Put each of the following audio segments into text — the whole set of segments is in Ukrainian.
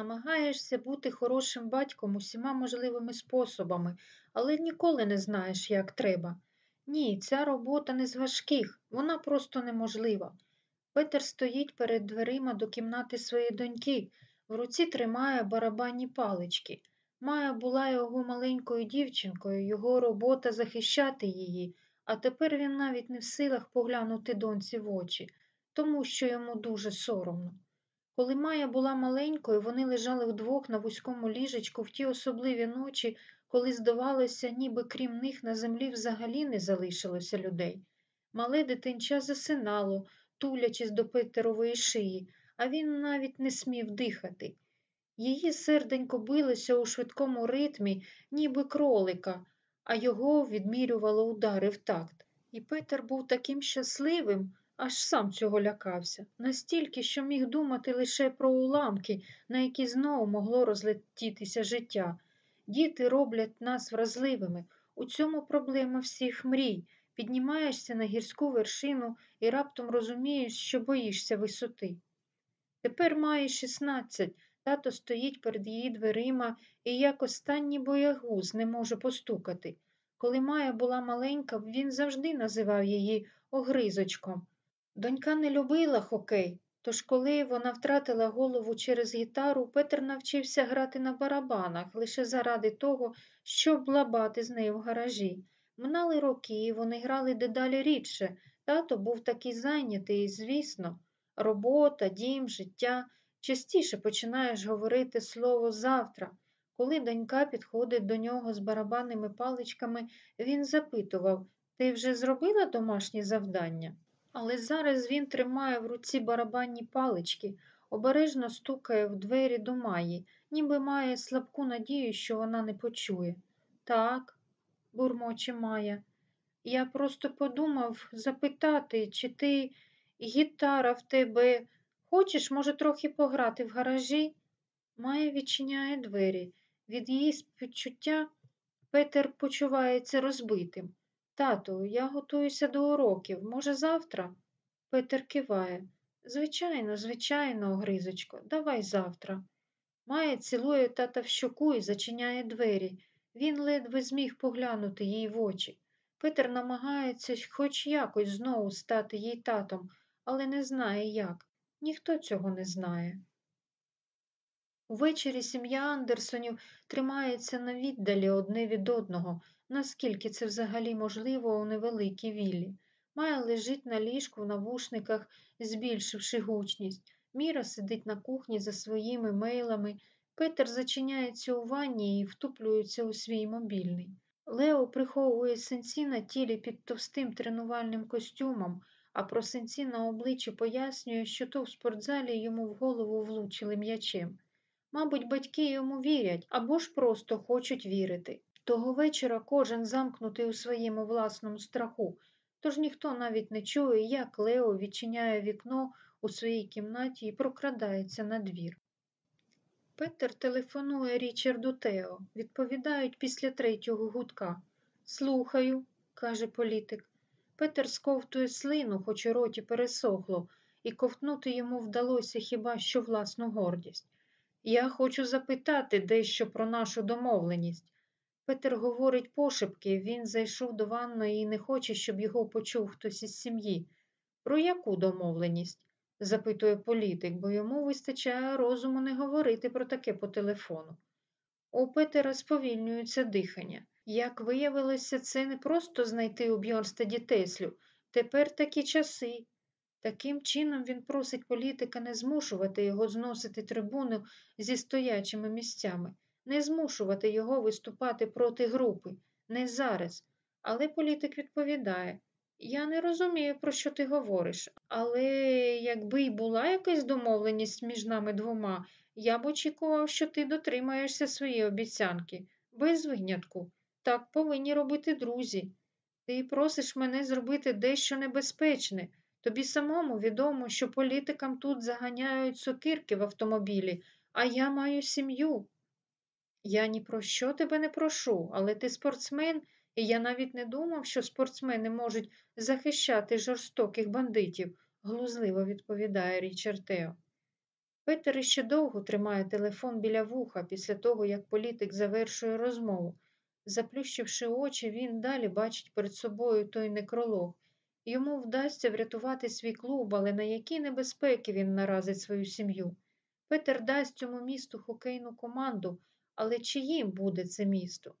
Намагаєшся бути хорошим батьком усіма можливими способами, але ніколи не знаєш, як треба. Ні, ця робота не з важких, вона просто неможлива. Петер стоїть перед дверима до кімнати своєї доньки, в руці тримає барабанні палички. Майя була його маленькою дівчинкою, його робота захищати її, а тепер він навіть не в силах поглянути доньці в очі, тому що йому дуже соромно. Коли Майя була маленькою, вони лежали вдвох на вузькому ліжечку в ті особливі ночі, коли, здавалося, ніби крім них на землі взагалі не залишилося людей. Мале дитинча засинало, тулячись до Петерової шиї, а він навіть не смів дихати. Її серденько билося у швидкому ритмі, ніби кролика, а його відмірювало удари в такт. І Петер був таким щасливим, аж сам цього лякався, настільки, що міг думати лише про уламки, на які знову могло розлетітися життя. Діти роблять нас вразливими. У цьому проблема всіх мрій. Піднімаєшся на гірську вершину і раптом розумієш, що боїшся висоти. Тепер має 16, тато стоїть перед її дверима і як останній боягуз не може постукати. Коли Майя була маленька, він завжди називав її огризочком. Донька не любила хокей, тож коли вона втратила голову через гітару, Петр навчився грати на барабанах лише заради того, щоб лабати з нею в гаражі. Минали роки, і вони грали дедалі рідше. Тато був такий зайнятий, звісно, робота, дім, життя. Частіше починаєш говорити слово завтра. Коли донька підходить до нього з барабанними паличками, він запитував Ти вже зробила домашні завдання? Але зараз він тримає в руці барабанні палички, обережно стукає в двері до Маї, ніби має слабку надію, що вона не почує. Так, бурмоче Майя, я просто подумав запитати, чи ти гітара в тебе. Хочеш, може, трохи пограти в гаражі? Майя відчиняє двері. Від її співчуття Петер почувається розбитим. Тату, я готуюся до уроків. Може, завтра? Петер киває. Звичайно, звичайно, Гризочко, давай завтра. Майя цілує тата в щоку і зачиняє двері. Він ледве зміг поглянути їй в очі. Петер намагається хоч якось знову стати їй татом, але не знає як. Ніхто цього не знає. Увечері сім'я Андерсонів тримається на віддалі одне від одного, наскільки це взагалі можливо у невеликій віллі. Майя лежить на ліжку в навушниках, збільшивши гучність. Міра сидить на кухні за своїми мейлами. Петер зачиняється у ванні і втуплюється у свій мобільний. Лео приховує синці на тілі під товстим тренувальним костюмом, а про синці на обличчі пояснює, що то в спортзалі йому в голову влучили м'ячем. Мабуть, батьки йому вірять або ж просто хочуть вірити. Того вечора кожен замкнутий у своєму власному страху, тож ніхто навіть не чує, як Лео відчиняє вікно у своїй кімнаті і прокрадається на двір. Петер телефонує Річарду Тео. Відповідають після третього гудка. Слухаю, каже політик. Петер сковтує слину, хоч у роті пересохло, і ковтнути йому вдалося хіба що власну гордість. Я хочу запитати дещо про нашу домовленість. Петер говорить пошепки, він зайшов до ванної і не хоче, щоб його почув хтось із сім'ї. Про яку домовленість? запитує політик, бо йому вистачає розуму не говорити про таке по телефону. У Петера сповільнюється дихання. Як виявилося, це не просто знайти у Бьорнстаді Теслю. Тепер такі часи. Таким чином він просить політика не змушувати його зносити трибуну зі стоячими місцями, не змушувати його виступати проти групи, не зараз. Але політик відповідає Я не розумію, про що ти говориш, але якби й була якась домовленість між нами двома, я б очікував, що ти дотримаєшся своєї обіцянки, без винятку. Так повинні робити друзі. Ти просиш мене зробити дещо небезпечне. Тобі самому відомо, що політикам тут заганяють сокирки в автомобілі, а я маю сім'ю. Я ні про що тебе не прошу, але ти спортсмен, і я навіть не думав, що спортсмени можуть захищати жорстоких бандитів, глузливо відповідає Річард Тео. Петер іще довго тримає телефон біля вуха після того, як політик завершує розмову. Заплющивши очі, він далі бачить перед собою той некролог. Йому вдасться врятувати свій клуб, але на які небезпеки він наразить свою сім'ю. Петер дасть цьому місту хокейну команду, але чиїм буде це місто?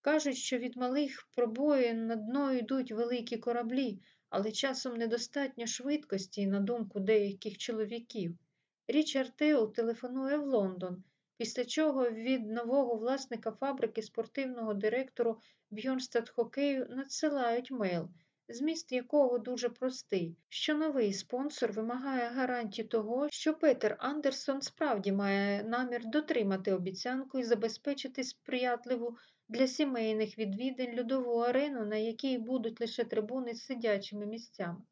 Кажуть, що від малих пробоїн на дно йдуть великі кораблі, але часом недостатньо швидкості, на думку деяких чоловіків. Річард Тео телефонує в Лондон, після чого від нового власника фабрики спортивного директору Бьорнстад Хокею надсилають мейл, зміст якого дуже простий, що новий спонсор вимагає гарантій того, що Петер Андерсон справді має намір дотримати обіцянку і забезпечити сприятливу для сімейних відвідин льодову арену, на якій будуть лише трибуни з сидячими місцями.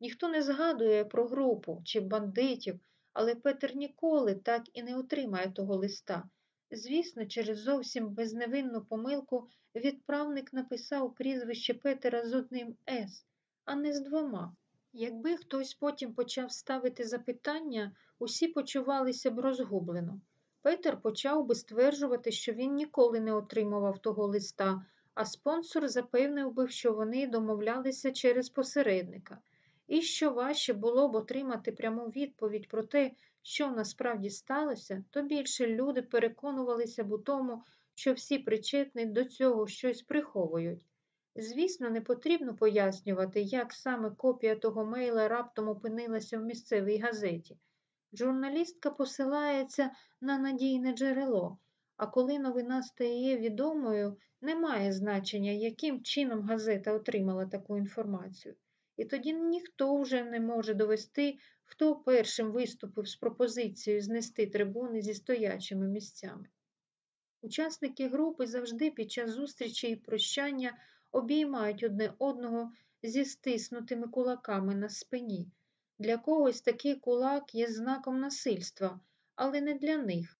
Ніхто не згадує про групу чи бандитів, але Петер ніколи так і не отримає того листа. Звісно, через зовсім безневинну помилку відправник написав прізвище Петера з одним С, а не з двома. Якби хтось потім почав ставити запитання, усі почувалися б розгублено. Петер почав би стверджувати, що він ніколи не отримував того листа, а спонсор запевнив би, що вони домовлялися через посередника. І що важче було б отримати пряму відповідь про те, що насправді сталося, то більше люди переконувалися б у тому, що всі причетні до цього щось приховують. Звісно, не потрібно пояснювати, як саме копія того мейла раптом опинилася в місцевій газеті. Журналістка посилається на надійне джерело, а коли новина стає відомою, не має значення, яким чином газета отримала таку інформацію. І тоді ніхто вже не може довести, хто першим виступив з пропозицією знести трибуни зі стоячими місцями. Учасники групи завжди під час зустрічі і прощання обіймають одне одного зі стиснутими кулаками на спині. Для когось такий кулак є знаком насильства, але не для них.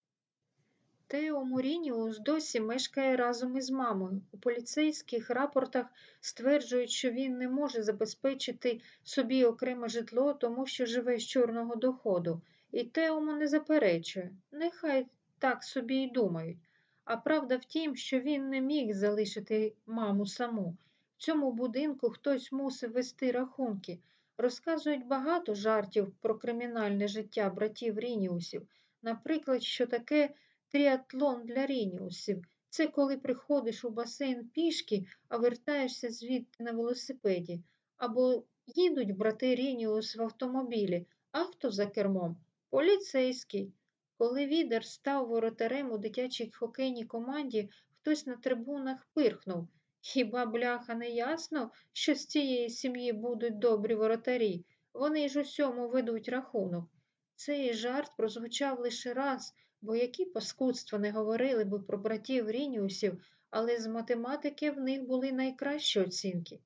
Тео Мурініус досі мешкає разом із мамою. У поліцейських рапортах стверджують, що він не може забезпечити собі окреме житло, тому що живе з чорного доходу, і Теому не заперечує. Нехай так собі й думають. А правда в тім, що він не міг залишити маму саму. В цьому будинку хтось мусив вести рахунки. Розказують багато жартів про кримінальне життя братів Рініусів. Наприклад, що таке тріатлон для Рініусів. Це коли приходиш у басейн пішки, а вертаєшся звідти на велосипеді. Або їдуть брати Рініус в автомобілі, а хто за кермом? Поліцейський. Коли відер став воротарем у дитячій хокейній команді, хтось на трибунах пирхнув. Хіба бляха не ясно, що з цієї сім'ї будуть добрі воротарі? Вони ж усьому ведуть рахунок. Цей жарт прозвучав лише раз, бо які паскудства не говорили би про братів Рініусів, але з математики в них були найкращі оцінки.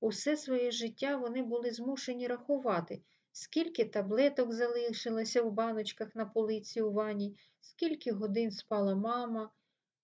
Усе своє життя вони були змушені рахувати, скільки таблеток залишилося в баночках на полиці у ванні, скільки годин спала мама.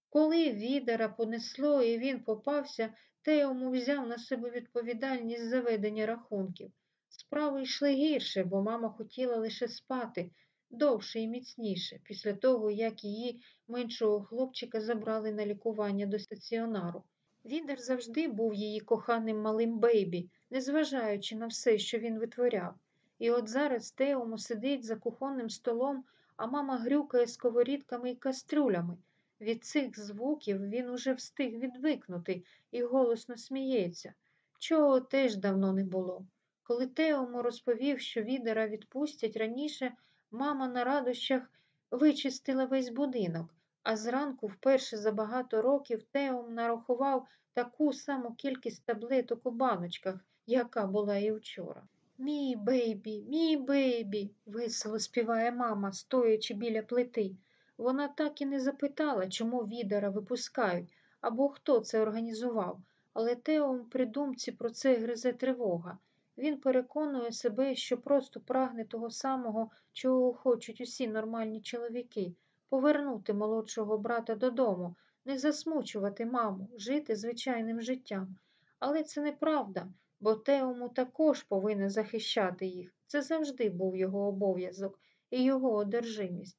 Коли відера понесло і він попався, Теому взяв на себе відповідальність за ведення рахунків. Справи йшли гірше, бо мама хотіла лише спати довше і міцніше, після того, як її меншого хлопчика забрали на лікування до стаціонару. Відер завжди був її коханим малим бейбі, незважаючи на все, що він витворяв. І от зараз Теому сидить за кухонним столом, а мама грюкає сковорідками і кастрюлями. Від цих звуків він уже встиг відвикнути і голосно сміється, чого теж давно не було. Коли Теому розповів, що відера відпустять раніше, мама на радощах вичистила весь будинок, а зранку, вперше за багато років, Теом нарахував таку саму кількість таблеток у баночках, яка була і вчора. Мій бейбі, мій бейбі, весело співає мама, стоячи біля плити. Вона так і не запитала, чому відера випускають або хто це організував, але Теом при думці про це гризе тривога. Він переконує себе, що просто прагне того самого, чого хочуть усі нормальні чоловіки повернути молодшого брата додому, не засмучувати маму, жити звичайним життям. Але це неправда, бо Теому також повинен захищати їх. Це завжди був його обов'язок. і його одержимість.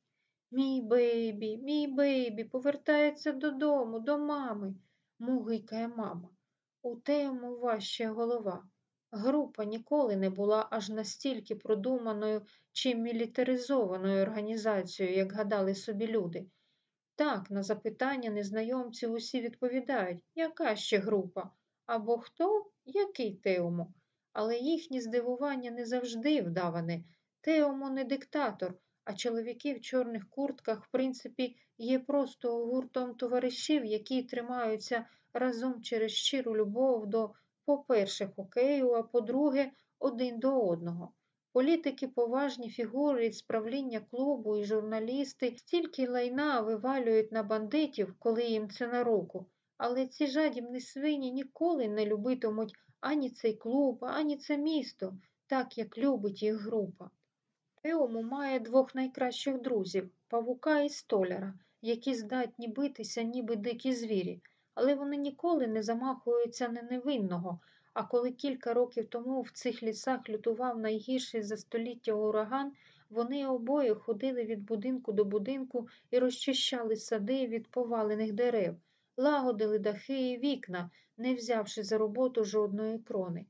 Мій бейбі, мій бейбі повертається додому, до мами, мугикає мама. У тему важче голова. Група ніколи не була аж настільки продуманою чи мілітаризованою організацією, як гадали собі люди. Так, на запитання незнайомців усі відповідають, яка ще група? Або хто, який Теому. Але їхнє здивування не завжди вдаване. Теому не диктатор, а чоловіки в чорних куртках, в принципі, є просто гуртом товаришів, які тримаються разом через щиру любов до, по-перше, хокею, а по-друге, один до одного. Політики, поважні фігури з правління клубу і журналісти стільки лайна вивалюють на бандитів, коли їм це на руку. Але ці жадібні свині ніколи не любитимуть ані цей клуб, ані це місто, так як любить їх група. Теому має двох найкращих друзів павука і столяра, які здатні битися, ніби дикі звірі, але вони ніколи не замахуються на невинного. А коли кілька років тому в цих лісах лютував найгірший за століття ураган, вони обоє ходили від будинку до будинку і розчищали сади від повалених дерев, лагодили дахи і вікна, не взявши за роботу жодної крони.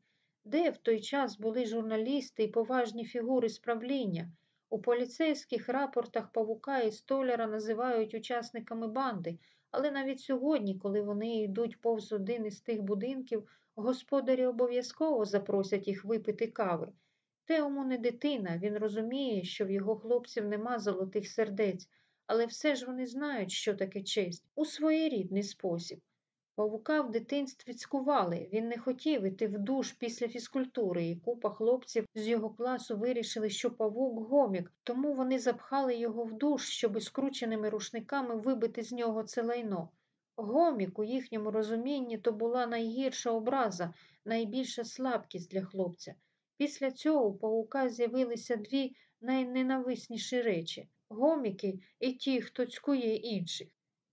Де в той час були журналісти і поважні фігури справління? У поліцейських рапортах павука і столяра називають учасниками банди, але навіть сьогодні, коли вони йдуть повз один із тих будинків, господарі обов'язково запросять їх випити кави. Теому не дитина, він розуміє, що в його хлопців нема золотих сердець, але все ж вони знають, що таке честь, у своєрідний спосіб. Павука в дитинстві цькували, він не хотів іти в душ після фізкультури, і купа хлопців з його класу вирішили, що павук гомік, тому вони запхали його в душ, щоби скрученими рушниками вибити з нього це лайно. Гомік у їхньому розумінні то була найгірша образа, найбільша слабкість для хлопця. Після цього у паука з'явилися дві найненависніші речі гоміки і ті, хто цькує інших.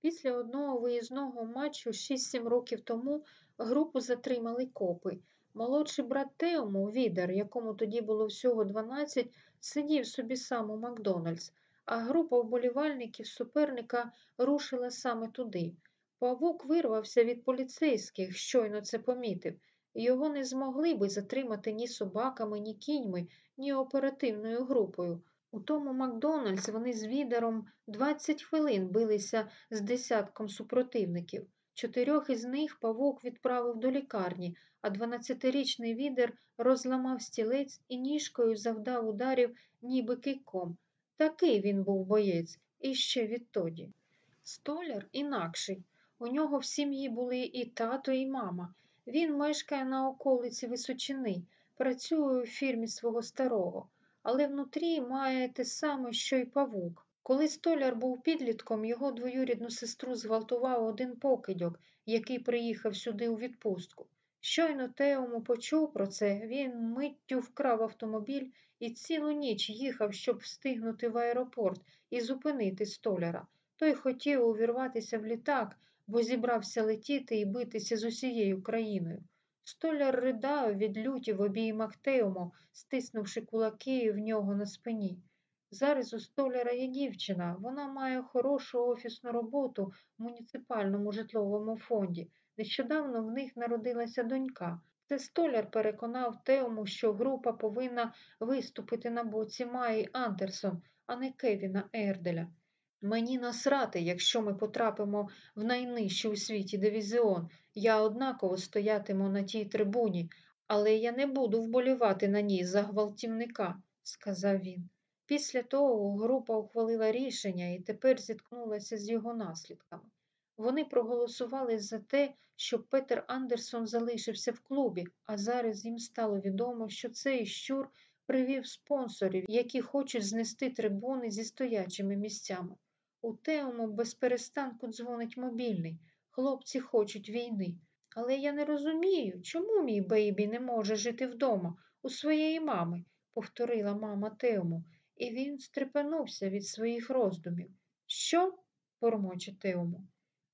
Після одного виїзного матчу 6-7 років тому групу затримали копи. Молодший брат Теому, Відер, якому тоді було всього 12, сидів собі сам у Макдональдс, а група вболівальників суперника рушила саме туди. Павук вирвався від поліцейських, щойно це помітив. Його не змогли би затримати ні собаками, ні кіньми, ні оперативною групою. У тому Макдональдс вони з відером 20 хвилин билися з десятком супротивників. Чотирьох із них павук відправив до лікарні, а 12-річний відер розламав стілець і ніжкою завдав ударів, ніби кийком. Такий він був боєць, і ще відтоді. Столяр інакший. У нього в сім'ї були і тато, і мама. Він мешкає на околиці Височини, працює у фірмі свого старого, але внутрі має те саме, що й павук. Коли столяр був підлітком, його двоюрідну сестру зґвалтував один покидьок, який приїхав сюди у відпустку. Щойно Теому почув про це, він миттю вкрав автомобіль і цілу ніч їхав, щоб встигнути в аеропорт і зупинити столяра. Той хотів увірватися в літак, бо зібрався летіти і битися з усією країною. Столяр ридав від люті в обіймах Теому, стиснувши кулаки в нього на спині. Зараз у столяра є дівчина, вона має хорошу офісну роботу в муніципальному житловому фонді. Нещодавно в них народилася донька. Це столяр переконав Теому, що група повинна виступити на боці Майї Андерсон, а не Кевіна Ерделя. Мені насрати, якщо ми потрапимо в найнижчий у світі дивізіон. Я однаково стоятиму на тій трибуні, але я не буду вболівати на ній за гвалтівника, сказав він. Після того група ухвалила рішення і тепер зіткнулася з його наслідками. Вони проголосували за те, щоб Петер Андерсон залишився в клубі, а зараз їм стало відомо, що цей щур привів спонсорів, які хочуть знести трибуни зі стоячими місцями. У Теому безперестанку дзвонить мобільний. Хлопці хочуть війни. Але я не розумію, чому мій бейбі не може жити вдома у своєї мами, повторила мама Теому, і він стрепенувся від своїх роздумів. Що? бормоче Теому.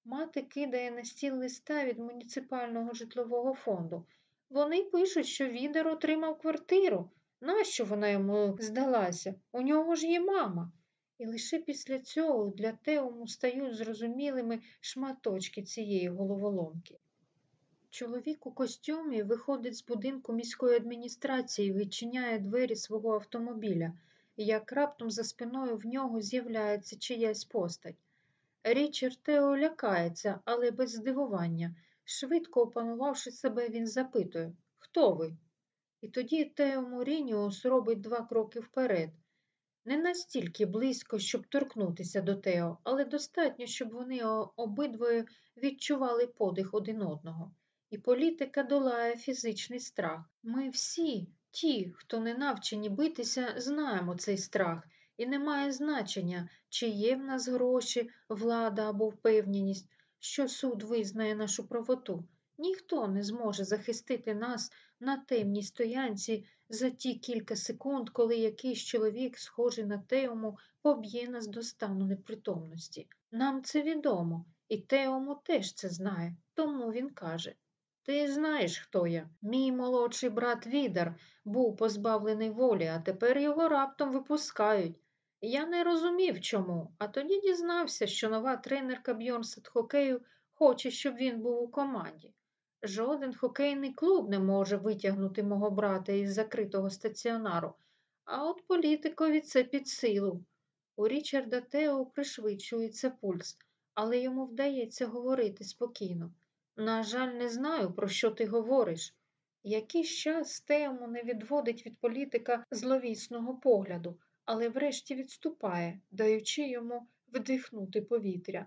Мати кидає на стіл листа від муніципального житлового фонду. Вони пишуть, що Відер отримав квартиру. Нащо вона йому здалася? У нього ж є мама. І лише після цього для Теому стають зрозумілими шматочки цієї головоломки. Чоловік у костюмі виходить з будинку міської адміністрації і відчиняє двері свого автомобіля, як раптом за спиною в нього з'являється чиясь постать. Річард Тео лякається, але без здивування. Швидко опанувавши себе, він запитує Хто ви? І тоді Тео Морініус робить два кроки вперед. Не настільки близько, щоб торкнутися до Тео, але достатньо, щоб вони обидвоє відчували подих один одного. І політика долає фізичний страх. Ми всі, ті, хто не навчені битися, знаємо цей страх, і не має значення, чи є в нас гроші, влада або впевненість, що суд визнає нашу правоту. Ніхто не зможе захистити нас на темній стоянці за ті кілька секунд, коли якийсь чоловік, схожий на Теому, поб'є нас до стану непритомності. Нам це відомо, і Теому теж це знає, тому він каже Ти знаєш, хто я. Мій молодший брат Відар був позбавлений волі, а тепер його раптом випускають. Я не розумів чому, а тоді дізнався, що нова тренерка Бьорнсет хокею хоче, щоб він був у команді. Жоден хокейний клуб не може витягнути мого брата із закритого стаціонару, а от політикові це під силу. У Річарда Тео пришвидшується пульс, але йому вдається говорити спокійно. На жаль, не знаю, про що ти говориш. Якийсь час Теому не відводить від політика зловісного погляду, але врешті відступає, даючи йому вдихнути повітря.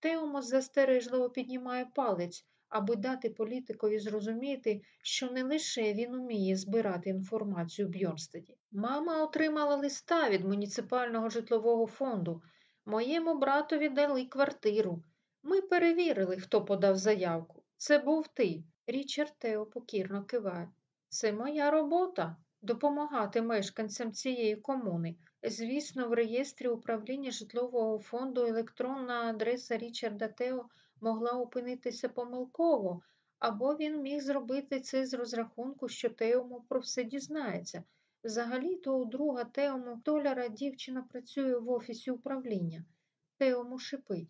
Теомо застережливо піднімає палець, аби дати політикові зрозуміти, що не лише він уміє збирати інформацію Бьорнстеді. Мама отримала листа від муніципального житлового фонду. Моєму братові дали квартиру. Ми перевірили, хто подав заявку. Це був ти. Річард Тео покірно киває. Це моя робота допомагати мешканцям цієї комуни. Звісно, в реєстрі управління житлового фонду електронна адреса Річарда Тео могла опинитися помилково, або він міг зробити це з розрахунку, що Теому про все дізнається. Взагалі-то у друга Теому Толяра дівчина працює в офісі управління. Теому шипить.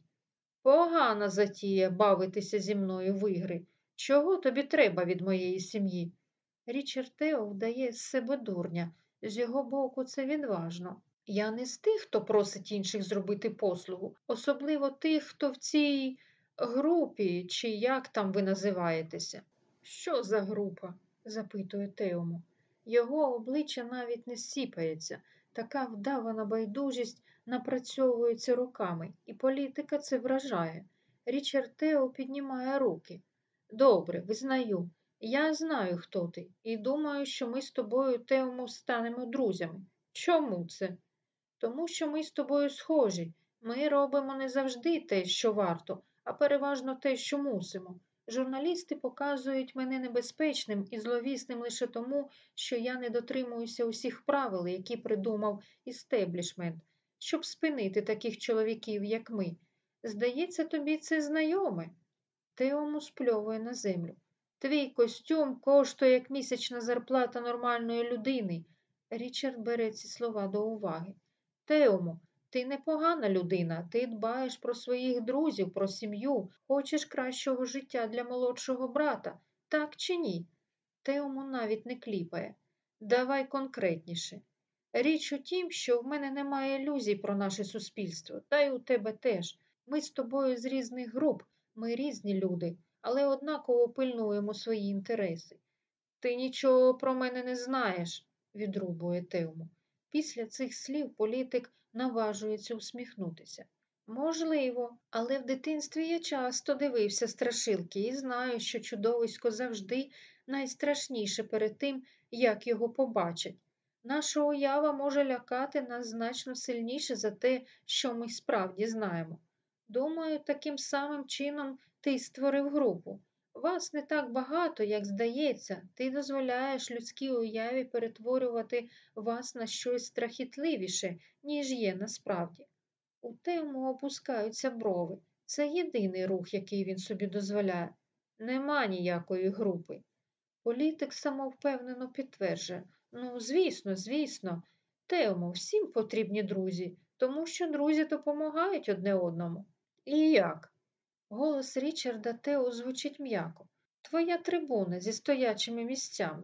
Погана затія бавитися зі мною в ігри. Чого тобі треба від моєї сім'ї? Річард Тео вдає з себе дурня. З його боку, це відважно. Я не з тих, хто просить інших зробити послугу, особливо тих, хто в цій групі, чи як там ви називаєтеся? Що за група? запитує Теому. Його обличчя навіть не сіпається. Така вдавана байдужість напрацьовується руками, і політика це вражає. Річард Тео піднімає руки. Добре, визнаю. Я знаю, хто ти, і думаю, що ми з тобою Теому станемо друзями. Чому це? Тому що ми з тобою схожі. Ми робимо не завжди те, що варто, а переважно те, що мусимо. Журналісти показують мене небезпечним і зловісним лише тому, що я не дотримуюся усіх правил, які придумав істеблішмент, щоб спинити таких чоловіків, як ми. Здається, тобі це знайоме. Теому спльовує на землю. Твій костюм коштує як місячна зарплата нормальної людини. Річард бере ці слова до уваги. Теому, ти непогана людина, ти дбаєш про своїх друзів, про сім'ю, хочеш кращого життя для молодшого брата, так чи ні? Теому навіть не кліпає. Давай конкретніше. Річ у тім, що в мене немає ілюзій про наше суспільство, та й у тебе теж. Ми з тобою з різних груп, ми різні люди, але однаково пильнуємо свої інтереси. Ти нічого про мене не знаєш, відрубує Теому. Після цих слів політик наважується усміхнутися. Можливо, але в дитинстві я часто дивився страшилки і знаю, що чудовисько завжди найстрашніше перед тим, як його побачать. Наша уява може лякати нас значно сильніше за те, що ми справді знаємо. Думаю, таким самим чином ти створив групу. Вас не так багато, як здається, ти дозволяєш людській уяві перетворювати вас на щось страхітливіше, ніж є насправді. У тему опускаються брови. Це єдиний рух, який він собі дозволяє. Нема ніякої групи. Політик самовпевнено підтверджує Ну, звісно, звісно. Теомо, всім потрібні друзі, тому що друзі допомагають одне одному. І як? Голос Річарда Тео звучить м'яко. Твоя трибуна зі стоячими місцями.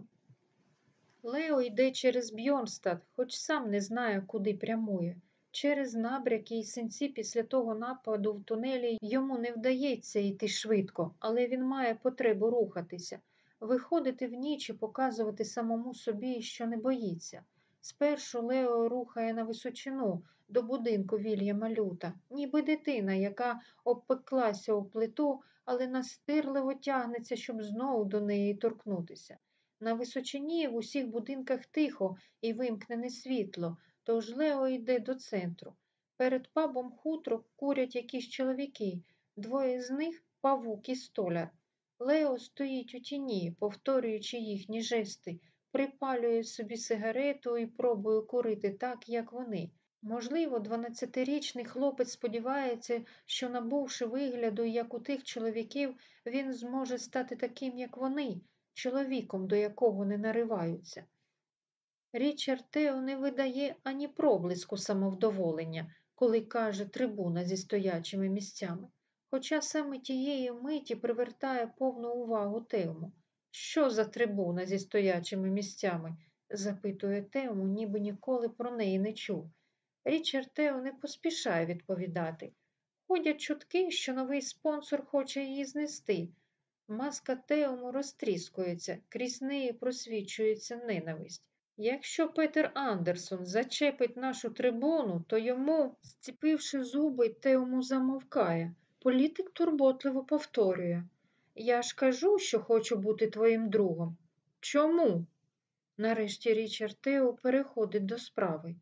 Лео йде через Бьорнстад, хоч сам не знає, куди прямує. Через набряки і синці після того нападу в тунелі йому не вдається йти швидко, але він має потребу рухатися, виходити в ніч і показувати самому собі, що не боїться. Спершу Лео рухає на височину до будинку Вільяма Люта, ніби дитина, яка обпеклася у плиту, але настирливо тягнеться, щоб знову до неї торкнутися. На височині в усіх будинках тихо і вимкнене світло, тож Лео йде до центру. Перед пабом хутро курять якісь чоловіки, двоє з них павук і столяр. Лео стоїть у тіні, повторюючи їхні жести, припалює собі сигарету і пробує курити так, як вони. Можливо, 12-річний хлопець сподівається, що, набувши вигляду, як у тих чоловіків, він зможе стати таким, як вони, чоловіком, до якого не нариваються. Річард Тео не видає ані проблиску самовдоволення, коли каже трибуна зі стоячими місцями, хоча саме тієї миті привертає повну увагу Теому. Що за трибуна зі стоячими місцями? запитує Теому, ніби ніколи про неї не чув. Річард Тео не поспішає відповідати. Ходять чутки, що новий спонсор хоче її знести. Маска Теому розтріскується, крізь неї просвічується ненависть. Якщо Петер Андерсон зачепить нашу трибуну, то йому, зціпивши зуби, Теому замовкає. Політик турботливо повторює Я ж кажу, що хочу бути твоїм другом. Чому? Нарешті Річард Тео переходить до справи.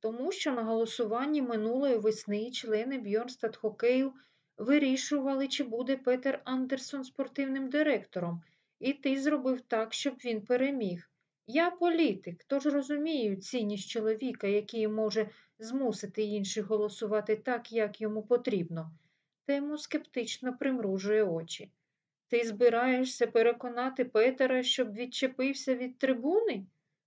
Тому що на голосуванні минулої весни члени Бьорнстад хокею вирішували, чи буде Петер Андерсон спортивним директором, і ти зробив так, щоб він переміг. Я політик, тож розумію цінність чоловіка, який може змусити інших голосувати так, як йому потрібно. Тему скептично примружує очі. Ти збираєшся переконати Петера, щоб відчепився від трибуни?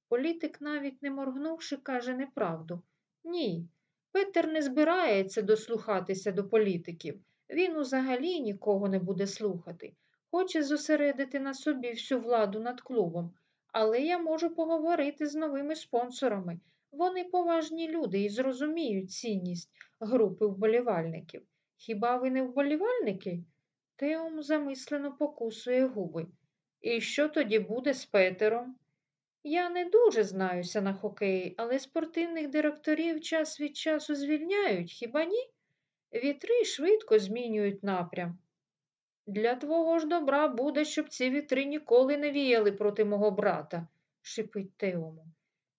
Політик, навіть не моргнувши, каже неправду. Ні. Петер не збирається дослухатися до політиків. Він взагалі нікого не буде слухати. Хоче зосередити на собі всю владу над клубом. Але я можу поговорити з новими спонсорами. Вони поважні люди і зрозуміють цінність групи вболівальників. Хіба ви не вболівальники? Теум замислено покусує губи. І що тоді буде з Петером? Я не дуже знаюся на хокеї, але спортивних директорів час від часу звільняють, хіба ні? Вітри швидко змінюють напрям. Для твого ж добра буде, щоб ці вітри ніколи не віяли проти мого брата, шипить Теому.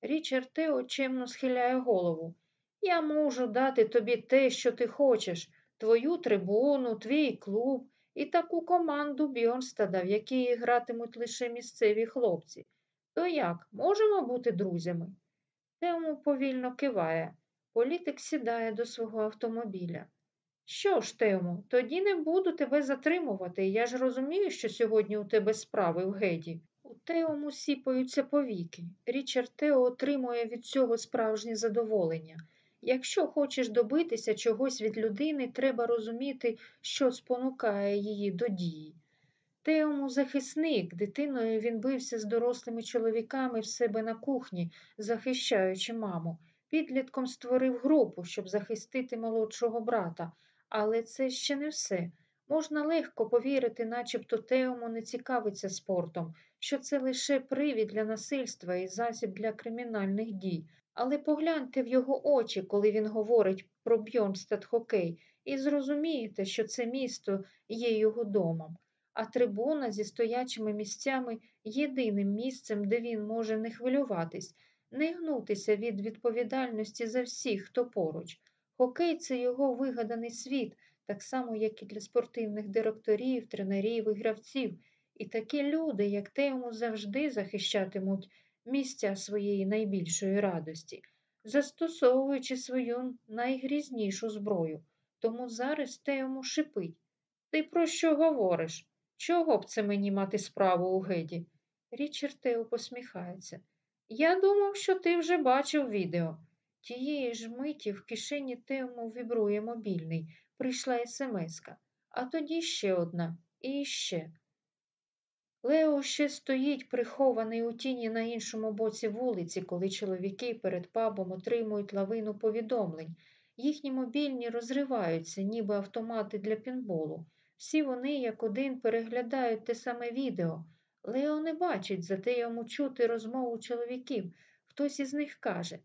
Річард Тео чемно схиляє голову. Я можу дати тобі те, що ти хочеш, твою трибуну, твій клуб і таку команду Бьорнстада, в якій гратимуть лише місцеві хлопці. То як, можемо бути друзями? Теому повільно киває. Політик сідає до свого автомобіля. Що ж, Тему, тоді не буду тебе затримувати. Я ж розумію, що сьогодні у тебе справи в геді. У Теому сіпаються повіки. Річард Тео отримує від цього справжнє задоволення. Якщо хочеш добитися чогось від людини, треба розуміти, що спонукає її до дії. Теому захисник, дитиною він бився з дорослими чоловіками в себе на кухні, захищаючи маму. Підлітком створив групу, щоб захистити молодшого брата. Але це ще не все. Можна легко повірити, начебто Теому не цікавиться спортом, що це лише привід для насильства і засіб для кримінальних дій. Але погляньте в його очі, коли він говорить про Бьорнстад хокей, і зрозумієте, що це місто є його домом, а трибуна зі стоячими місцями єдиним місцем, де він може не хвилюватись, не гнутися від відповідальності за всіх, хто поруч. Хокей це його вигаданий світ, так само, як і для спортивних директорів, тренерів і гравців. І такі люди, як Теому, завжди захищатимуть місця своєї найбільшої радості, застосовуючи свою найгрізнішу зброю. Тому зараз Теому шипить. Ти про що говориш? Чого б це мені мати справу у геді? Річард Тео посміхається. Я думав, що ти вже бачив відео. Тієї ж миті в кишені Теому вібрує мобільний. Прийшла смска, а тоді ще одна і ще. Лео ще стоїть прихований у тіні на іншому боці вулиці, коли чоловіки перед пабом отримують лавину повідомлень. Їхні мобільні розриваються, ніби автомати для пінболу. Всі вони, як один, переглядають те саме відео. Лео не бачить, зате йому чути розмову чоловіків. Хтось із них каже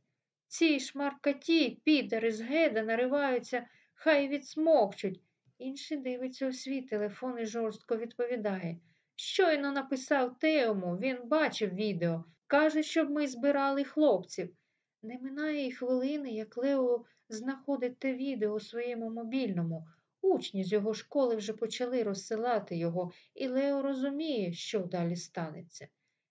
Ці шмаркаті, підари з геда нариваються, хай відсмокчуть. Інший дивиться у свій телефон і жорстко відповідає. Щойно написав Теому, він бачив відео. Каже, щоб ми збирали хлопців. Не минає й хвилини, як Лео знаходить те відео у своєму мобільному. Учні з його школи вже почали розсилати його, і Лео розуміє, що далі станеться.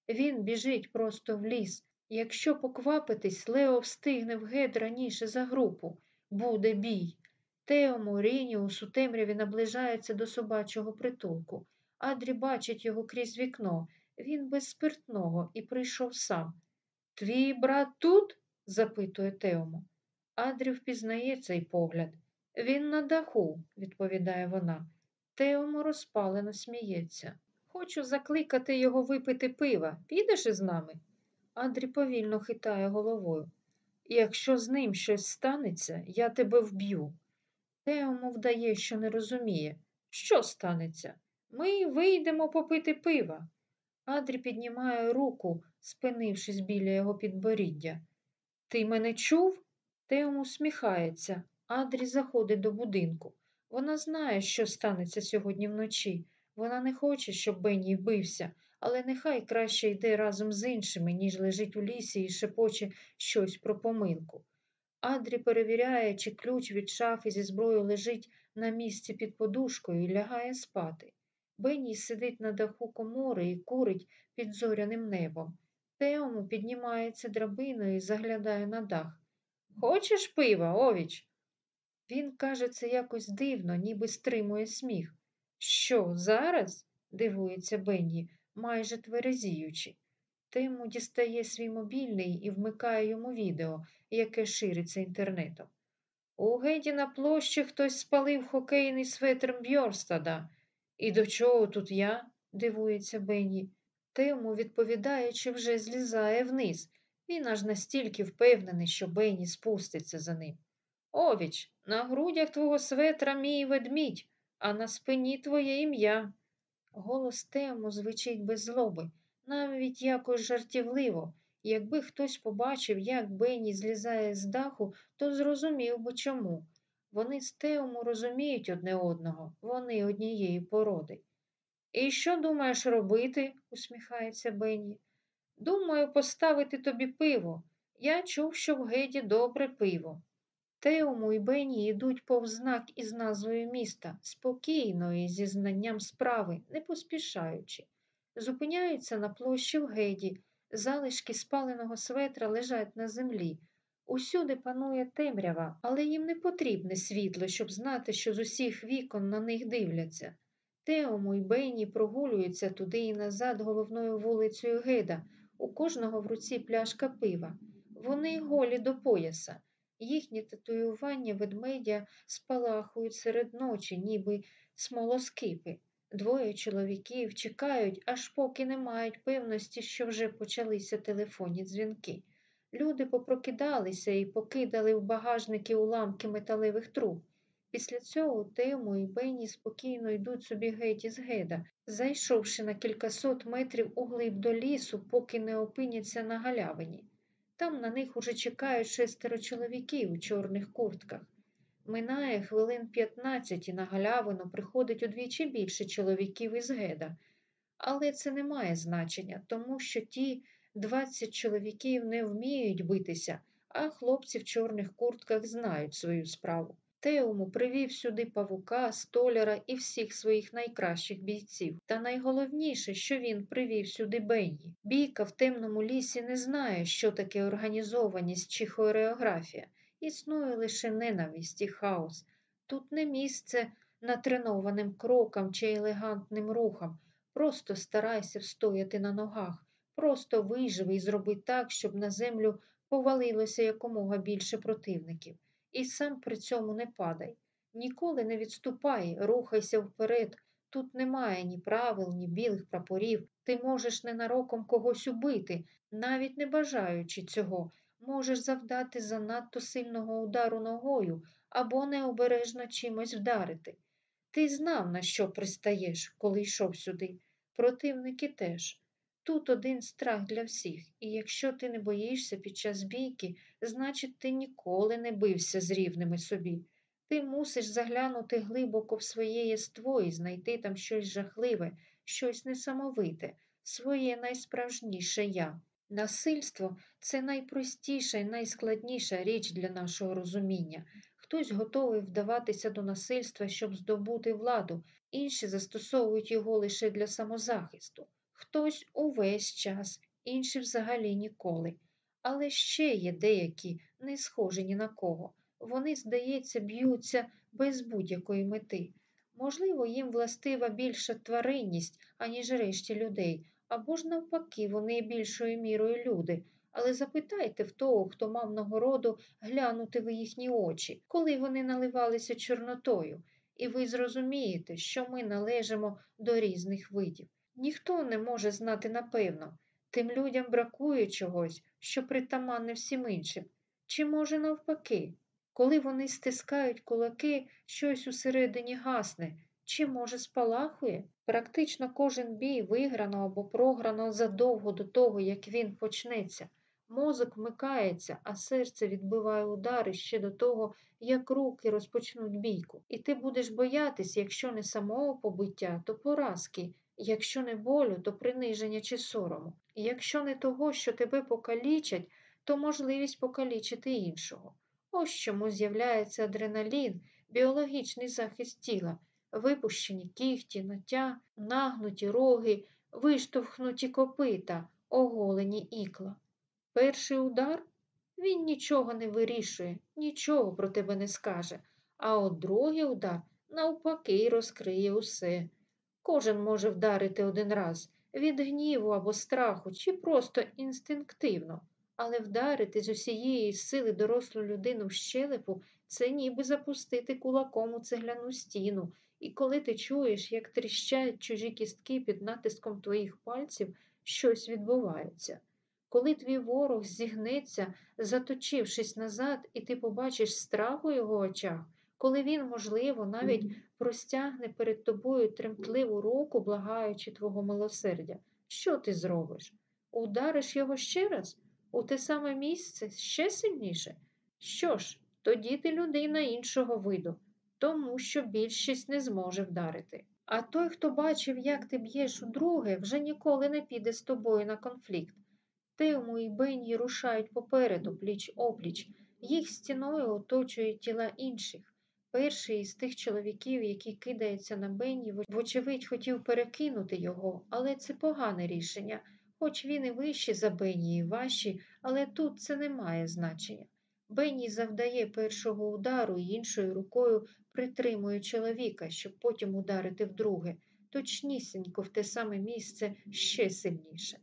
Він біжить просто в ліс. Якщо поквапитись, Лео встигне в гет раніше за групу. Буде бій. Теому Рініус у темряві наближається до собачого притулку. Адрі бачить його крізь вікно. Він без спиртного і прийшов сам. Твій брат тут? запитує Теому. Адрі впізнає цей погляд. Він на даху, відповідає вона. Теому розпалено сміється. Хочу закликати його випити пива. Підеш із нами? Адрі повільно хитає головою. Якщо з ним щось станеться, я тебе вб'ю. Теому вдає, що не розуміє. Що станеться? Ми вийдемо попити пива. Адрі піднімає руку, спинившись біля його підборіддя. Ти мене чув? Теум усміхається. Адрі заходить до будинку. Вона знає, що станеться сьогодні вночі. Вона не хоче, щоб Бенні вбився, але нехай краще йде разом з іншими, ніж лежить у лісі і шепоче щось про помилку. Адрі перевіряє, чи ключ від шафи зі зброєю лежить на місці під подушкою і лягає спати. Бенні сидить на даху комори і курить під зоряним небом. Теому піднімається драбиною і заглядає на дах. Хочеш пива, овіч? Він каже це якось дивно, ніби стримує сміх. Що, зараз? дивується Бенні, майже тверезіючи. Тему дістає свій мобільний і вмикає йому відео, яке шириться інтернетом. У геді на площі хтось спалив хокейний светр Бьорстада. І до чого тут я? дивується Бенні. Тему відповідає, чи вже злізає вниз. Він аж настільки впевнений, що Бенні спуститься за ним. Овіч, на грудях твого светра мій ведмідь, а на спині твоє ім'я. Голос Тему звучить без злоби, навіть якось жартівливо. Якби хтось побачив, як Бенні злізає з даху, то зрозумів би чому. Вони з Теому розуміють одне одного, вони однієї породи. І що думаєш робити? усміхається Бенні. Думаю, поставити тобі пиво. Я чув, що в геді добре пиво. Теому і Бенні йдуть повз знак із назвою міста, спокійно і зі знанням справи, не поспішаючи. Зупиняються на площі в геді, залишки спаленого светра лежать на землі. Усюди панує темрява, але їм не потрібне світло, щоб знати, що з усіх вікон на них дивляться. Теому й Бенні прогулюються туди і назад головною вулицею Геда, у кожного в руці пляшка пива. Вони голі до пояса. Їхні татуювання ведмедя спалахують серед ночі, ніби смолоскипи. Двоє чоловіків чекають, аж поки не мають певності, що вже почалися телефонні дзвінки. Люди попрокидалися і покидали в багажники уламки металевих труб. Після цього Тему і Бенні спокійно йдуть собі геть із геда, зайшовши на кількасот метрів углиб до лісу, поки не опиняться на галявині. Там на них уже чекають шестеро чоловіків у чорних куртках. Минає хвилин п'ятнадцять і на галявину приходить удвічі більше чоловіків із геда. Але це не має значення, тому що ті двадцять чоловіків не вміють битися, а хлопці в чорних куртках знають свою справу. Теуму привів сюди павука, столяра і всіх своїх найкращих бійців. Та найголовніше, що він привів сюди Бенні. Бійка в темному лісі не знає, що таке організованість чи хореографія. Існує лише ненависть і хаос. Тут не місце натренованим крокам чи елегантним рухам. Просто старайся встояти на ногах, Просто виживи і зроби так, щоб на землю повалилося якомога більше противників. І сам при цьому не падай. Ніколи не відступай, рухайся вперед. Тут немає ні правил, ні білих прапорів. Ти можеш ненароком когось убити, навіть не бажаючи цього, можеш завдати занадто сильного удару ногою або необережно чимось вдарити. Ти знав, на що пристаєш, коли йшов сюди. Противники теж. Тут один страх для всіх, і якщо ти не боїшся під час бійки, значить ти ніколи не бився з рівними собі. Ти мусиш заглянути глибоко в своє єство і знайти там щось жахливе, щось несамовите, своє найсправжніше я. Насильство це найпростіша і найскладніша річ для нашого розуміння. Хтось готовий вдаватися до насильства, щоб здобути владу, інші застосовують його лише для самозахисту. Хтось увесь час, інші взагалі ніколи. Але ще є деякі, не схожі ні на кого. Вони, здається, б'ються без будь-якої мети. Можливо, їм властива більша тваринність, аніж решті людей, або ж навпаки, вони більшою мірою люди. Але запитайте в того, хто мав нагороду глянути в їхні очі, коли вони наливалися чорнотою, і ви зрозумієте, що ми належимо до різних видів. Ніхто не може знати напевно. Тим людям бракує чогось, що притаманне всім іншим. Чи, може, навпаки, коли вони стискають кулаки, щось усередині гасне, чи, може, спалахує? Практично кожен бій виграно або програно задовго до того, як він почнеться. Мозок вмикається, а серце відбиває удари ще до того, як руки розпочнуть бійку. І ти будеш боятись, якщо не самого побиття, то поразки, якщо не болю, то приниження чи сорому. Якщо не того, що тебе покалічать, то можливість покалічити іншого. Ось чому з'являється адреналін, біологічний захист тіла, випущені кіхті, натя, нагнуті роги, виштовхнуті копита, оголені ікла. Перший удар він нічого не вирішує, нічого про тебе не скаже, а от другий удар навпаки розкриє усе. Кожен може вдарити один раз від гніву або страху, чи просто інстинктивно, але вдарити з усієї сили дорослу людину в щелепу це ніби запустити кулаком у цегляну стіну, і коли ти чуєш, як тріщають чужі кістки під натиском твоїх пальців, щось відбувається. Коли твій ворог зігнеться, заточившись назад, і ти побачиш страх у його очах, коли він, можливо, навіть простягне перед тобою тремтливу руку, благаючи твого милосердя, що ти зробиш? Удариш його ще раз? У те саме місце ще сильніше? Що ж, тоді ти людина іншого виду, тому що більшість не зможе вдарити. А той, хто бачив, як ти б'єш удруге, вже ніколи не піде з тобою на конфлікт. Теому і Бенні рушають попереду, пліч опліч, їх стіною оточують тіла інших. Перший із тих чоловіків, який кидається на Бенні, вочевидь, хотів перекинути його, але це погане рішення, хоч він і вищий за Бенні і важчий, але тут це не має значення. Бенні завдає першого удару і іншою рукою притримує чоловіка, щоб потім ударити вдруге, точнісінько в те саме місце ще сильніше.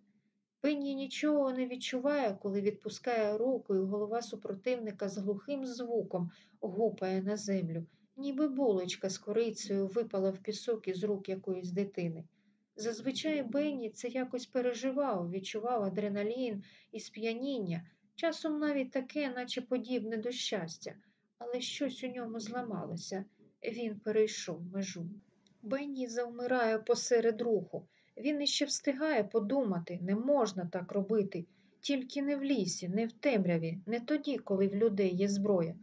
Пенні нічого не відчуває, коли відпускає руку, і голова супротивника з глухим звуком гупає на землю, ніби булочка з корицею випала в пісок із рук якоїсь дитини. Зазвичай Бенні це якось переживав, відчував адреналін і сп'яніння, часом навіть таке, наче подібне до щастя, але щось у ньому зламалося. Він перейшов межу. Бенні завмирає посеред руху. Він іще встигає подумати, не можна так робити, тільки не в лісі, не в темряві, не тоді, коли в людей є зброя.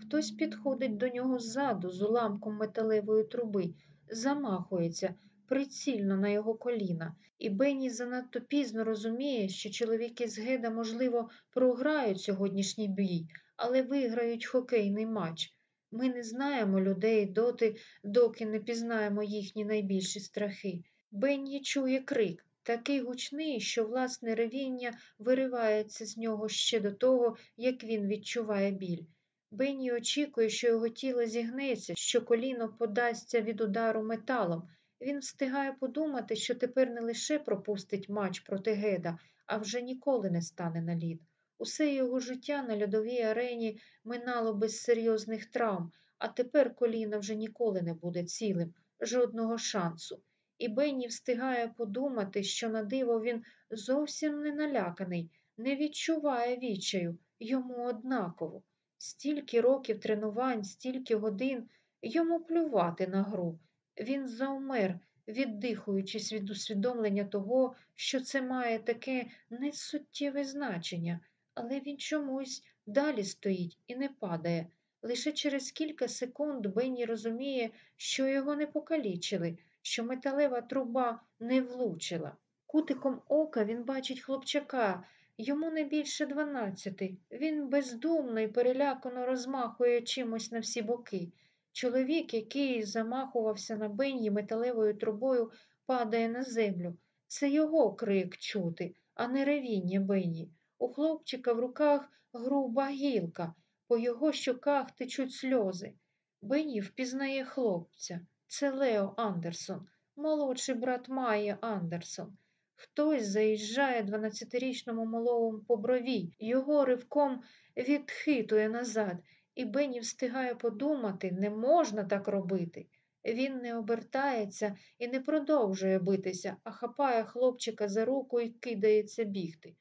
Хтось підходить до нього ззаду з уламком металевої труби, замахується прицільно на його коліна, і Бенні занадто пізно розуміє, що чоловіки з Геда, можливо, програють сьогоднішній бій, але виграють хокейний матч. Ми не знаємо людей доти, доки не пізнаємо їхні найбільші страхи. Бенні чує крик, такий гучний, що власне ревіння виривається з нього ще до того, як він відчуває біль. Бенні очікує, що його тіло зігнеться, що коліно подасться від удару металом. Він встигає подумати, що тепер не лише пропустить матч проти Геда, а вже ніколи не стане на лід. Усе його життя на льодовій арені минало без серйозних травм, а тепер коліна вже ніколи не буде цілим, жодного шансу. І Бенні встигає подумати, що на диво він зовсім не наляканий, не відчуває відчаю, йому однаково. Стільки років тренувань, стільки годин, йому плювати на гру. Він завмер, віддихуючись від усвідомлення того, що це має таке несуттєве значення, але він чомусь далі стоїть і не падає. Лише через кілька секунд Бенні розуміє, що його не покалічили, що металева труба не влучила. Кутиком ока він бачить хлопчака, йому не більше дванадцяти. Він бездумно і перелякано розмахує чимось на всі боки. Чоловік, який замахувався на Бенні металевою трубою, падає на землю. Це його крик чути, а не ревіння Бенні. У хлопчика в руках груба гілка, по його щоках течуть сльози. Бенні впізнає хлопця. Це Лео Андерсон, молодший брат Майї Андерсон. Хтось заїжджає 12-річному малому по брові, його ривком відхитує назад, і Бенні встигає подумати, не можна так робити. Він не обертається і не продовжує битися, а хапає хлопчика за руку і кидається бігти.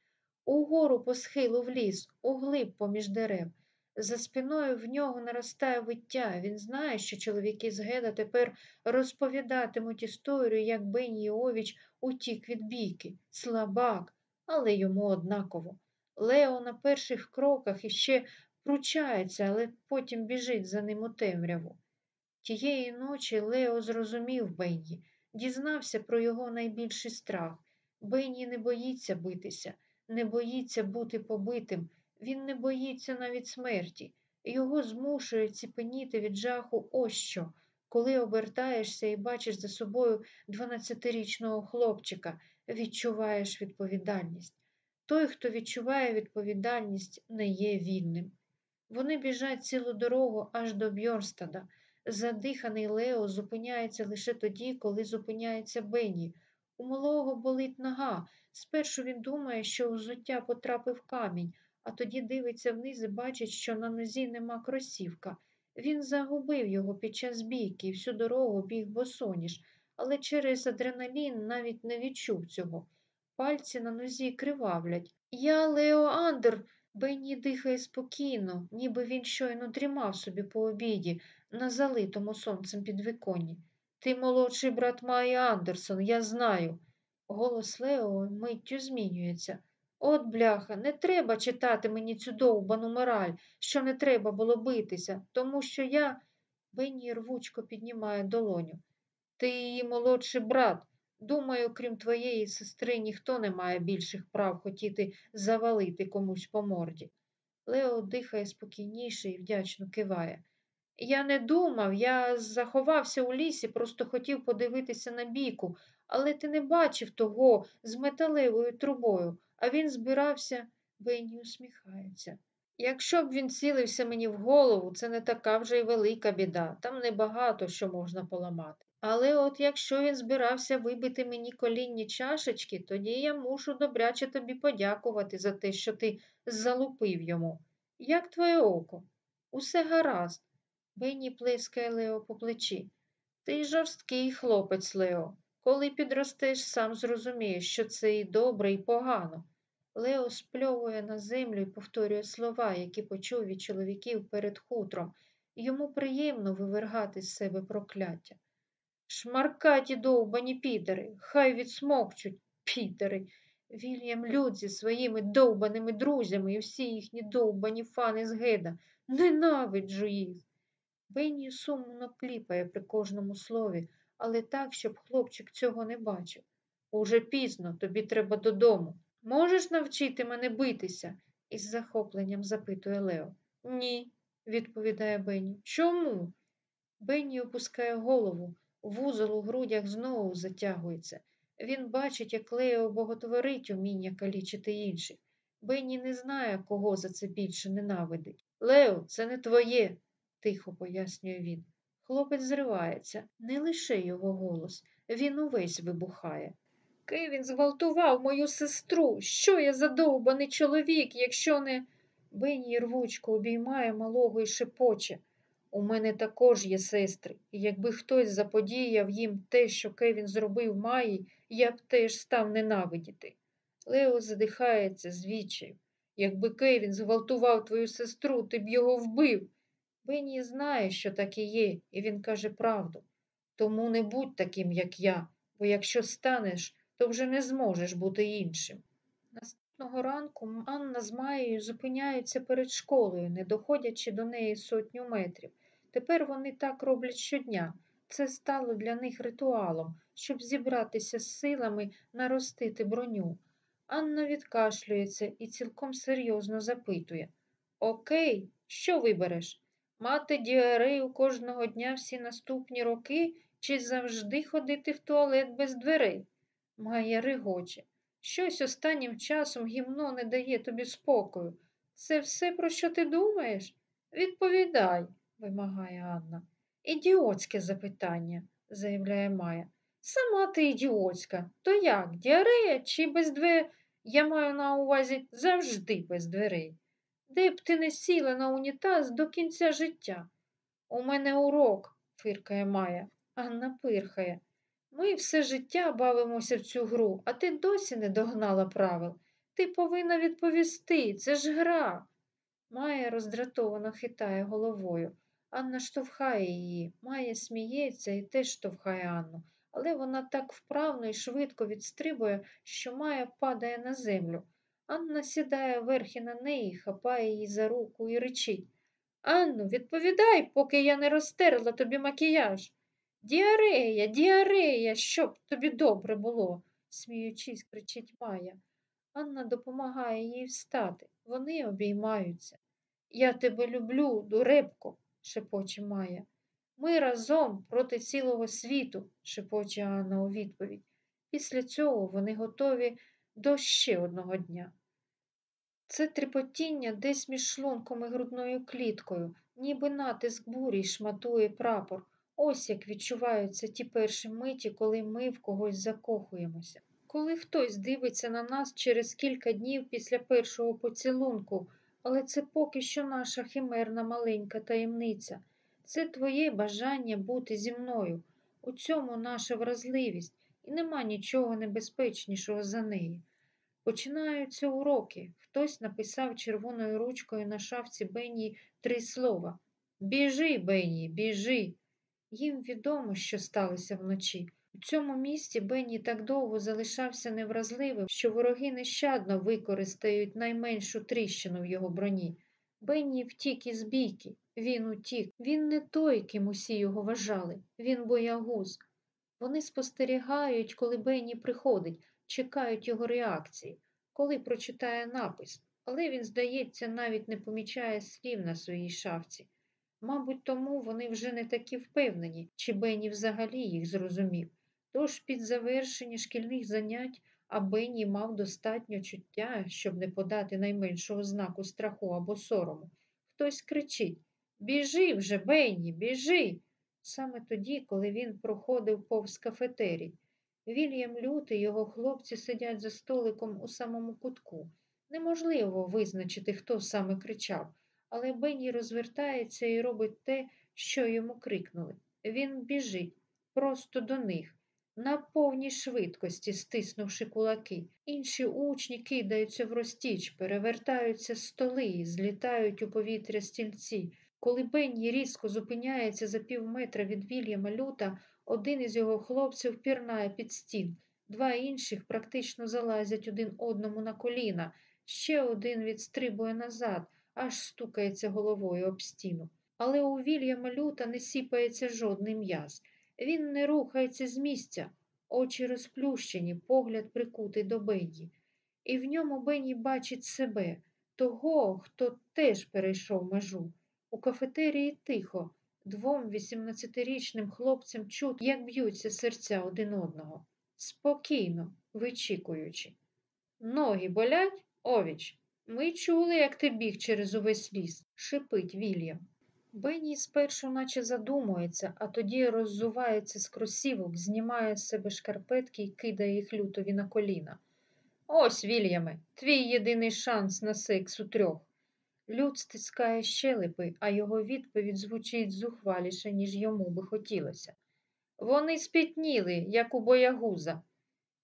Угору по схилу в ліс, углиб поміж дерев. За спиною в нього наростає виття. Він знає, що чоловіки з Геда тепер розповідатимуть історію, як Бенні Овіч утік від бійки. Слабак, але йому однаково. Лео на перших кроках іще пручається, але потім біжить за ним у темряву. Тієї ночі Лео зрозумів Бенні, дізнався про його найбільший страх. Бенні не боїться битися, не боїться бути побитим, він не боїться навіть смерті. Його змушує ціпеніти від жаху ось що, коли обертаєшся і бачиш за собою 12-річного хлопчика, відчуваєш відповідальність. Той, хто відчуває відповідальність, не є вільним. Вони біжать цілу дорогу аж до Бьорстада. Задиханий Лео зупиняється лише тоді, коли зупиняється Бенні. У малого болить нога. Спершу він думає, що взуття потрапив камінь, а тоді дивиться вниз і бачить, що на нозі нема кросівка. Він загубив його під час бійки і всю дорогу біг босоніж, але через адреналін навіть не відчув цього. Пальці на нозі кривавлять. Я Лео Андер. Бенні дихає спокійно, ніби він щойно дрімав собі по обіді на залитому сонцем підвіконні. Ти молодший брат Майї Андерсон, я знаю. Голос Лео миттю змінюється. От, бляха, не треба читати мені цю довбану мораль, що не треба було битися, тому що я. Бенні рвучко піднімає долоню. Ти її молодший брат. Думаю, крім твоєї сестри, ніхто не має більших прав хотіти завалити комусь по морді. Лео дихає спокійніше і вдячно киває. Я не думав, я заховався у лісі, просто хотів подивитися на бійку, але ти не бачив того з металевою трубою, а він збирався, Бенні усміхається. Якщо б він цілився мені в голову, це не така вже й велика біда, там небагато що можна поламати. Але от якщо він збирався вибити мені колінні чашечки, тоді я мушу добряче тобі подякувати за те, що ти залупив йому. Як твоє око? Усе гаразд. Бенні плескає Лео по плечі. Ти жорсткий хлопець, Лео. Коли підростеш, сам зрозумієш, що це і добре, і погано. Лео спльовує на землю і повторює слова, які почув від чоловіків перед хутром. Йому приємно вивергати з себе прокляття. Шмаркаті довбані підери, хай відсмокчуть підери. Вільям Люд зі своїми довбаними друзями і всі їхні довбані фани з геда. Ненавиджу їх. Бенні сумно кліпає при кожному слові, але так, щоб хлопчик цього не бачив. Уже пізно, тобі треба додому. Можеш навчити мене битися? із захопленням запитує Лео. Ні, відповідає Бенні. Чому? Бенні опускає голову, вузол у грудях знову затягується. Він бачить, як Лео боготворить уміння калічити інших. Бенні не знає, кого за це більше ненавидить. Лео, це не твоє, тихо пояснює він. Хлопець зривається, не лише його голос, він увесь вибухає. Кевін зґвалтував мою сестру. Що я за довбаний чоловік, якщо не. Бенні рвучко обіймає малого і шепоче. У мене також є сестри, і якби хтось заподіяв їм те, що Кевін зробив Маї, я б теж став ненавидіти. Лео задихається звідчаю. Якби Кевін зґвалтував твою сестру, ти б його вбив. Бенні знає, що так і є, і він каже правду. Тому не будь таким, як я, бо якщо станеш, то вже не зможеш бути іншим. Наступного ранку Анна з Маєю зупиняються перед школою, не доходячи до неї сотню метрів. Тепер вони так роблять щодня. Це стало для них ритуалом, щоб зібратися з силами наростити броню. Анна відкашлюється і цілком серйозно запитує Окей, що вибереш? Мати діарею кожного дня всі наступні роки чи завжди ходити в туалет без дверей? Майя ригоче. Щось останнім часом гімно не дає тобі спокою. Це все, про що ти думаєш? Відповідай, вимагає Анна. Ідіотське запитання, заявляє Майя. Сама ти ідіотська. То як, діарея чи без дверей? Я маю на увазі завжди без дверей. Де б ти не сіла на унітаз до кінця життя? У мене урок, фиркає Майя. Анна пирхає. Ми все життя бавимося в цю гру, а ти досі не догнала правил. Ти повинна відповісти, це ж гра. Майя роздратовано хитає головою. Анна штовхає її. Майя сміється і теж штовхає Анну, але вона так вправно і швидко відстрибує, що Майя падає на землю. Анна сідає верхи на неї, хапає її за руку і речить. Анну, відповідай, поки я не розтерла тобі макіяж. Діарея, діарея, щоб тобі добре було, сміючись, кричить Майя. Анна допомагає їй встати. Вони обіймаються. Я тебе люблю, дурепко, шепоче Майя. Ми разом проти цілого світу, шепоче Анна у відповідь. Після цього вони готові до ще одного дня. Це тріпотіння десь між шлунком і грудною кліткою, ніби натиск бурі шматує прапор. Ось як відчуваються ті перші миті, коли ми в когось закохуємося. Коли хтось дивиться на нас через кілька днів після першого поцілунку, але це поки що наша химерна маленька таємниця. Це твоє бажання бути зі мною. У цьому наша вразливість, і нема нічого небезпечнішого за неї. Починаються уроки. Хтось написав червоною ручкою на шафці Бенні три слова Біжи, Бенні, біжи. Їм відомо, що сталося вночі. У цьому місті Бенні так довго залишався невразливим, що вороги нещадно використають найменшу тріщину в його броні. Бенні втік із бійки. Він утік. Він не той, ким усі його вважали. Він боягуз. Вони спостерігають, коли Бенні приходить, чекають його реакції, коли прочитає напис, але він, здається, навіть не помічає слів на своїй шафці. Мабуть, тому вони вже не такі впевнені, чи Бенні взагалі їх зрозумів. Тож під завершення шкільних занять а Бенні мав достатньо чуття, щоб не подати найменшого знаку страху або сорому. Хтось кричить Біжи вже, Бенні, біжи. Саме тоді, коли він проходив повз кафетерій. Вільям лютий, його хлопці сидять за столиком у самому кутку. Неможливо визначити, хто саме кричав, але Бенні розвертається і робить те, що йому крикнули. Він біжить просто до них, на повній швидкості, стиснувши кулаки. Інші учні кидаються в розтіч, перевертаються столи, злітають у повітря стільці. Коли Бенні різко зупиняється за пів метра від Вільяма люта, один із його хлопців пірнає під стін, два інших практично залазять один одному на коліна, ще один відстрибує назад, аж стукається головою об стіну. Але у Вільяма люта не сіпається жодний м'яз. Він не рухається з місця, очі розплющені, погляд прикутий до Бенні. І в ньому Бенні бачить себе, того, хто теж перейшов межу. У кафетерії тихо, двом вісімнадцятирічним хлопцям чути, як б'ються серця один одного, спокійно, вичікуючи. Ноги болять, овіч. Ми чули, як ти біг через увесь ліс, шипить Вільям. Бенні спершу наче задумується, а тоді роззувається з кросівок, знімає з себе шкарпетки і кидає їх лютові на коліна. Ось, Вільяме, твій єдиний шанс на секс у трьох. Люд стискає щелепи, а його відповідь звучить зухваліше, ніж йому би хотілося. Вони спітніли, як у боягуза.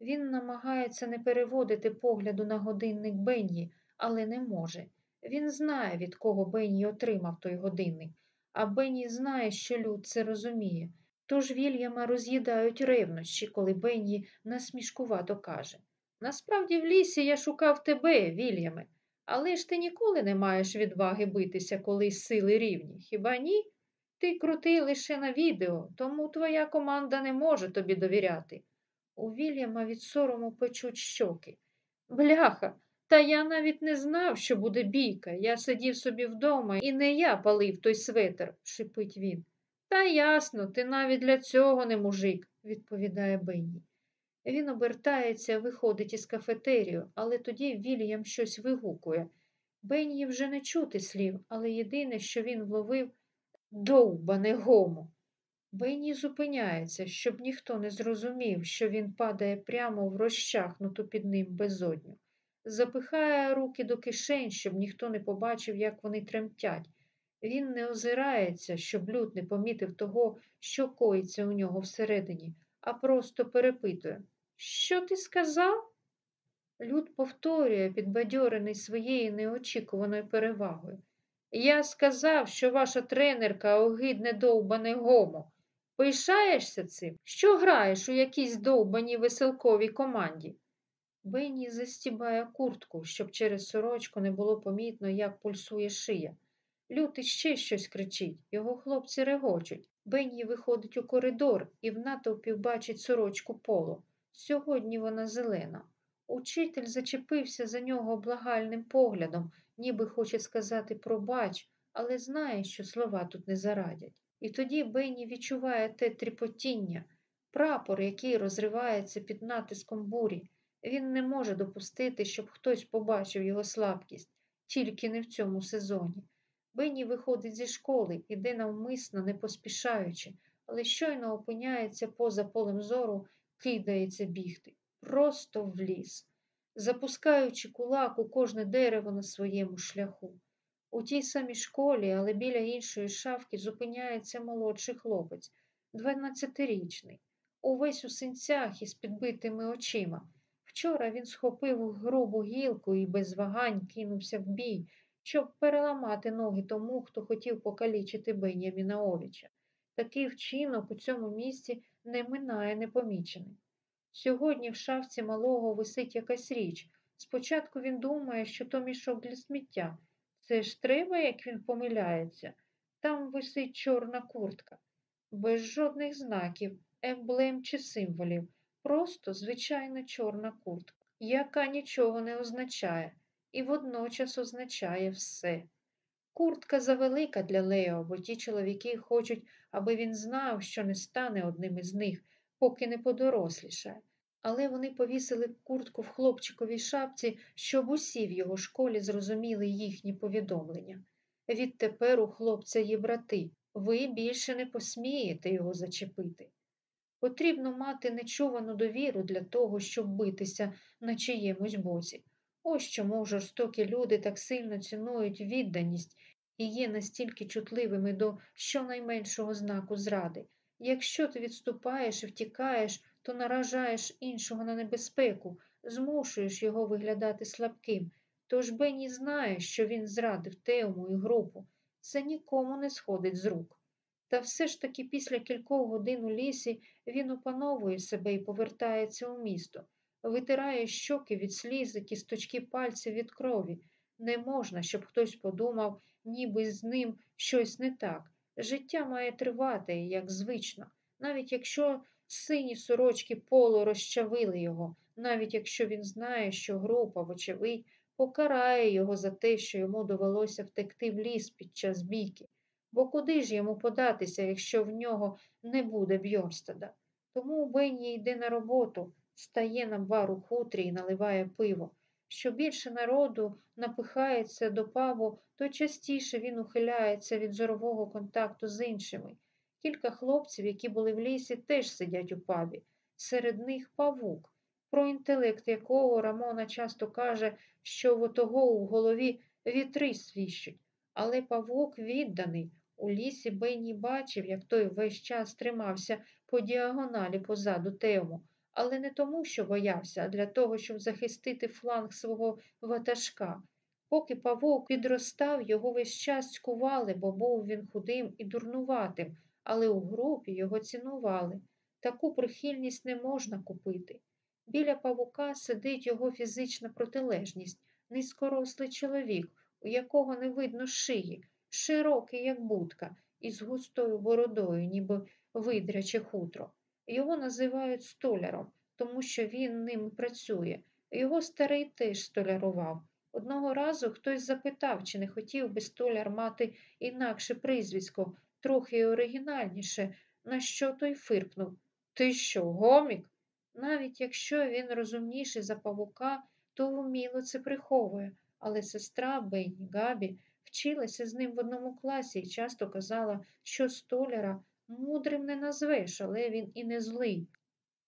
Він намагається не переводити погляду на годинник Бенні, але не може. Він знає, від кого Бенні отримав той годинник, а Бенні знає, що люд це розуміє. Тож Вільяма роз'їдають ревнощі, коли Бенні насмішкувато каже Насправді в лісі я шукав тебе, Вільяме, але ж ти ніколи не маєш відваги битися, коли сили рівні. Хіба ні? Ти крутий лише на відео, тому твоя команда не може тобі довіряти. У Вільяма від сорому печуть щоки. Бляха, та я навіть не знав, що буде бійка. Я сидів собі вдома і не я палив той светер, шипить він. Та ясно, ти навіть для цього не мужик, відповідає Бенні. Він обертається, виходить із кафетерію, але тоді Вільям щось вигукує. Бенні вже не чути слів, але єдине, що він вловив довбане гомо. Бенні зупиняється, щоб ніхто не зрозумів, що він падає прямо в розчахнуту під ним безодню. Запихає руки до кишень, щоб ніхто не побачив, як вони тремтять. Він не озирається, щоб люд не помітив того, що коїться у нього всередині, а просто перепитує Що ти сказав? Люд повторює, підбадьорений своєю неочікуваною перевагою. Я сказав, що ваша тренерка огидне довбане гомо. Пишаєшся цим? Що граєш у якійсь довбаній веселковій команді? Бенні застібає куртку, щоб через сорочку не було помітно, як пульсує шия. Лютий ще щось кричить, його хлопці регочуть. Бенні виходить у коридор і в натовпі бачить сорочку поло. Сьогодні вона зелена. Учитель зачепився за нього благальним поглядом, ніби хоче сказати пробач, але знає, що слова тут не зарадять. І тоді Бенні відчуває те тріпотіння, прапор, який розривається під натиском бурі. Він не може допустити, щоб хтось побачив його слабкість, тільки не в цьому сезоні. Бенні виходить зі школи, іде навмисно, не поспішаючи, але щойно опиняється поза полем зору, кидається бігти. Просто в ліс, запускаючи кулак у кожне дерево на своєму шляху. У тій самій школі, але біля іншої шавки, зупиняється молодший хлопець, дванадцятирічний, увесь у синцях із підбитими очима. Вчора він схопив грубу гілку і без вагань кинувся в бій, щоб переламати ноги тому, хто хотів покалічити Беняміна Овіча. Такий вчинок у цьому місці не минає непомічений. Сьогодні в шафці малого висить якась річ. Спочатку він думає, що то мішок для сміття. Це ж треба, як він помиляється. Там висить чорна куртка, без жодних знаків, емблем чи символів. Просто звичайна чорна куртка, яка нічого не означає і водночас означає все. Куртка завелика для Лео, бо ті чоловіки хочуть, аби він знав, що не стане одним із них, поки не подорослішає. Але вони повісили куртку в хлопчиковій шапці, щоб усі в його школі зрозуміли їхні повідомлення. Відтепер у хлопця є брати, ви більше не посмієте його зачепити. Потрібно мати нечувану довіру для того, щоб битися на чиємусь боці. Ось чому жорстокі люди так сильно цінують відданість і є настільки чутливими до щонайменшого знаку зради. Якщо ти відступаєш і втікаєш, то наражаєш іншого на небезпеку, змушуєш його виглядати слабким. Тож Бенні знає, що він зрадив Теому і групу. Це нікому не сходить з рук. Та все ж таки після кількох годин у лісі він опановує себе і повертається у місто, витирає щоки від слізи, кісточки пальців від крові. Не можна, щоб хтось подумав, ніби з ним щось не так. Життя має тривати, як звично, навіть якщо сині сорочки поло розчавили його, навіть якщо він знає, що група, вочевидь, покарає його за те, що йому довелося втекти в ліс під час бійки. Бо куди ж йому податися, якщо в нього не буде Бьорстада? Тому Бенні йде на роботу, стає на бар у хутрі і наливає пиво. Що більше народу напихається до пабу, то частіше він ухиляється від зорового контакту з іншими. Кілька хлопців, які були в лісі, теж сидять у пабі. Серед них павук, про інтелект якого Рамона часто каже, що в отого в голові вітри свіщуть. Але павук відданий. У лісі Бенні бачив, як той весь час тримався по діагоналі позаду Теому, але не тому, що боявся, а для того, щоб захистити фланг свого ватажка. Поки павук підростав, його весь час цькували, бо був він худим і дурнуватим, але у групі його цінували. Таку прихильність не можна купити. Біля павука сидить його фізична протилежність, низькорослий чоловік, у якого не видно шиї, широкий, як будка, із густою бородою, ніби видряче хутро. Його називають столяром, тому що він ним працює. Його старий теж столярував. Одного разу хтось запитав, чи не хотів би столяр мати інакше прізвисько, трохи оригінальніше, на що той фиркнув. Ти що, гомік? Навіть якщо він розумніший за павука, то вміло це приховує, але сестра Бенні Габі вчилася з ним в одному класі і часто казала, що столяра мудрим не назвеш, але він і не злий.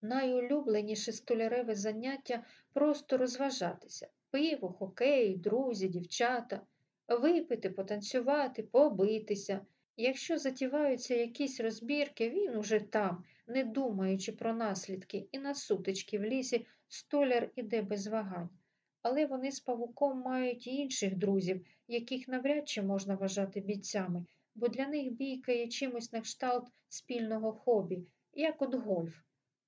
Найулюбленіше столяреве заняття просто розважатися. Пиво, хокей, друзі, дівчата, випити, потанцювати, побитися. Якщо затіваються якісь розбірки, він уже там, не думаючи про наслідки і на сутички в лісі, столяр іде без вагань. Але вони з павуком мають і інших друзів, яких навряд чи можна вважати бійцями, бо для них бійка є чимось на кшталт спільного хобі, як от гольф.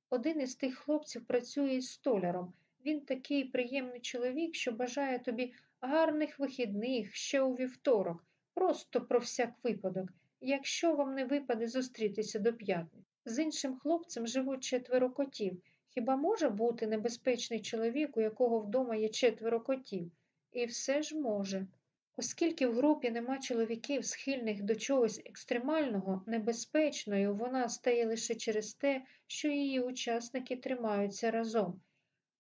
Один із тих хлопців працює із столяром. Він такий приємний чоловік, що бажає тобі гарних вихідних ще у вівторок, просто про всяк випадок, якщо вам не випаде зустрітися до п'ятниці. З іншим хлопцем живуть четверо котів. Хіба може бути небезпечний чоловік, у якого вдома є четверо котів? І все ж може. Оскільки в групі нема чоловіків, схильних до чогось екстремального, небезпечною вона стає лише через те, що її учасники тримаються разом.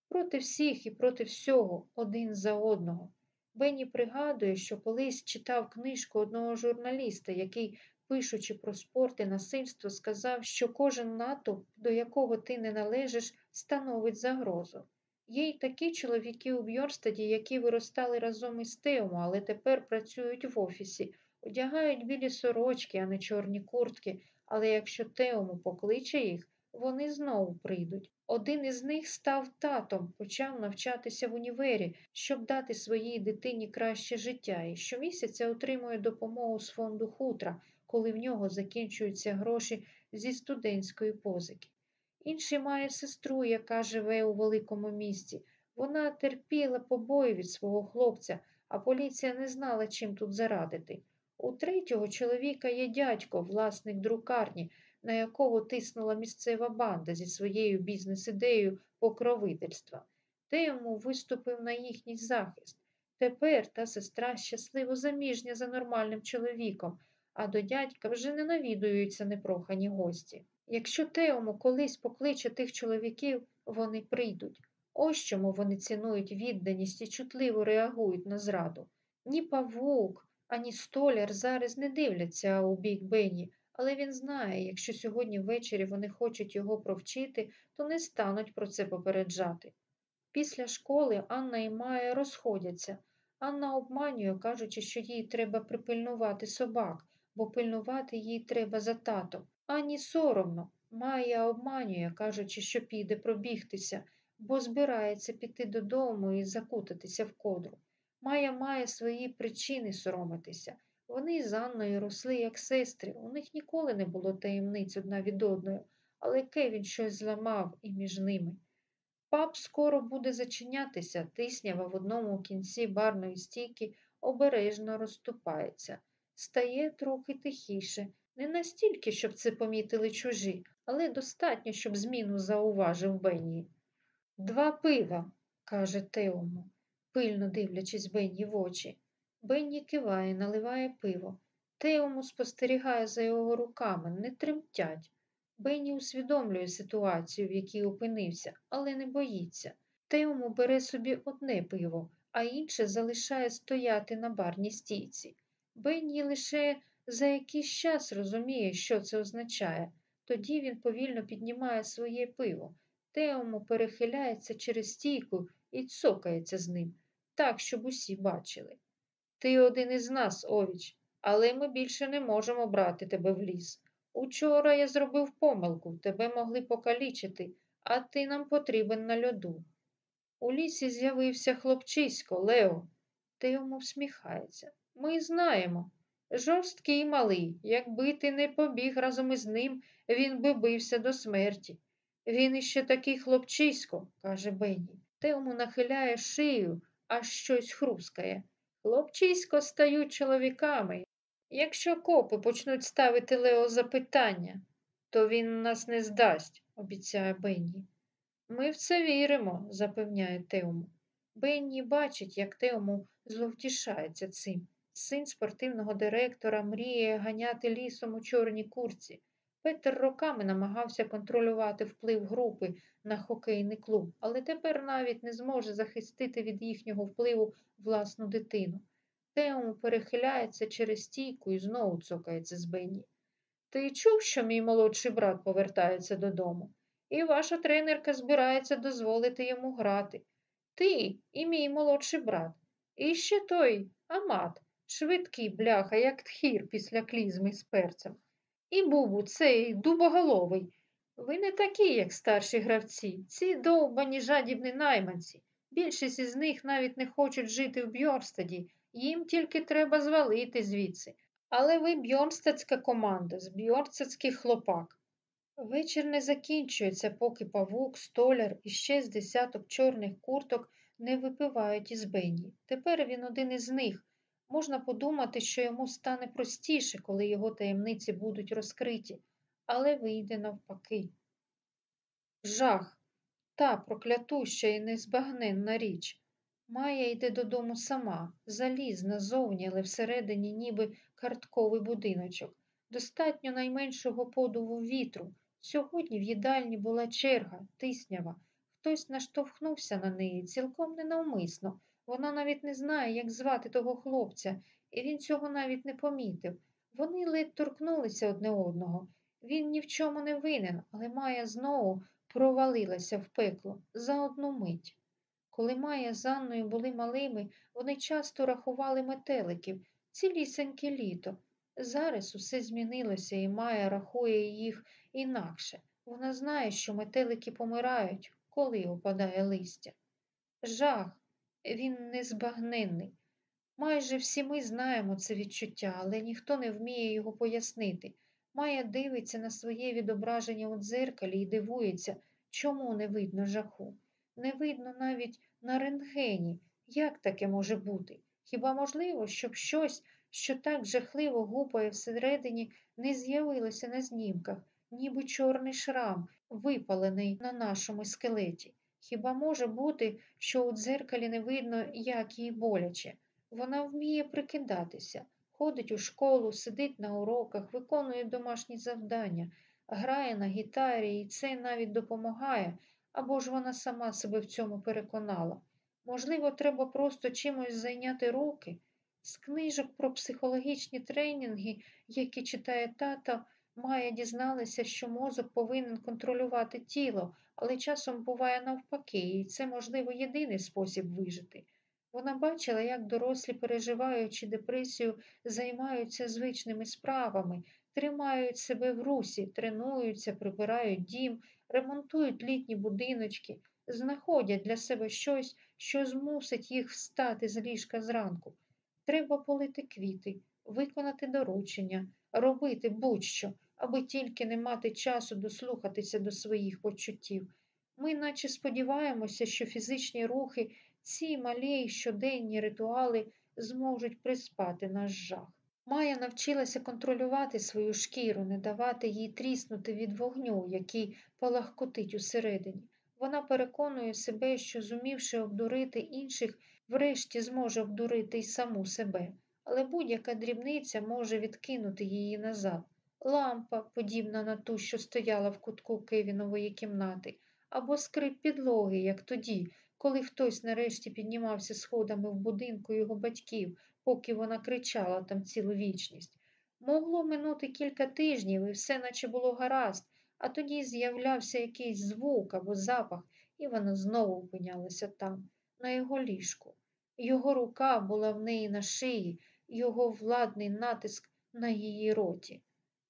Проти всіх і проти всього, один за одного. Бенні пригадує, що колись читав книжку одного журналіста, який, пишучи про спорт і насильство, сказав, що кожен натовп, до якого ти не належиш, становить загрозу. Є й такі чоловіки у Бьорстаді, які виростали разом із Теомо, але тепер працюють в офісі, одягають білі сорочки, а не чорні куртки, але якщо Теому покличе їх, вони знову прийдуть. Один із них став татом, почав навчатися в універі, щоб дати своїй дитині краще життя, і щомісяця отримує допомогу з фонду хутра, коли в нього закінчуються гроші зі студентської позики. Інший має сестру, яка живе у великому місті. Вона терпіла побої від свого хлопця, а поліція не знала, чим тут зарадити. У третього чоловіка є дядько, власник друкарні, на якого тиснула місцева банда зі своєю бізнес-ідеєю покровительства. Те йому виступив на їхній захист. Тепер та сестра щасливо заміжня за нормальним чоловіком, а до дядька вже не навідуються непрохані гості. Якщо Теому колись покличе тих чоловіків, вони прийдуть. Ось чому вони цінують відданість і чутливо реагують на зраду. Ні павук, ані столяр зараз не дивляться у бік Бенні, але він знає, якщо сьогодні ввечері вони хочуть його провчити, то не стануть про це попереджати. Після школи Анна і Майя розходяться. Анна обманює, кажучи, що їй треба припильнувати собак, бо пильнувати їй треба за татом. Ані соромно. Майя обманює, кажучи, що піде пробігтися, бо збирається піти додому і закутатися в кодру. Майя має свої причини соромитися. Вони з Анною росли як сестри, у них ніколи не було таємниць одна від одної, але Кевін щось зламав і між ними. Пап скоро буде зачинятися, тиснява в одному кінці барної стійки обережно розступається, стає трохи тихіше, не настільки, щоб це помітили чужі, але достатньо, щоб зміну зауважив Бенні. Два пива, каже Теому, пильно дивлячись Бенні в очі. Бенні киває, наливає пиво. Теому спостерігає за його руками, не тремтять. Бенні усвідомлює ситуацію, в якій опинився, але не боїться. Теому бере собі одне пиво, а інше залишає стояти на барній стійці. Бенні лише за якийсь час розуміє, що це означає. Тоді він повільно піднімає своє пиво. Теому перехиляється через стійку і цокається з ним, так, щоб усі бачили. Ти один із нас, Овіч, але ми більше не можемо брати тебе в ліс. Учора я зробив помилку, тебе могли покалічити, а ти нам потрібен на льоду. У лісі з'явився хлопчисько, Лео. Теому всміхається. Ми знаємо. Жорсткий малий. Якби ти не побіг разом із ним, він би бився до смерті. Він іще такий хлопчисько, каже Бенні. Теому нахиляє шию, аж щось хрускає. Хлопчисько стають чоловіками. Якщо копи почнуть ставити Лео запитання, то він нас не здасть, обіцяє Бенні. Ми в це віримо, запевняє Теому. Бенні бачить, як Теому зловтішається цим. Син спортивного директора мріє ганяти лісом у чорній курці. Петер роками намагався контролювати вплив групи на хокейний клуб, але тепер навіть не зможе захистити від їхнього впливу власну дитину. Теому перехиляється через стійку і знову цокається з Бенні. Ти чув, що мій молодший брат повертається додому, і ваша тренерка збирається дозволити йому грати. Ти і мій молодший брат. І ще той Амат, швидкий бляха, як тхір після клізми з перцем. І бубу, цей дубоголовий. Ви не такі, як старші гравці, ці довбані жадібні найманці. Більшість із них навіть не хочуть жити в Бьорстаді, їм тільки треба звалити звідси. Але ви бьорнстадська команда, з бьорнстадських хлопак. Вечір не закінчується, поки павук, столяр і ще з десяток чорних курток не випивають із Бенні. Тепер він один із них. Можна подумати, що йому стане простіше, коли його таємниці будуть розкриті, але вийде навпаки. Жах, та проклятуща і незбагненна річ. Майя йде додому сама, залізна зовні, але всередині ніби картковий будиночок. Достатньо найменшого подуву вітру. Сьогодні в їдальні була черга, тиснява. Хтось наштовхнувся на неї цілком ненавмисно. Вона навіть не знає, як звати того хлопця, і він цього навіть не помітив. Вони ледь торкнулися одне одного. Він ні в чому не винен, але Майя знову провалилася в пекло за одну мить. Коли Майя з Анною були малими, вони часто рахували метеликів, цілісеньке літо. Зараз усе змінилося, і Майя рахує їх інакше. Вона знає, що метелики помирають, коли опадає листя. Жах, він незбагненний. Майже всі ми знаємо це відчуття, але ніхто не вміє його пояснити. Майя дивиться на своє відображення у дзеркалі і дивується, чому не видно жаху. Не видно навіть на рентгені. Як таке може бути? Хіба можливо, щоб щось, що так жахливо гупає всередині, не з'явилося на знімках, ніби чорний шрам, випалений на нашому скелеті? Хіба може бути, що у дзеркалі не видно, як їй боляче? Вона вміє прикидатися, ходить у школу, сидить на уроках, виконує домашні завдання, грає на гітарі, і це навіть допомагає, або ж вона сама себе в цьому переконала. Можливо, треба просто чимось зайняти руки. З книжок про психологічні тренінги, які читає тата, Майя дізналася, що мозок повинен контролювати тіло, але часом буває навпаки, і це, можливо, єдиний спосіб вижити. Вона бачила, як дорослі, переживаючи депресію, займаються звичними справами, тримають себе в русі, тренуються, прибирають дім, ремонтують літні будиночки, знаходять для себе щось, що змусить їх встати з ліжка зранку. Треба полити квіти, виконати доручення, робити будь-що, аби тільки не мати часу дослухатися до своїх почуттів. Ми наче сподіваємося, що фізичні рухи, ці малі щоденні ритуали зможуть приспати наш жах. Майя навчилася контролювати свою шкіру, не давати їй тріснути від вогню, який палахкотить усередині. Вона переконує себе, що, зумівши обдурити інших, врешті зможе обдурити й саму себе, але будь-яка дрібниця може відкинути її назад. Лампа, подібна на ту, що стояла в кутку Кевінової кімнати, або скрип підлоги, як тоді, коли хтось нарешті піднімався сходами в будинку його батьків, поки вона кричала там цілу вічність. Могло минути кілька тижнів, і все наче було гаразд, а тоді з'являвся якийсь звук або запах, і вона знову опинялася там, на його ліжку. Його рука була в неї на шиї, його владний натиск на її роті.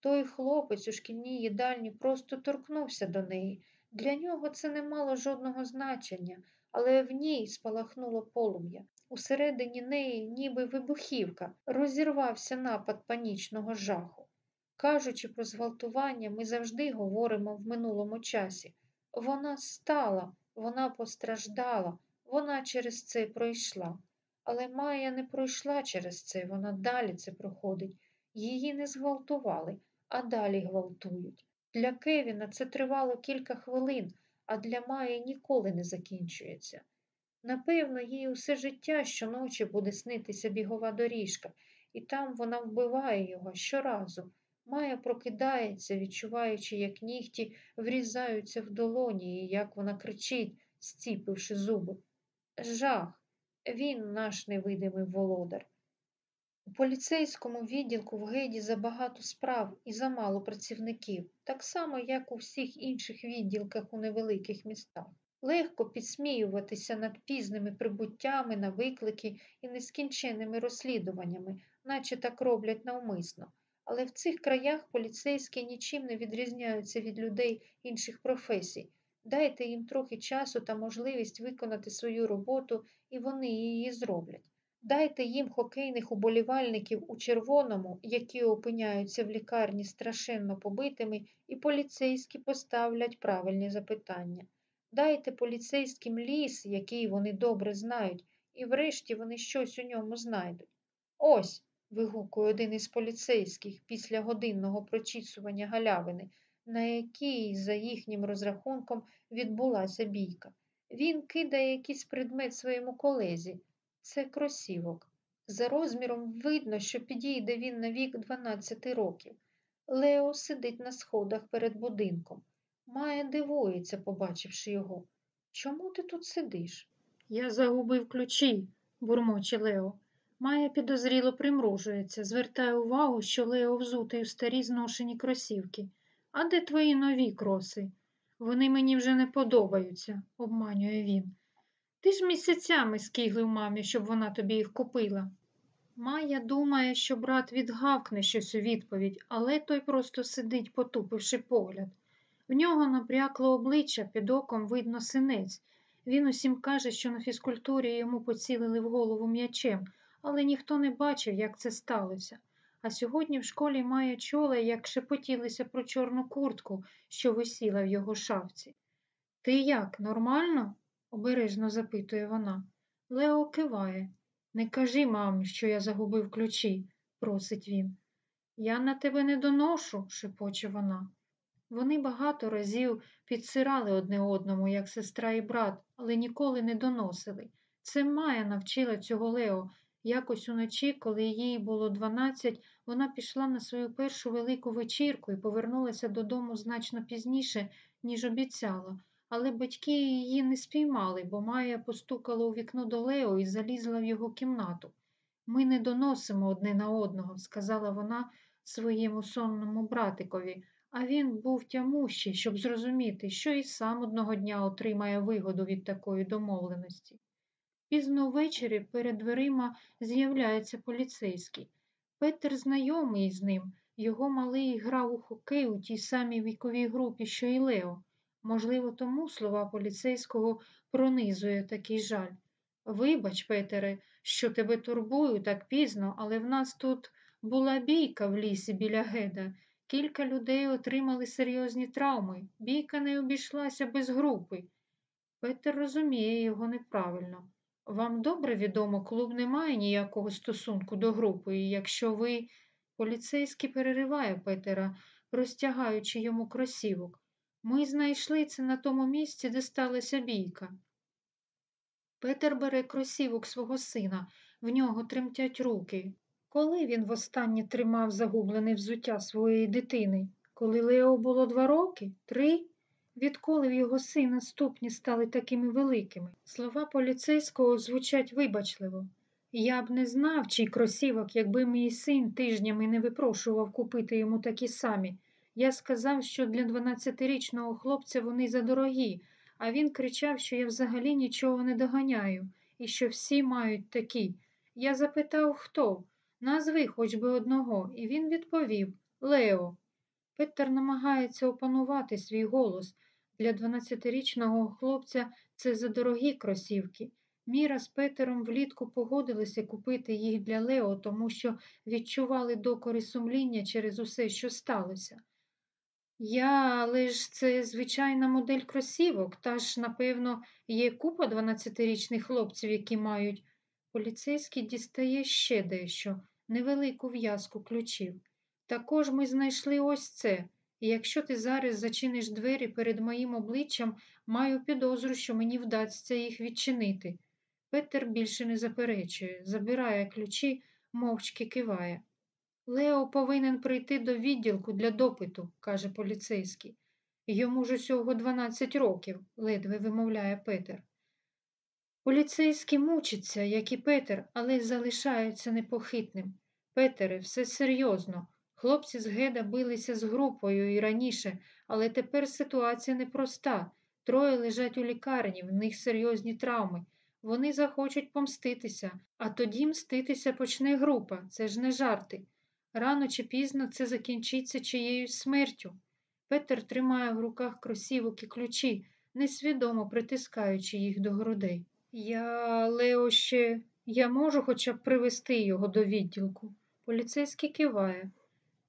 Той хлопець у шкільній їдальні просто торкнувся до неї. Для нього це не мало жодного значення, але в ній спалахнуло полум'я. Усередині неї, ніби вибухівка, розірвався напад панічного жаху. Кажучи про зґвалтування, ми завжди говоримо в минулому часі. Вона стала, вона постраждала, вона через це пройшла. Але Майя не пройшла через це, вона далі це проходить. Її не зґвалтували, а далі гвалтують. Для Кевіна це тривало кілька хвилин, а для Майї ніколи не закінчується. Напевно, їй усе життя щоночі буде снитися бігова доріжка, і там вона вбиває його щоразу. Майя прокидається, відчуваючи, як нігті врізаються в долоні і як вона кричить, зціпивши зуби. Жах, він наш невидимий володар. У поліцейському відділку в Гейді забагато справ і замало працівників, так само, як у всіх інших відділках у невеликих містах. Легко підсміюватися над пізними прибуттями на виклики і нескінченними розслідуваннями, наче так роблять навмисно. Але в цих краях поліцейські нічим не відрізняються від людей інших професій. Дайте їм трохи часу та можливість виконати свою роботу, і вони її зроблять. Дайте їм хокейних уболівальників у червоному, які опиняються в лікарні страшенно побитими, і поліцейські поставлять правильні запитання. Дайте поліцейським ліс, який вони добре знають, і врешті вони щось у ньому знайдуть. Ось, вигукує один із поліцейських після годинного прочісування галявини, на якій, за їхнім розрахунком, відбулася бійка. Він кидає якийсь предмет своєму колезі. Це кросівок. За розміром видно, що підійде він на вік 12 років. Лео сидить на сходах перед будинком. Майя дивується, побачивши його. Чому ти тут сидиш? Я загубив ключі, бурмоче Лео. Майя підозріло примружується, звертає увагу, що Лео взутий у старі зношені кросівки. А де твої нові кроси? Вони мені вже не подобаються, обманює він. Ти ж місяцями скиглив мамі, щоб вона тобі їх купила. Майя думає, що брат відгавкне щось у відповідь, але той просто сидить, потупивши погляд. В нього набрякло обличчя, під оком видно синець. Він усім каже, що на фізкультурі йому поцілили в голову м'ячем, але ніхто не бачив, як це сталося. А сьогодні в школі має чола, як шепотілися про чорну куртку, що висіла в його шафці. Ти як, нормально? Обережно запитує вона. Лео киває. Не кажи мамі, що я загубив ключі, просить він. Я на тебе не доношу, шепоче вона. Вони багато разів підсирали одне одному, як сестра і брат, але ніколи не доносили. Це Майя навчила цього Лео. Якось уночі, коли їй було 12, вона пішла на свою першу велику вечірку і повернулася додому значно пізніше, ніж обіцяла. Але батьки її не спіймали, бо Майя постукала у вікно до Лео і залізла в його кімнату. Ми не доносимо одне на одного, сказала вона своєму сонному братикові, а він був тямущий, щоб зрозуміти, що і сам одного дня отримає вигоду від такої домовленості. Пізно ввечері перед дверима з'являється поліцейський. Петер знайомий з ним, його малий грав у хокей у тій самій віковій групі, що й Лео. Можливо, тому слова поліцейського пронизує такий жаль. Вибач, Петере, що тебе турбую так пізно, але в нас тут була бійка в лісі біля геда. Кілька людей отримали серйозні травми. Бійка не обійшлася без групи. Петер розуміє його неправильно. Вам добре відомо, клуб не має ніякого стосунку до групи, і якщо ви. Поліцейський перериває Петера, розтягаючи йому кросівок. Ми знайшли це на тому місці, де сталася бійка. Петер бере кросівок свого сина, в нього тремтять руки. Коли він востаннє тримав загублене взуття своєї дитини? Коли Лео було два роки? Три? Відколи в його сина ступні стали такими великими? Слова поліцейського звучать вибачливо. Я б не знав, чий кросівок, якби мій син тижнями не випрошував купити йому такі самі. Я сказав, що для 12-річного хлопця вони задорогі, а він кричав, що я взагалі нічого не доганяю і що всі мають такі. Я запитав, хто? Назви хоч би одного, і він відповів Лео. Петер намагається опанувати свій голос. Для 12-річного хлопця це задорогі кросівки. Міра з Петером влітку погодилися купити їх для Лео, тому що відчували докори сумління через усе, що сталося. Я, але ж це звичайна модель кросівок, та ж, напевно, є купа 12-річних хлопців, які мають. Поліцейський дістає ще дещо, невелику в'язку ключів. Також ми знайшли ось це, і якщо ти зараз зачиниш двері перед моїм обличчям, маю підозру, що мені вдасться їх відчинити. Петер більше не заперечує, забирає ключі, мовчки киває. Лео повинен прийти до відділку для допиту, каже поліцейський. Йому ж усього 12 років, ледве вимовляє Петер. Поліцейський мучиться, як і Петер, але залишається непохитним. Петере, все серйозно. Хлопці з Геда билися з групою і раніше, але тепер ситуація непроста. Троє лежать у лікарні, в них серйозні травми. Вони захочуть помститися, а тоді мститися почне група. Це ж не жарти. Рано чи пізно це закінчиться чиєюсь смертю. Петер тримає в руках кросівок і ключі, несвідомо притискаючи їх до грудей. Я, Лео, ще я можу хоча б привести його до відділку. Поліцейський киває.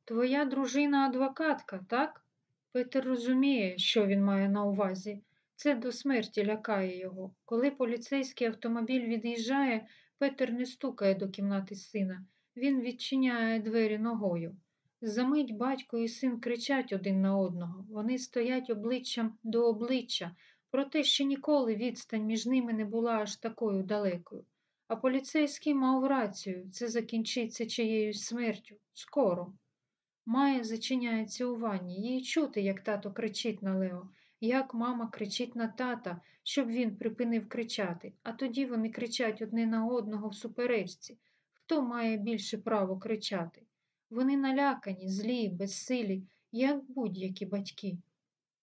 Твоя дружина адвокатка, так? Петер розуміє, що він має на увазі. Це до смерті лякає його. Коли поліцейський автомобіль від'їжджає, Петер не стукає до кімнати сина. Він відчиняє двері ногою. Замить батько і син кричать один на одного. Вони стоять обличчям до обличчя, проте ще ніколи відстань між ними не була аж такою далекою. А поліцейський мав рацію це закінчиться чиєюсь смертю. Скоро. Майя зачиняється у ванні. Їй чути, як тато кричить на Лео, як мама кричить на тата, щоб він припинив кричати, а тоді вони кричать одне на одного в суперечці. Хто має більше право кричати? Вони налякані, злі, безсилі, як будь-які батьки.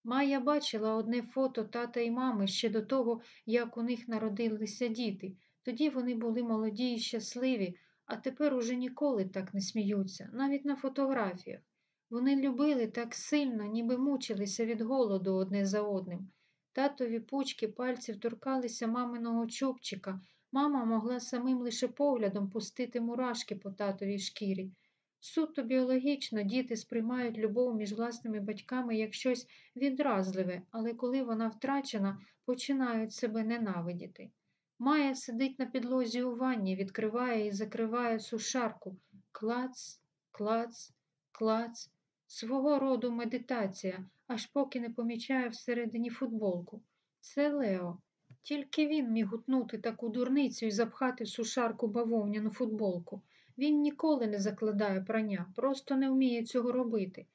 Майя бачила одне фото тата і мами ще до того, як у них народилися діти. Тоді вони були молоді і щасливі, а тепер уже ніколи так не сміються, навіть на фотографіях. Вони любили так сильно, ніби мучилися від голоду одне за одним. Татові пучки пальців торкалися маминого чубчика. Мама могла самим лише поглядом пустити мурашки по татовій шкірі. Суто біологічно діти сприймають любов між власними батьками як щось відразливе, але коли вона втрачена, починають себе ненавидіти. Майя сидить на підлозі у ванні, відкриває і закриває сушарку. Клац, клац, клац. Свого роду медитація, аж поки не помічає всередині футболку. Це Лео. Тільки він міг утнути таку дурницю і запхати сушарку бавовняну футболку. Він ніколи не закладає прання, просто не вміє цього робити.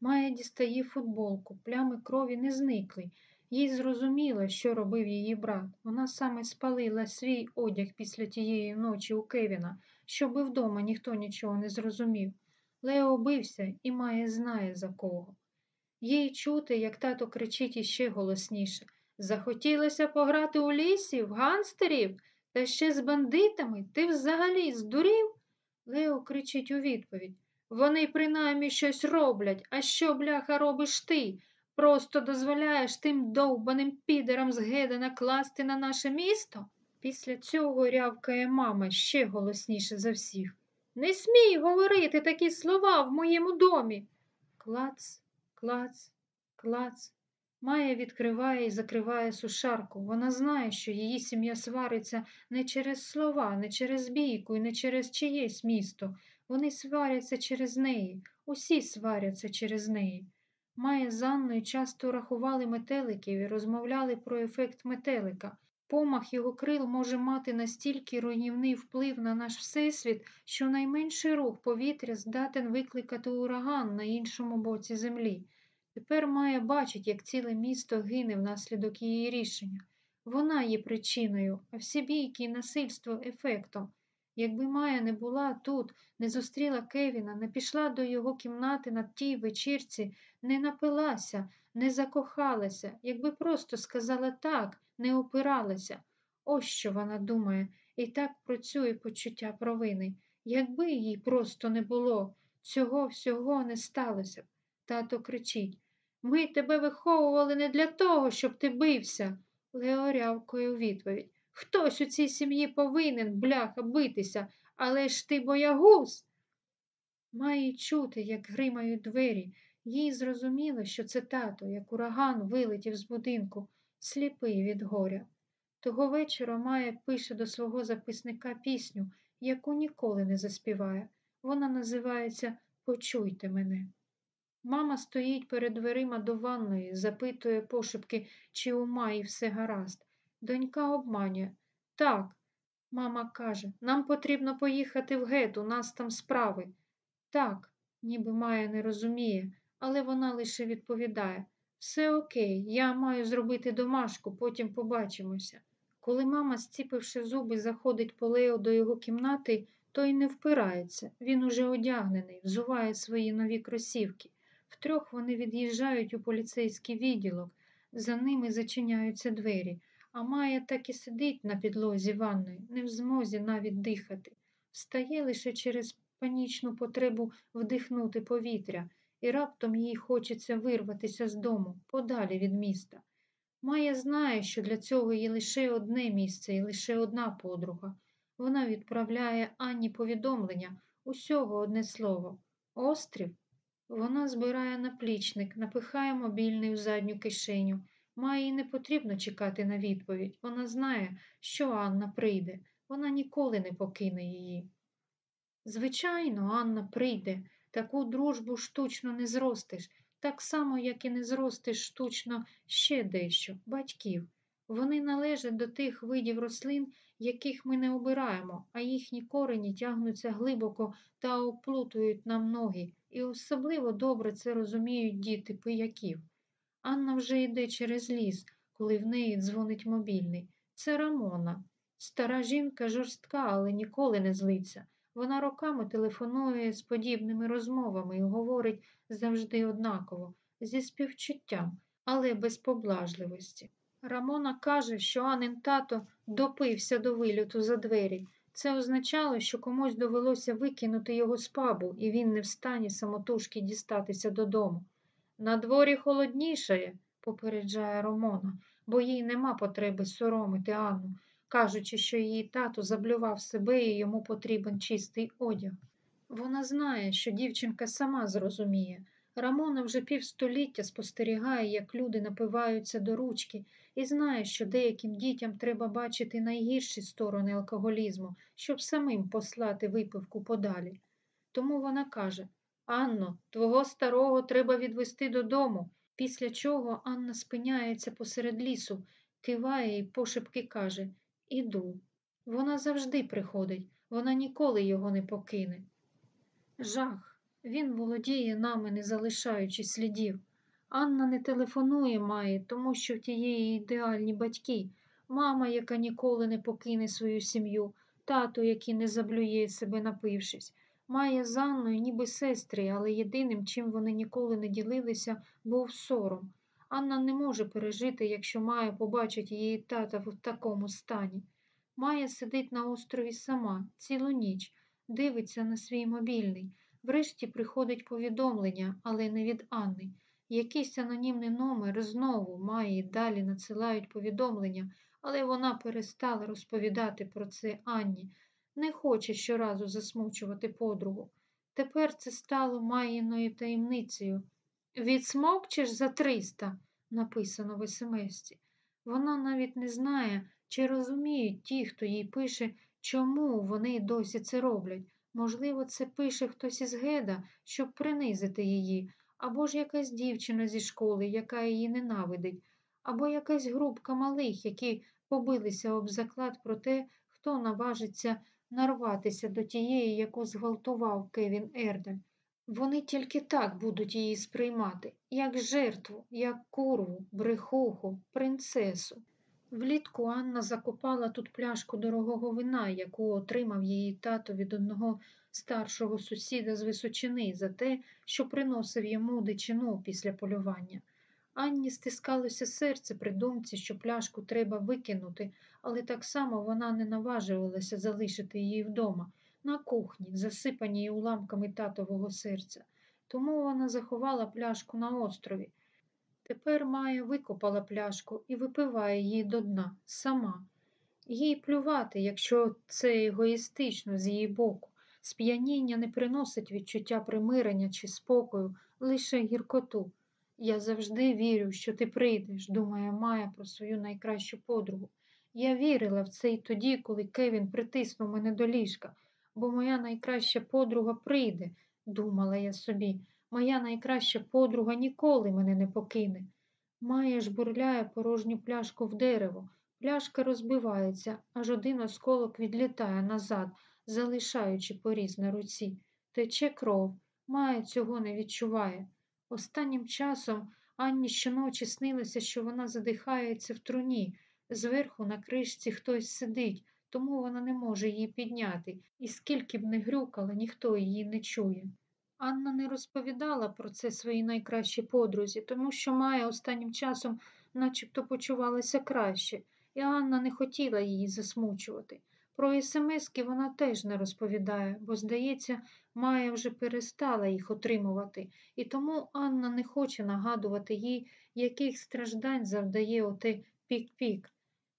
Майя дістає футболку, плями крові не зникли. Їй зрозуміло, що робив її брат. Вона саме спалила свій одяг після тієї ночі у Кевіна, щоби вдома ніхто нічого не зрозумів. Лео бився і має знає за кого. Їй чути, як тато кричить іще голосніше. Захотілося пограти у лісі, в ганстерів, та ще з бандитами. Ти взагалі здурів? Лео кричить у відповідь. Вони принаймні щось роблять, а що, бляха, робиш ти? Просто дозволяєш тим довбаним підерам з геда накласти на наше місто? Після цього рявкає мама ще голосніше за всіх. Не смій говорити такі слова в моєму домі. Клац, клац, клац. Майя відкриває і закриває сушарку. Вона знає, що її сім'я свариться не через слова, не через бійку і не через чиєсь місто. Вони сваряться через неї, усі сваряться через неї. Майя з Анною часто рахували метеликів і розмовляли про ефект метелика. Помах його крил може мати настільки руйнівний вплив на наш всесвіт, що найменший рух повітря здатен викликати ураган на іншому боці землі. Тепер Майя бачить, як ціле місто гине внаслідок її рішення. Вона є причиною, а всі бійки і насильство ефектом. Якби Майя не була тут, не зустріла Кевіна, не пішла до його кімнати на тій вечірці, не напилася, не закохалася, якби просто сказала так, не опиралася. Ось що вона думає, і так працює почуття провини. Якби їй просто не було, цього всього не сталося б. Тато кричить Ми тебе виховували не для того, щоб ти бився. Лео рявкою у відповідь. Хтось у цій сім'ї повинен, бляха, битися, але ж ти боягуз. Має чути, як гримають двері. Їй зрозуміло, що це тато, як ураган вилетів з будинку, сліпий від горя. Того вечора Майя пише до свого записника пісню, яку ніколи не заспіває. Вона називається Почуйте мене. Мама стоїть перед дверима до ванної, запитує пошепки, чи у Маї все гаразд. Донька обманює. Так, мама каже, нам потрібно поїхати в гет, у нас там справи. Так, ніби Майя не розуміє, але вона лише відповідає все окей, я маю зробити домашку, потім побачимося. Коли мама, зціпивши зуби, заходить по Лео до його кімнати, той не впирається. Він уже одягнений, взуває свої нові кросівки. Втрьох вони від'їжджають у поліцейський відділок, за ними зачиняються двері, а Майя так і сидить на підлозі ванної, не в змозі навіть дихати. Встає лише через панічну потребу вдихнути повітря, і раптом їй хочеться вирватися з дому, подалі від міста. Майя знає, що для цього є лише одне місце і лише одна подруга. Вона відправляє Анні повідомлення, усього одне слово. Острів. Вона збирає наплічник, напихає мобільний у задню кишеню. Майї не потрібно чекати на відповідь. Вона знає, що Анна прийде. Вона ніколи не покине її. Звичайно, Анна прийде. Таку дружбу штучно не зростиш, так само, як і не зростиш штучно ще дещо, батьків. Вони належать до тих видів рослин, яких ми не обираємо, а їхні корені тягнуться глибоко та оплутують нам ноги, і особливо добре це розуміють діти пияків. Анна вже йде через ліс, коли в неї дзвонить мобільний. Це Рамона. Стара жінка жорстка, але ніколи не злиться. Вона роками телефонує з подібними розмовами і говорить завжди однаково, зі співчуттям, але без поблажливості. Рамона каже, що Анин тато допився до вилюту за двері. Це означало, що комусь довелося викинути його з пабу, і він не встані самотужки дістатися додому. На дворі холоднішає, попереджає Ромона, бо їй нема потреби соромити Анну, кажучи, що її тато заблював себе і йому потрібен чистий одяг. Вона знає, що дівчинка сама зрозуміє. Рамона вже півстоліття спостерігає, як люди напиваються до ручки, і знає, що деяким дітям треба бачити найгірші сторони алкоголізму, щоб самим послати випивку подалі. Тому вона каже Анно, твого старого треба відвести додому, після чого Анна спиняється посеред лісу, киває і пошепки каже Іду. Вона завжди приходить, вона ніколи його не покине. Жах, він володіє нами, не залишаючи слідів. Анна не телефонує Майі, тому що в тієї ідеальні батьки, мама, яка ніколи не покине свою сім'ю, тато, який не заблює себе напившись. Майя з Анною ніби сестри, але єдиним, чим вони ніколи не ділилися, був сором. Анна не може пережити, якщо Майя побачить її тата в такому стані. Майя сидить на острові сама, цілу ніч, дивиться на свій мобільний. Врешті приходить повідомлення, але не від Анни. Якийсь анонімний номер знову має і далі надсилають повідомлення, але вона перестала розповідати про це Анні, не хоче щоразу засмучувати подругу. Тепер це стало Маїною таємницею. Відсмокчеш за триста, написано в смсці. Вона навіть не знає, чи розуміють ті, хто їй пише, чому вони досі це роблять. Можливо, це пише хтось із геда, щоб принизити її, або ж якась дівчина зі школи, яка її ненавидить, або якась групка малих, які побилися об заклад про те, хто наважиться нарватися до тієї, яку зґвалтував Кевін Ердель. Вони тільки так будуть її сприймати, як жертву, як курву, брехуху, принцесу. Влітку Анна закопала тут пляшку дорогого вина, яку отримав її тато від одного старшого сусіда з Височини за те, що приносив йому дичину після полювання. Анні стискалося серце при думці, що пляшку треба викинути, але так само вона не наважувалася залишити її вдома, на кухні, засипаній уламками татового серця. Тому вона заховала пляшку на острові. Тепер Майя викопала пляшку і випиває її до дна сама. Їй плювати, якщо це егоїстично з її боку. Сп'яніння не приносить відчуття примирення чи спокою, лише гіркоту. Я завжди вірю, що ти прийдеш, думає Майя про свою найкращу подругу. Я вірила в це й тоді, коли Кевін притиснув мене до ліжка, бо моя найкраща подруга прийде, думала я собі. Моя найкраща подруга ніколи мене не покине. Майя жбурляє порожню пляшку в дерево. Пляшка розбивається, аж один осколок відлітає назад, залишаючи поріз на руці. Тече кров. Майя цього не відчуває. Останнім часом Анні щоночі снилося, що вона задихається в труні. Зверху на кришці хтось сидить, тому вона не може її підняти, і скільки б не грюкала, ніхто її не чує. Анна не розповідала про це своїй найкращій подрузі, тому що Майя останнім часом начебто почувалася краще, і Анна не хотіла її засмучувати. Про смски вона теж не розповідає, бо, здається, Майя вже перестала їх отримувати, і тому Анна не хоче нагадувати їй, яких страждань завдає оте пік-пік.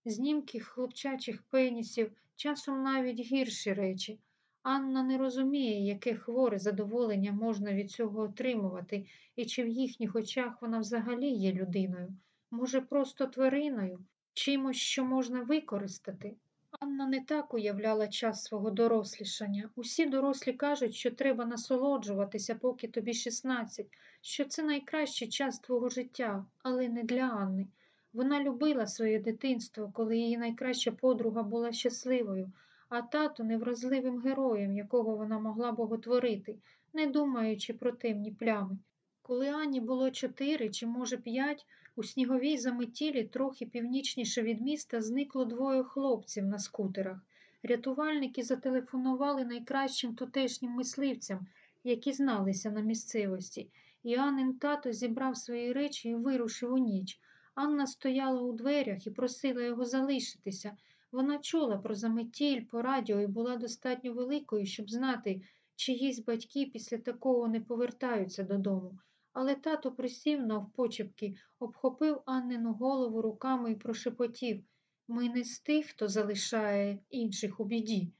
Знімки хлопчачих пенісів, часом навіть гірші речі. Анна не розуміє, яке хворе задоволення можна від цього отримувати, і чи в їхніх очах вона взагалі є людиною, може, просто твариною, чимось, що можна використати. Анна не так уявляла час свого дорослішання. Усі дорослі кажуть, що треба насолоджуватися, поки тобі 16, що це найкращий час твого життя, але не для Анни. Вона любила своє дитинство, коли її найкраща подруга була щасливою, а тато невразливим героєм, якого вона могла боготворити, не думаючи про темні плями. Коли Анні було чотири чи, може, п'ять, у сніговій заметілі, трохи північніше від міста, зникло двоє хлопців на скутерах. Рятувальники зателефонували найкращим тутешнім мисливцям, які зналися на місцевості, і Аннин тато зібрав свої речі і вирушив у ніч. Анна стояла у дверях і просила його залишитися. Вона чула про заметіль по радіо і була достатньо великою, щоб знати, чиїсь батьки після такого не повертаються додому. Але тато присів навпочепки, обхопив Аннину голову руками і прошепотів ми не з тих, хто залишає інших у біді.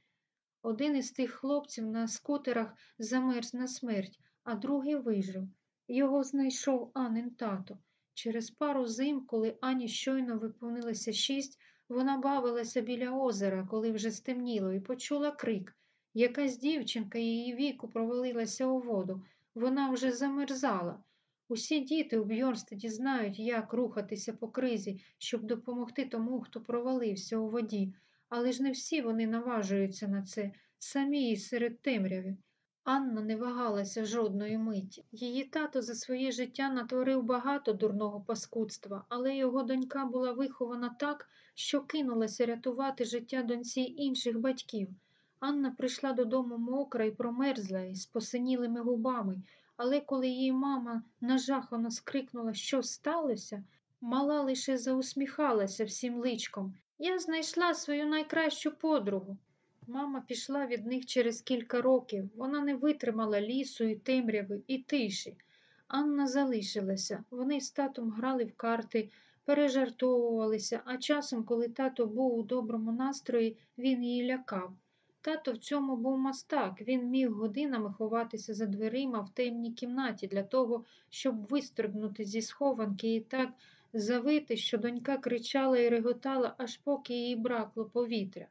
Один із тих хлопців на скутерах замерз на смерть, а другий вижив. Його знайшов Аннин тато. Через пару зим, коли Ані щойно виповнилося шість, вона бавилася біля озера, коли вже стемніло, і почула крик. Якась дівчинка її віку провалилася у воду. Вона вже замерзала. Усі діти у Бьорстеді знають, як рухатися по кризі, щоб допомогти тому, хто провалився у воді, але ж не всі вони наважуються на це, самі і серед темряви. Анна не вагалася жодної миті. Її тато за своє життя натворив багато дурного паскудства, але його донька була вихована так, що кинулася рятувати життя доньці інших батьків. Анна прийшла додому мокра і промерзла із посинілими губами, але коли її мама нажахано скрикнула, що сталося, мала лише заусміхалася всім личком. Я знайшла свою найкращу подругу. Мама пішла від них через кілька років. Вона не витримала лісу і темряви, і тиші. Анна залишилася. Вони з татом грали в карти, пережартовувалися, а часом, коли тато був у доброму настрої, він її лякав. Тато в цьому був мастак. Він міг годинами ховатися за дверима в темній кімнаті для того, щоб вистрибнути зі схованки і так завити, що донька кричала і реготала, аж поки їй бракло повітря.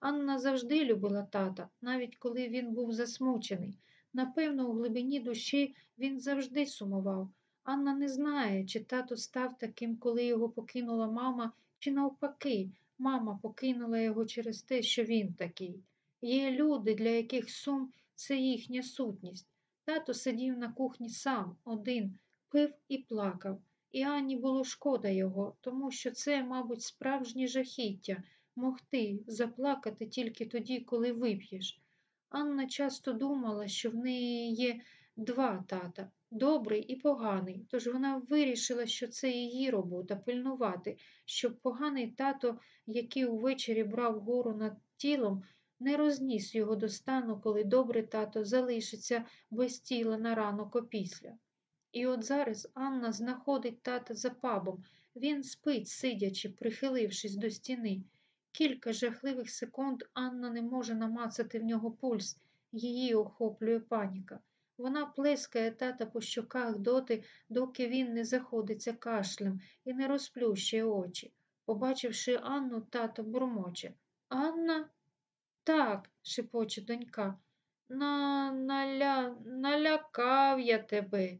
Анна завжди любила тата, навіть коли він був засмучений. Напевно, у глибині душі він завжди сумував. Анна не знає, чи тато став таким, коли його покинула мама, чи навпаки, мама покинула його через те, що він такий. Є люди, для яких сум це їхня сутність. Тато сидів на кухні сам, один, пив і плакав. І Анні було шкода його, тому що це, мабуть, справжнє жахіття могти заплакати тільки тоді, коли вип'єш. Анна часто думала, що в неї є два тата добрий і поганий, тож вона вирішила, що це її робота пильнувати, щоб поганий тато, який увечері брав гору над тілом, не розніс його до стану, коли добрий тато залишиться без тіла на ранок опісля. І от зараз Анна знаходить тата за пабом. Він спить, сидячи, прихилившись до стіни. Кілька жахливих секунд Анна не може намацати в нього пульс, її охоплює паніка. Вона плескає тата по щоках доти, доки він не заходиться кашлем і не розплющує очі. Побачивши Анну, тато бурмоче. Анна? Так, шепоче донька. На, наля, налякав я тебе.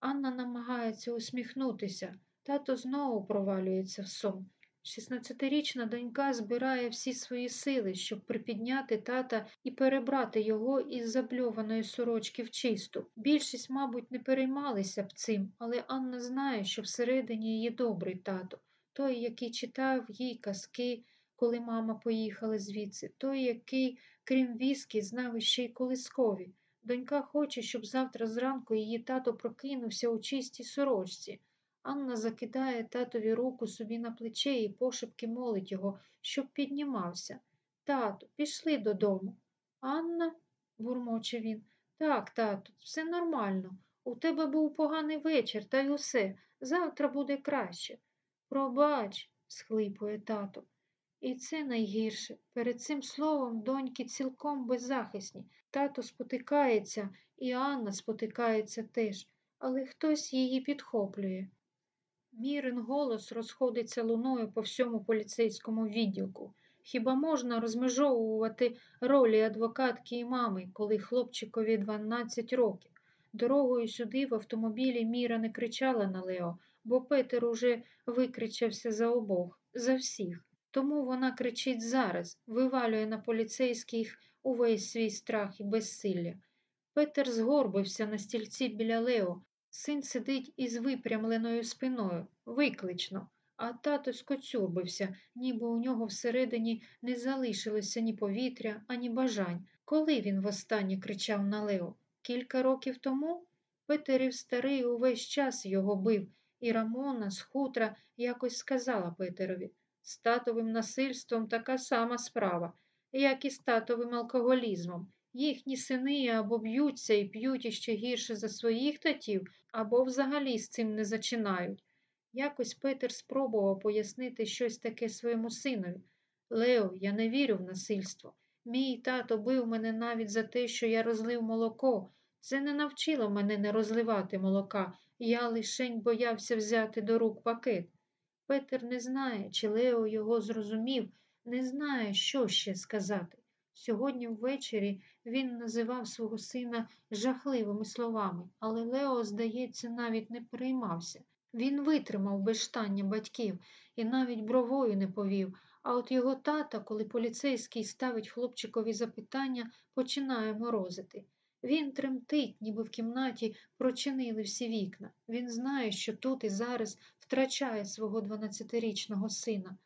Анна намагається усміхнутися. Тато знову провалюється в сон. Шістнадцятирічна донька збирає всі свої сили, щоб припідняти тата і перебрати його із забльованої сорочки в чисту. Більшість, мабуть, не переймалися б цим, але Анна знає, що всередині її добрий тато, той, який читав їй казки, коли мама поїхала звідси, той, який, крім віскі, знав іще й колискові. Донька хоче, щоб завтра зранку її тато прокинувся у чистій сорочці. Анна закидає татові руку собі на плече і пошепки молить його, щоб піднімався. Тату, пішли додому. Анна, бурмоче він, так, тату, все нормально. У тебе був поганий вечір, та й усе. Завтра буде краще. Пробач, схлипує тато. І це найгірше. Перед цим словом доньки цілком беззахисні. Тато спотикається, і Анна спотикається теж, але хтось її підхоплює. Мірин голос розходиться луною по всьому поліцейському відділку. Хіба можна розмежовувати ролі адвокатки і мами, коли хлопчикові 12 років? Дорогою сюди в автомобілі Міра не кричала на Лео, бо Петер уже викричався за обох, за всіх. Тому вона кричить зараз, вивалює на поліцейських увесь свій страх і безсилля. Петер згорбився на стільці біля Лео, Син сидить із випрямленою спиною, виклично, а тато скоцюрбився, ніби у нього всередині не залишилося ні повітря, ані бажань. Коли він востаннє кричав на Лео? Кілька років тому? Петерів старий увесь час його бив, і Рамона з хутра якось сказала Петерові з татовим насильством така сама справа, як і з татовим алкоголізмом. Їхні сини або б'ються і п'ють іще гірше за своїх татів, або взагалі з цим не зачинають. Якось Петер спробував пояснити щось таке своєму синові. Лео, я не вірю в насильство. Мій тато бив мене навіть за те, що я розлив молоко. Це не навчило мене не розливати молока, я лишень боявся взяти до рук пакет. Петер не знає, чи Лео його зрозумів, не знає, що ще сказати. Сьогодні ввечері він називав свого сина жахливими словами, але Лео, здається, навіть не переймався. Він витримав безштання батьків і навіть бровою не повів, а от його тата, коли поліцейський ставить хлопчикові запитання, починає морозити. Він тремтить, ніби в кімнаті прочинили всі вікна. Він знає, що тут і зараз втрачає свого 12-річного сина.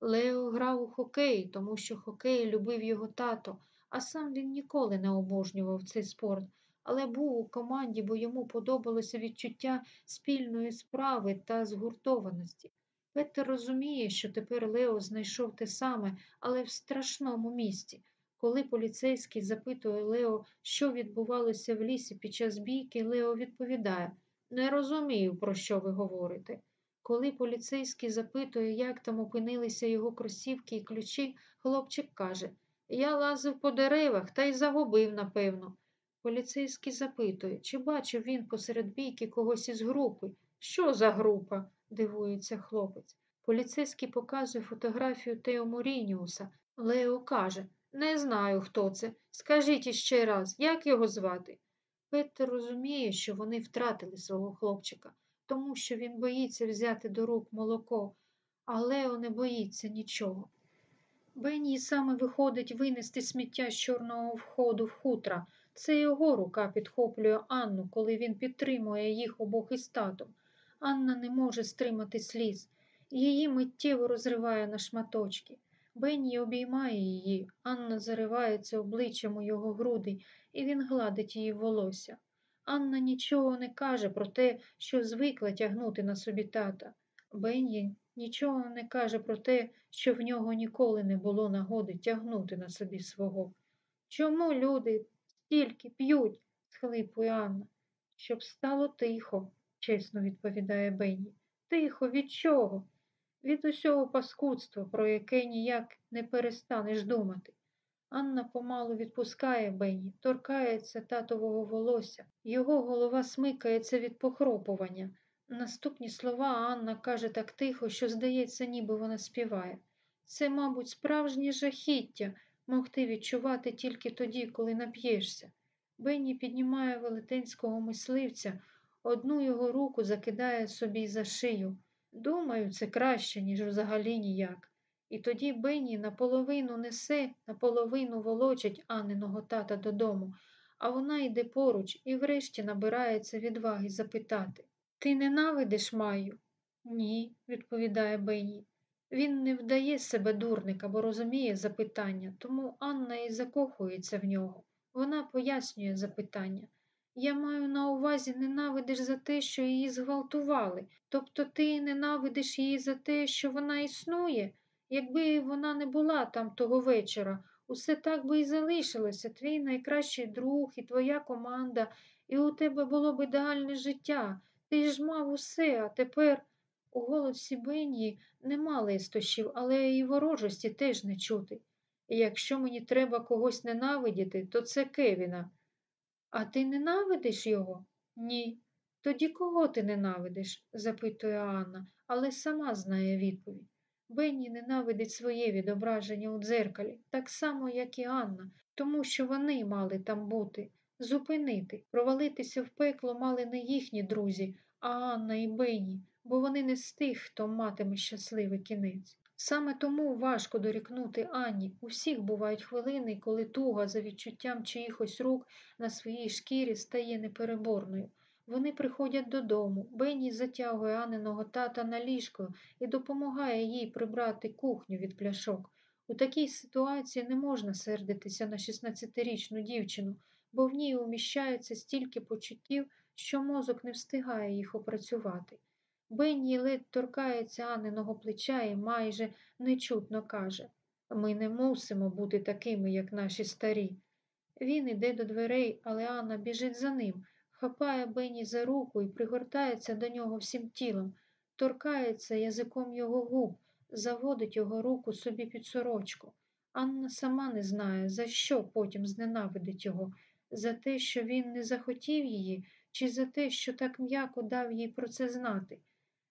Лео грав у хокей, тому що хокей любив його тато, а сам він ніколи не обожнював цей спорт, але був у команді, бо йому подобалося відчуття спільної справи та згуртованості. Петер розуміє, що тепер Лео знайшов те саме, але в страшному місці. Коли поліцейський запитує Лео, що відбувалося в лісі під час бійки, Лео відповідає Не розумію, про що ви говорите. Коли поліцейський запитує, як там опинилися його кросівки і ключі, хлопчик каже Я лазив по деревах та й загубив, напевно. Поліцейський запитує, чи бачив він посеред бійки когось із групи. Що за група? дивується хлопець. Поліцейський показує фотографію Тео Морініуса. Лео каже Не знаю, хто це. Скажіть іще раз, як його звати? Петер розуміє, що вони втратили свого хлопчика тому що він боїться взяти до рук молоко, а Лео не боїться нічого. Бенні саме виходить винести сміття з чорного входу в хутра. Це його рука підхоплює Анну, коли він підтримує їх обох із татом. Анна не може стримати сліз. Її миттєво розриває на шматочки. Бенні обіймає її, Анна заривається обличчям у його груди, і він гладить її волосся. Анна нічого не каже про те, що звикла тягнути на собі тата. Бенні нічого не каже про те, що в нього ніколи не було нагоди тягнути на собі свого. Чому люди стільки п'ють? схлипує Анна. Щоб стало тихо, чесно відповідає Бенні. Тихо, від чого? Від усього паскудства, про яке ніяк не перестанеш думати. Анна помалу відпускає Бенні, торкається татового волосся, його голова смикається від похропування. Наступні слова Анна каже так тихо, що, здається, ніби вона співає. Це, мабуть, справжнє жахіття могти відчувати тільки тоді, коли нап'єшся. Бенні піднімає велетенського мисливця, одну його руку закидає собі за шию. Думаю, це краще, ніж взагалі ніяк. І тоді Бенні наполовину несе, наполовину волочить Анниного тата додому, а вона йде поруч і врешті набирається відваги запитати Ти ненавидиш Маю? Ні, відповідає Бенні. Він не вдає себе дурника, бо розуміє запитання, тому Анна і закохується в нього. Вона пояснює запитання. Я маю на увазі ненавидиш за те, що її зґвалтували. Тобто ти ненавидиш її за те, що вона існує? Якби вона не була там того вечора, усе так би і залишилося, твій найкращий друг і твоя команда, і у тебе було б ідеальне життя. Ти ж мав усе, а тепер у голосі Бенні нема листощів, але і ворожості теж не чути. І якщо мені треба когось ненавидіти, то це Кевіна. А ти ненавидиш його? Ні. Тоді кого ти ненавидиш? запитує Анна, але сама знає відповідь. Бенні ненавидить своє відображення у дзеркалі, так само, як і Анна, тому що вони мали там бути, зупинити, провалитися в пекло мали не їхні друзі, а Анна і Бенні, бо вони не з тих, хто матиме щасливий кінець. Саме тому важко дорікнути Анні. У всіх бувають хвилини, коли туга за відчуттям чиїхось рук на своїй шкірі стає непереборною. Вони приходять додому, Бенні затягує Анниного тата на ліжко і допомагає їй прибрати кухню від пляшок. У такій ситуації не можна сердитися на 16-річну дівчину, бо в ній уміщається стільки почуттів, що мозок не встигає їх опрацювати. Бенні ледь торкається Анниного плеча і майже нечутно каже Ми не мусимо бути такими, як наші старі. Він іде до дверей, але Анна біжить за ним, хапає Бенні за руку і пригортається до нього всім тілом, торкається язиком його губ, заводить його руку собі під сорочку. Анна сама не знає, за що потім зненавидить його, за те, що він не захотів її, чи за те, що так м'яко дав їй про це знати.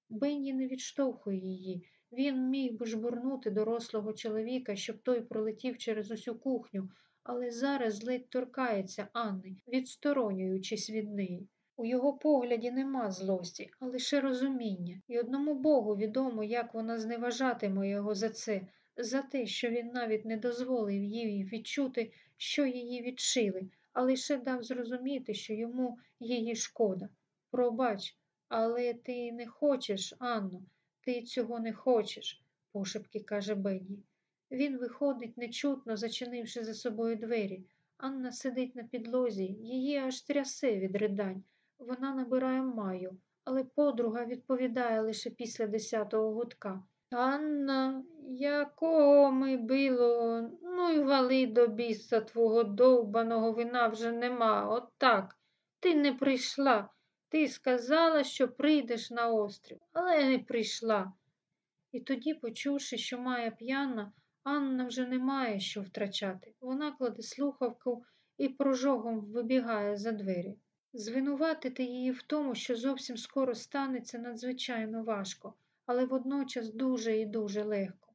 Бенні не відштовхує її. Він міг би жбурнути дорослого чоловіка, щоб той пролетів через усю кухню, але зараз ледь торкається Анни, відсторонюючись від неї. У його погляді нема злості, а лише розуміння, і одному Богу відомо, як вона зневажатиме його за це, за те, що він навіть не дозволив їй відчути, що її відшили, а лише дав зрозуміти, що йому її шкода. Пробач, але ти не хочеш, Анно, ти цього не хочеш, пошепки каже Бенні. Він виходить нечутно, зачинивши за собою двері. Анна сидить на підлозі, її аж трясе від ридань. Вона набирає маю, але подруга відповідає лише після десятого гудка. Анна, якого ми било, ну й вали до біса твого довбаного вина вже нема. От так. Ти не прийшла. Ти сказала, що прийдеш на острів, але не прийшла. І тоді, почувши, що має п'яна, Анна вже не має що втрачати. Вона кладе слухавку і прожогом вибігає за двері. Звинуватити її в тому, що зовсім скоро станеться надзвичайно важко, але водночас дуже і дуже легко.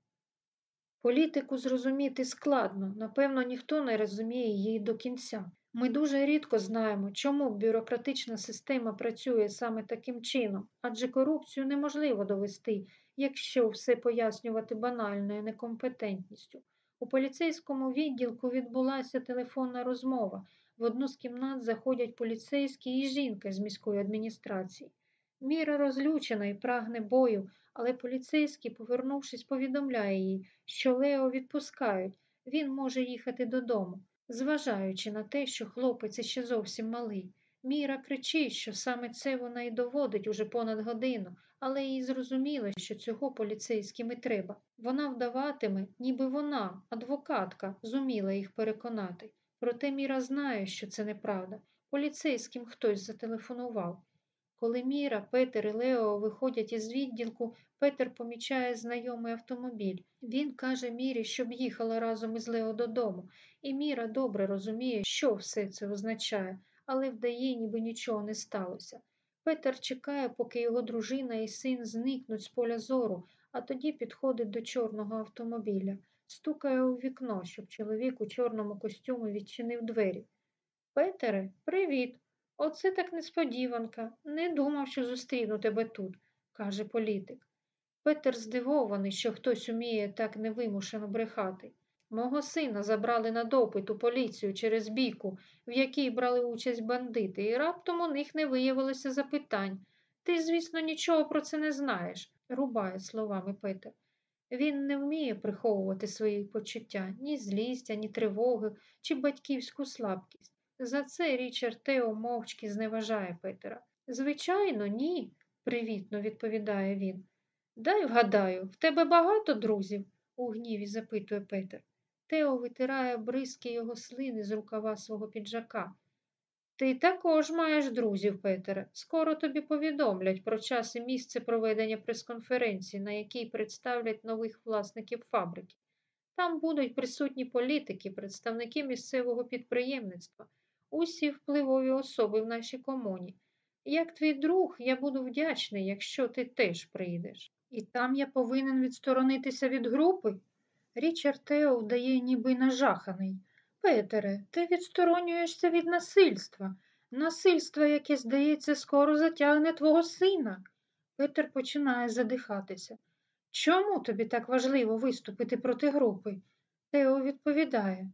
Політику зрозуміти складно, напевно, ніхто не розуміє її до кінця. Ми дуже рідко знаємо, чому бюрократична система працює саме таким чином, адже корупцію неможливо довести, якщо все пояснювати банальною некомпетентністю. У поліцейському відділку відбулася телефонна розмова. В одну з кімнат заходять поліцейські і жінка з міської адміністрації. Міра розлючена і прагне бою, але поліцейський, повернувшись, повідомляє їй, що Лео відпускають, він може їхати додому, зважаючи на те, що хлопець іще зовсім малий. Міра кричить, що саме це вона і доводить уже понад годину, але їй зрозуміло, що цього поліцейським і треба. Вона вдаватиме, ніби вона, адвокатка, зуміла їх переконати. Проте Міра знає, що це неправда. Поліцейським хтось зателефонував. Коли Міра, Петер і Лео виходять із відділку, Петер помічає знайомий автомобіль. Він каже Мірі, щоб їхала разом із Лео додому, і Міра добре розуміє, що все це означає, але вдає, ніби нічого не сталося. Петер чекає, поки його дружина і син зникнуть з поля зору, а тоді підходить до чорного автомобіля, стукає у вікно, щоб чоловік у чорному костюмі відчинив двері. Петере, привіт. Оце так несподіванка. Не думав, що зустріну тебе тут, каже політик. Петер здивований, що хтось уміє так невимушено брехати. Мого сина забрали на допит у поліцію через бійку, в якій брали участь бандити, і раптом у них не виявилося запитань. Ти, звісно, нічого про це не знаєш, рубає словами Петер. Він не вміє приховувати свої почуття, ні злість, ні тривоги чи батьківську слабкість. За це Річард Тео мовчки зневажає Петера. Звичайно, ні, привітно відповідає він. Дай вгадаю, в тебе багато друзів? у гніві запитує Петер. Тео витирає бризки його слини з рукава свого піджака. Ти також маєш друзів, Петере. Скоро тобі повідомлять про час і місце проведення прес-конференції, на якій представлять нових власників фабрики. Там будуть присутні політики, представники місцевого підприємництва, усі впливові особи в нашій комуні. Як твій друг, я буду вдячний, якщо ти теж прийдеш. І там я повинен відсторонитися від групи. Річард Тео вдає ніби нажаханий. Петере, ти відсторонюєшся від насильства. Насильство, яке, здається, скоро затягне твого сина. Петер починає задихатися. Чому тобі так важливо виступити проти групи? Тео відповідає.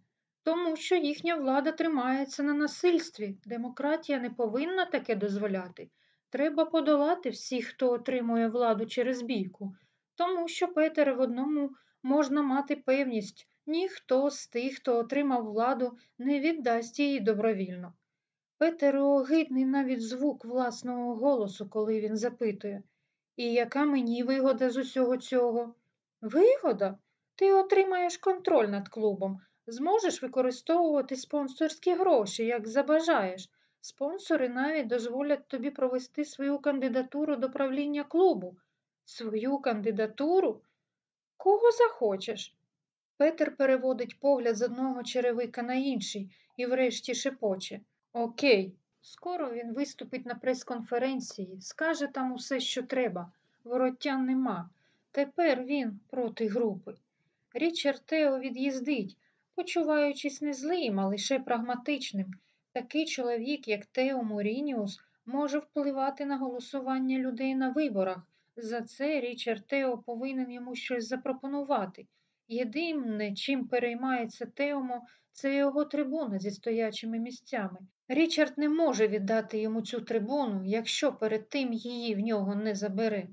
Тому що їхня влада тримається на насильстві. Демократія не повинна таке дозволяти. Треба подолати всіх, хто отримує владу через бійку. Тому що Петере в одному можна мати певність, ніхто з тих, хто отримав владу, не віддасть її добровільно. Петеру огидний навіть звук власного голосу, коли він запитує, і яка мені вигода з усього цього? Вигода? Ти отримаєш контроль над клубом, зможеш використовувати спонсорські гроші, як забажаєш. Спонсори навіть дозволять тобі провести свою кандидатуру до правління клубу. Свою кандидатуру? Кого захочеш? Петер переводить погляд з одного черевика на інший і врешті шепоче. Окей, скоро він виступить на прес-конференції, скаже там усе, що треба. Вороття нема. Тепер він проти групи. Річард Тео від'їздить, почуваючись не злим, а лише прагматичним. Такий чоловік, як Тео Морініус, може впливати на голосування людей на виборах. За це Річард Тео повинен йому щось запропонувати. Єдине, чим переймається Теомо, це його трибуна зі стоячими місцями. Річард не може віддати йому цю трибуну, якщо перед тим її в нього не забере.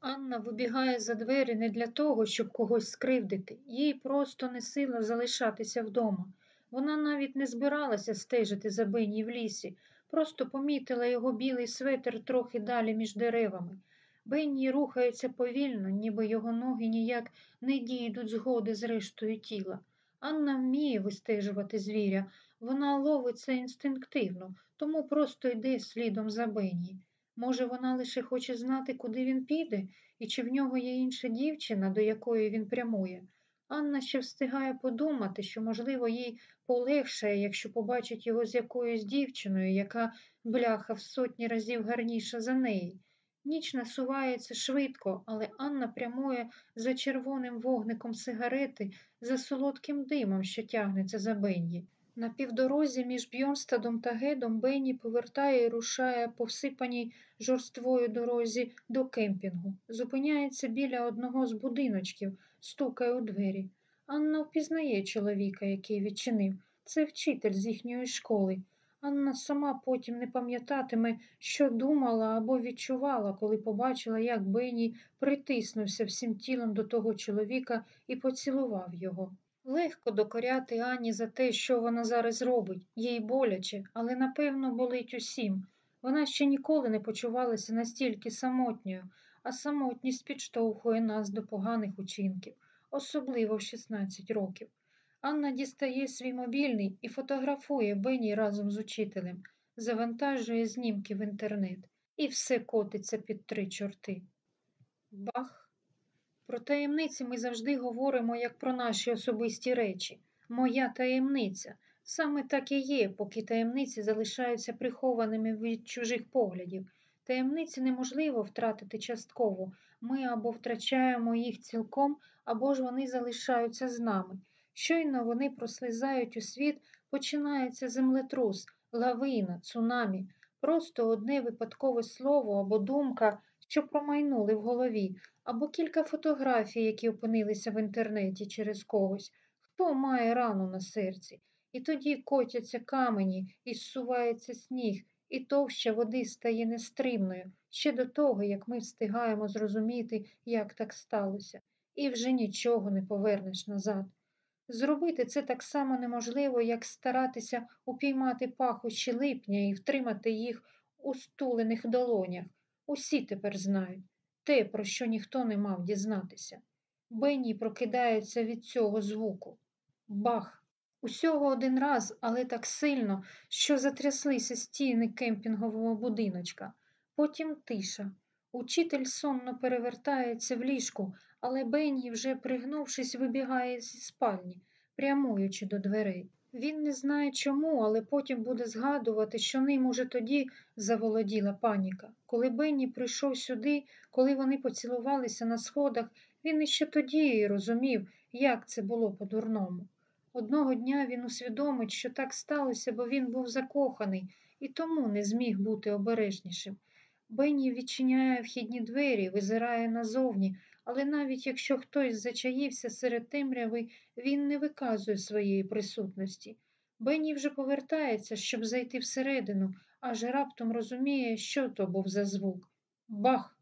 Анна вибігає за двері не для того, щоб когось скривдити, їй просто не сила залишатися вдома. Вона навіть не збиралася стежити за Бенні в лісі, просто помітила його білий светр трохи далі між деревами. Бенні рухається повільно, ніби його ноги ніяк не дійдуть згоди з рештою тіла. Анна вміє вистежувати звіря, вона ловить це інстинктивно, тому просто йде слідом за Бенні. Може, вона лише хоче знати, куди він піде, і чи в нього є інша дівчина, до якої він прямує. Анна ще встигає подумати, що, можливо, їй полегшає, якщо побачить його з якоюсь дівчиною, яка бляха в сотні разів гарніша за неї. Ніч насувається швидко, але Анна прямує за червоним вогником сигарети, за солодким димом, що тягнеться за Бенні. На півдорозі між Бьонстадом та Гедом Бенні повертає і рушає по всипаній жорствою дорозі до кемпінгу. Зупиняється біля одного з будиночків, стукає у двері. Анна впізнає чоловіка, який відчинив. Це вчитель з їхньої школи. Анна сама потім не пам'ятатиме, що думала або відчувала, коли побачила, як Бенні притиснувся всім тілом до того чоловіка і поцілував його. Легко докоряти Анні за те, що вона зараз робить, їй боляче, але напевно болить усім. Вона ще ніколи не почувалася настільки самотньою, а самотність підштовхує нас до поганих учинків, особливо в 16 років. Анна дістає свій мобільний і фотографує Бені разом з учителем, завантажує знімки в інтернет, і все котиться під три чорти. Бах! Про таємниці ми завжди говоримо як про наші особисті речі. Моя таємниця. Саме так і є, поки таємниці залишаються прихованими від чужих поглядів. Таємниці неможливо втратити частково. Ми або втрачаємо їх цілком, або ж вони залишаються з нами. Щойно вони прослизають у світ, починається землетрус, лавина, цунамі, просто одне випадкове слово або думка, що промайнули в голові, або кілька фотографій, які опинилися в інтернеті через когось. Хто має рану на серці? І тоді котяться камені, і зсувається сніг, і товща води стає нестримною ще до того, як ми встигаємо зрозуміти, як так сталося, і вже нічого не повернеш назад. Зробити це так само неможливо, як старатися упіймати пахощі липня і втримати їх у стулених долонях. Усі тепер знають те, про що ніхто не мав дізнатися. Бенні прокидається від цього звуку. Бах! Усього один раз, але так сильно, що затряслися стіни кемпінгового будиночка. Потім тиша. Учитель сонно перевертається в ліжку, але Бенні, вже пригнувшись, вибігає зі спальні, прямуючи до дверей. Він не знає чому, але потім буде згадувати, що ним уже тоді заволоділа паніка. Коли Бенні прийшов сюди, коли вони поцілувалися на сходах, він іще тоді розумів, як це було по-дурному. Одного дня він усвідомить, що так сталося, бо він був закоханий і тому не зміг бути обережнішим. Бенні відчиняє вхідні двері, визирає назовні, але навіть якщо хтось зачаївся серед темряви, він не виказує своєї присутності. Бенні вже повертається, щоб зайти всередину, аж раптом розуміє, що то був за звук. Бах!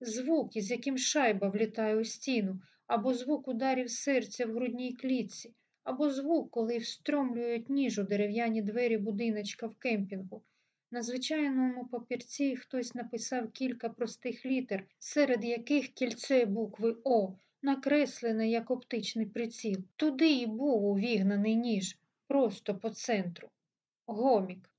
Звук, із яким шайба влітає у стіну, або звук ударів серця в грудній клітці, або звук, коли встромлюють ніж у дерев'яні двері будиночка в кемпінгу. На звичайному папірці хтось написав кілька простих літер, серед яких кільце букви О, накреслене як оптичний приціл. Туди й був увігнаний ніж, просто по центру. Гомік.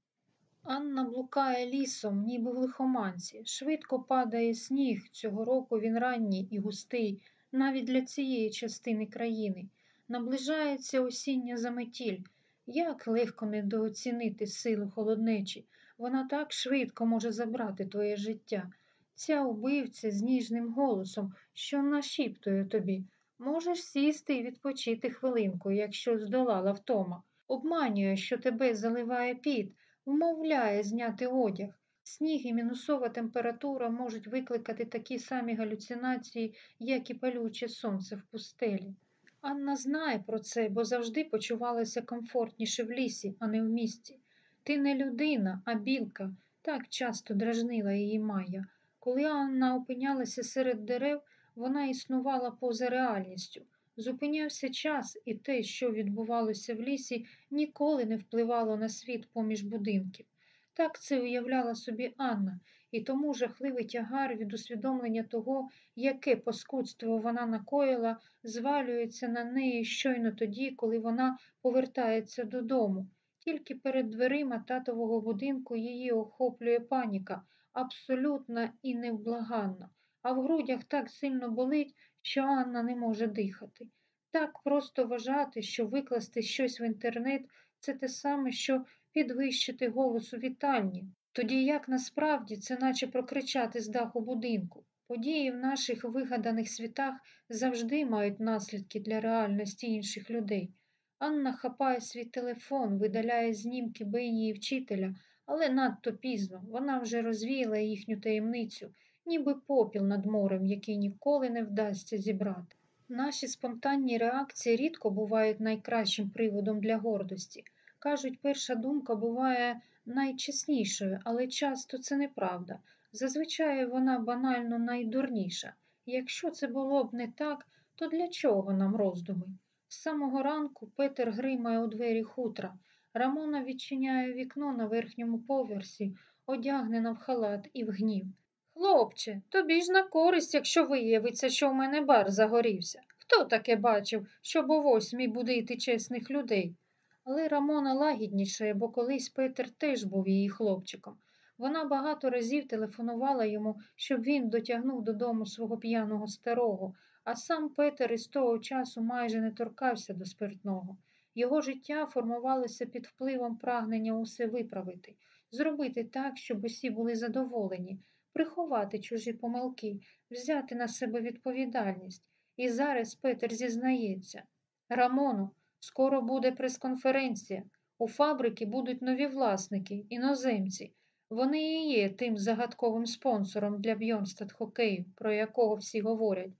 Анна блукає лісом, ніби в лихоманці. Швидко падає сніг. Цього року він ранній і густий, навіть для цієї частини країни. Наближається осіння заметіль. Як легко недооцінити силу холоднечі. Вона так швидко може забрати твоє життя. Ця убивця з ніжним голосом, що нашіптує тобі. Можеш сісти і відпочити хвилинку, якщо здолала втома. Обманює, що тебе заливає піт, вмовляє зняти одяг. Сніг і мінусова температура можуть викликати такі самі галюцинації, як і палюче сонце в пустелі. Анна знає про це, бо завжди почувалася комфортніше в лісі, а не в місті. Ти не людина, а білка, так часто дражнила її Майя. Коли Анна опинялася серед дерев, вона існувала поза реальністю. Зупинявся час, і те, що відбувалося в лісі, ніколи не впливало на світ поміж будинків. Так це уявляла собі Анна, і тому жахливий тягар від усвідомлення того, яке паскудство вона накоїла, звалюється на неї щойно тоді, коли вона повертається додому. Тільки перед дверима татового будинку її охоплює паніка, абсолютна і невблаганна, а в грудях так сильно болить, що Анна не може дихати. Так просто вважати, що викласти щось в інтернет це те саме, що підвищити голос у вітальні. Тоді як насправді це наче прокричати з даху будинку. Події в наших вигаданих світах завжди мають наслідки для реальності інших людей. Анна хапає свій телефон, видаляє знімки Бені і вчителя, але надто пізно вона вже розвіяла їхню таємницю, ніби попіл над морем, який ніколи не вдасться зібрати. Наші спонтанні реакції рідко бувають найкращим приводом для гордості. Кажуть, перша думка буває найчеснішою, але часто це неправда. Зазвичай вона банально найдурніша. Якщо це було б не так, то для чого нам роздуми? З самого ранку Петер гримає у двері хутра. Рамона відчиняє вікно на верхньому поверсі, одягнена в халат і в гнів. Хлопче, тобі ж на користь, якщо виявиться, що в мене бар загорівся. Хто таке бачив, щоб о восьмій будити чесних людей? Але Рамона лагіднішає, бо колись Петер теж був її хлопчиком. Вона багато разів телефонувала йому, щоб він дотягнув додому свого п'яного старого, а сам Петер із того часу майже не торкався до спиртного. Його життя формувалося під впливом прагнення усе виправити, зробити так, щоб усі були задоволені, приховати чужі помилки, взяти на себе відповідальність. І зараз Петер зізнається. Рамоно, скоро буде прес-конференція. У фабрики будуть нові власники, іноземці. Вони і є тим загадковим спонсором для Бьонстад хокею, про якого всі говорять.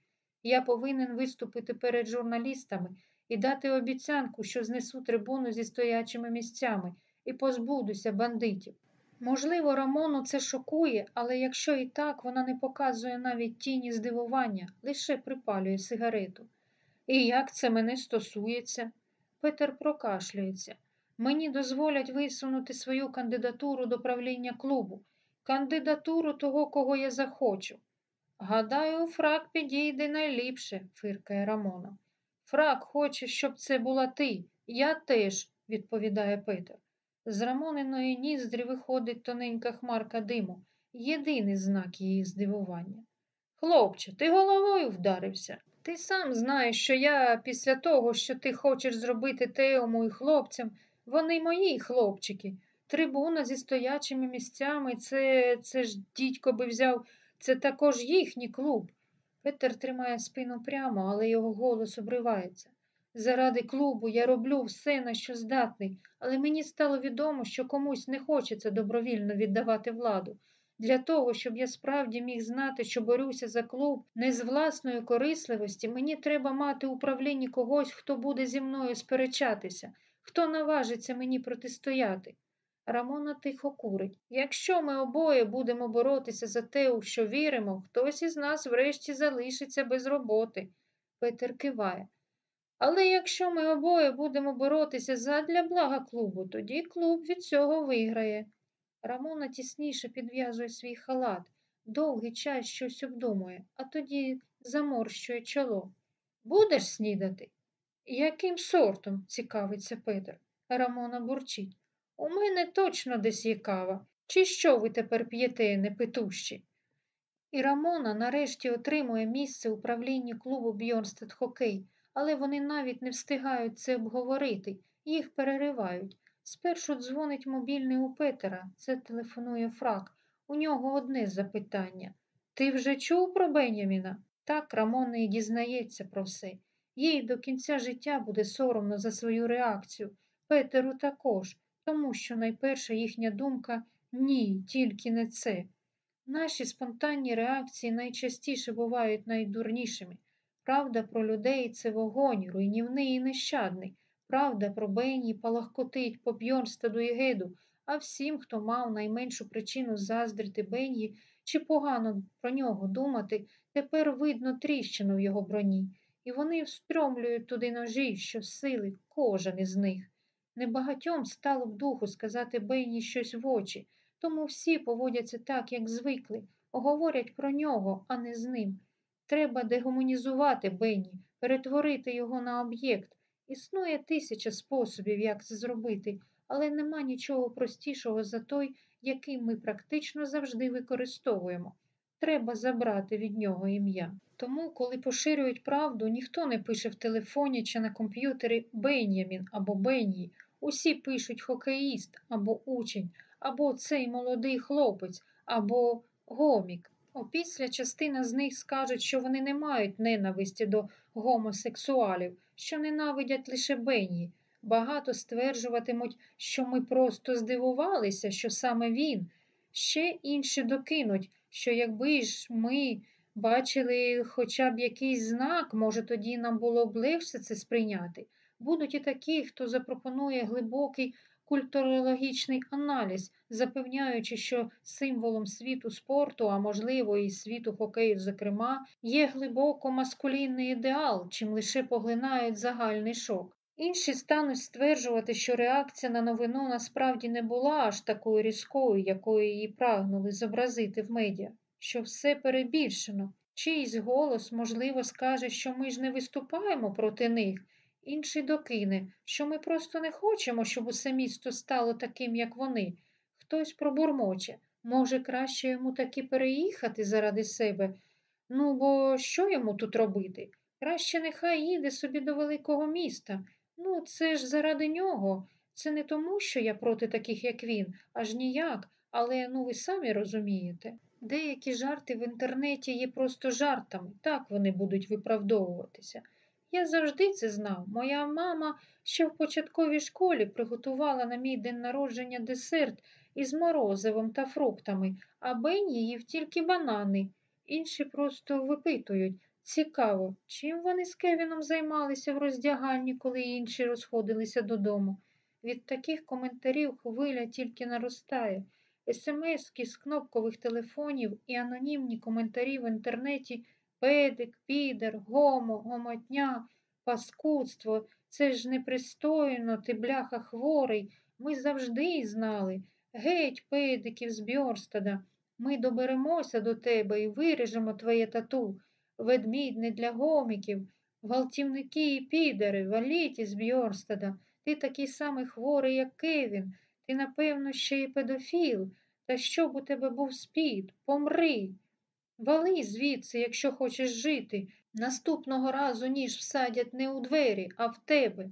Я повинен виступити перед журналістами і дати обіцянку, що знесу трибуну зі стоячими місцями і позбудуся бандитів. Можливо, Рамону це шокує, але якщо і так, вона не показує навіть тіні здивування, лише припалює сигарету. І як це мене стосується? Петер прокашлюється. Мені дозволять висунути свою кандидатуру до правління клубу, кандидатуру того, кого я захочу. Гадаю, фрак підійде найліпше, фиркає Рамона. Фрак хоче, щоб це була ти. Я теж, відповідає Петер. З Рамониної ніздрі виходить тоненька хмарка диму, єдиний знак її здивування. Хлопче, ти головою вдарився. Ти сам знаєш, що я після того, що ти хочеш зробити Теому і хлопцям, вони мої хлопчики. Трибуна зі стоячими місцями, це, це ж дідько би взяв, це також їхній клуб. Петер тримає спину прямо, але його голос обривається. Заради клубу я роблю все, на що здатний, але мені стало відомо, що комусь не хочеться добровільно віддавати владу. Для того, щоб я справді міг знати, що борюся за клуб не з власної корисливості, мені треба мати управлінні когось, хто буде зі мною сперечатися, хто наважиться мені протистояти. Рамона тихо курить. Якщо ми обоє будемо боротися за те, у що віримо, хтось із нас врешті залишиться без роботи. Петер киває. Але якщо ми обоє будемо боротися задля блага клубу, тоді клуб від цього виграє. Рамона тісніше підв'язує свій халат, довгий час щось обдумує, а тоді заморщує чоло. Будеш снідати? Яким сортом? цікавиться Петер. Рамона бурчить. У мене точно десь є кава. Чи що ви тепер п'єте, непитущі? І Рамона нарешті отримує місце у правлінні клубу Бьорнстед Хокей, але вони навіть не встигають це обговорити, їх переривають. Спершу дзвонить мобільний у Петера, це телефонує Фрак. У нього одне запитання. Ти вже чув про Беняміна? Так Рамона і дізнається про все. Їй до кінця життя буде соромно за свою реакцію. Петеру також, тому що найперша їхня думка ні, тільки не це. Наші спонтанні реакції найчастіше бувають найдурнішими. Правда про людей це вогонь, руйнівний і нещадний. Правда про Бенні палахкотить по Бьорнстаду і Геду, а всім, хто мав найменшу причину заздрити Бенні чи погано про нього думати, тепер видно тріщину в його броні, і вони встромлюють туди ножі, що сили кожен із них. Небагатьом стало б духу сказати Бенні щось в очі, тому всі поводяться так, як звикли, говорять про нього, а не з ним. Треба дегуманізувати Бенні, перетворити його на об'єкт. Існує тисяча способів, як це зробити, але нема нічого простішого за той, який ми практично завжди використовуємо. Треба забрати від нього ім'я. Тому, коли поширюють правду, ніхто не пише в телефоні чи на комп'ютері Бенямін або Бенні. Усі пишуть хокеїст або учень, або цей молодий хлопець, або гомік. Опісля частина з них скажуть, що вони не мають ненависті до гомосексуалів, що ненавидять лише Бенні. Багато стверджуватимуть, що ми просто здивувалися, що саме він. Ще інші докинуть, що якби ж ми бачили хоча б якийсь знак, може, тоді нам було б легше це сприйняти. Будуть і такі, хто запропонує глибокий культурологічний аналіз, запевняючи, що символом світу спорту, а можливо і світу хокею, зокрема, є глибоко маскулінний ідеал, чим лише поглинають загальний шок. Інші стануть стверджувати, що реакція на новину насправді не була аж такою різкою, якою її прагнули зобразити в медіа, що все перебільшено. Чийсь голос, можливо, скаже, що ми ж не виступаємо проти них, інший докине, що ми просто не хочемо, щоб усе місто стало таким, як вони. Хтось пробурмоче, може, краще йому таки переїхати заради себе. Ну, бо що йому тут робити? Краще нехай їде собі до великого міста. Ну, це ж заради нього. Це не тому, що я проти таких, як він, аж ніяк, але ну ви самі розумієте. Деякі жарти в інтернеті є просто жартами, так вони будуть виправдовуватися. Я завжди це знав. Моя мама ще в початковій школі приготувала на мій день народження десерт із морозивом та фруктами, а Бенні їв тільки банани. Інші просто випитують. Цікаво, чим вони з Кевіном займалися в роздягальні, коли інші розходилися додому. Від таких коментарів хвиля тільки наростає. СМСки з кнопкових телефонів і анонімні коментарі в інтернеті педик, підер, гомо, гомотня, паскудство. Це ж непристойно, ти бляха хворий. Ми завжди знали. Геть, педиків з Бьорстада. Ми доберемося до тебе і виріжемо твоє тату. Ведмідь не для гоміків, гвалтівники і підери, валіть із Бьорстада. Ти такий самий хворий, як Кевін. Ти, напевно, ще й педофіл. Та щоб у тебе був спід, помри. Вали звідси, якщо хочеш жити. Наступного разу ніж всадять не у двері, а в тебе.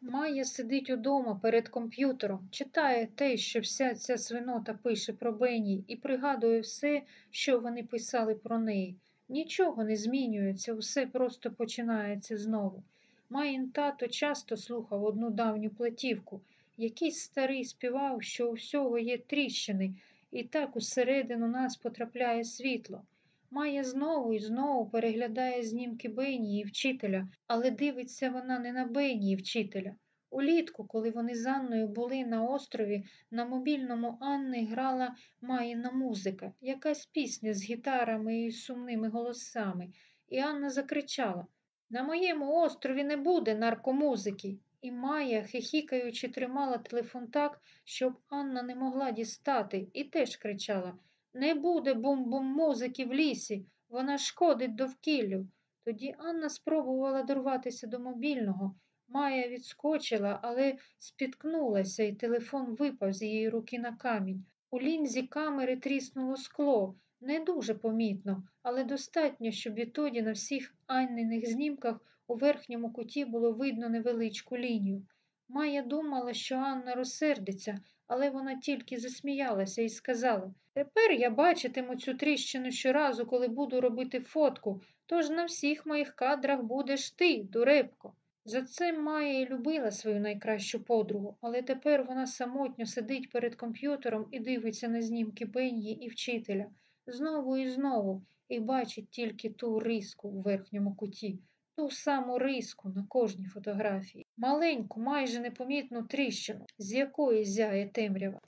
Майя сидить удома перед комп'ютером, читає те, що вся ця свинота пише про Бенні, і пригадує все, що вони писали про неї. Нічого не змінюється, усе просто починається знову. Маїн тато часто слухав одну давню платівку. Якийсь старий співав, що у всього є тріщини, і так усередину нас потрапляє світло. Майя знову і знову переглядає знімки Бені і вчителя, але дивиться вона не на Бені і вчителя. Улітку, коли вони з Анною були на острові, на мобільному Анни грала Маїна музика, якась пісня з гітарами і сумними голосами, і Анна закричала На моєму острові не буде наркомузики. І Майя, хихікаючи, тримала телефон так, щоб Анна не могла дістати, і теж кричала Не буде бум-бум музики в лісі, вона шкодить довкіллю. Тоді Анна спробувала дорватися до мобільного. Майя відскочила, але спіткнулася, і телефон випав з її руки на камінь. У лінзі камери тріснуло скло. Не дуже помітно, але достатньо, щоб відтоді на всіх Анниних знімках у верхньому куті було видно невеличку лінію. Майя думала, що Анна розсердиться, але вона тільки засміялася і сказала Тепер я бачитиму цю тріщину щоразу, коли буду робити фотку, тож на всіх моїх кадрах будеш ти, дурепко. За це Майя і любила свою найкращу подругу, але тепер вона самотньо сидить перед комп'ютером і дивиться на знімки Бенї і вчителя знову і знову і бачить тільки ту риску у верхньому куті, ту саму риску на кожній фотографії, маленьку, майже непомітну тріщину, з якої зяє темрява.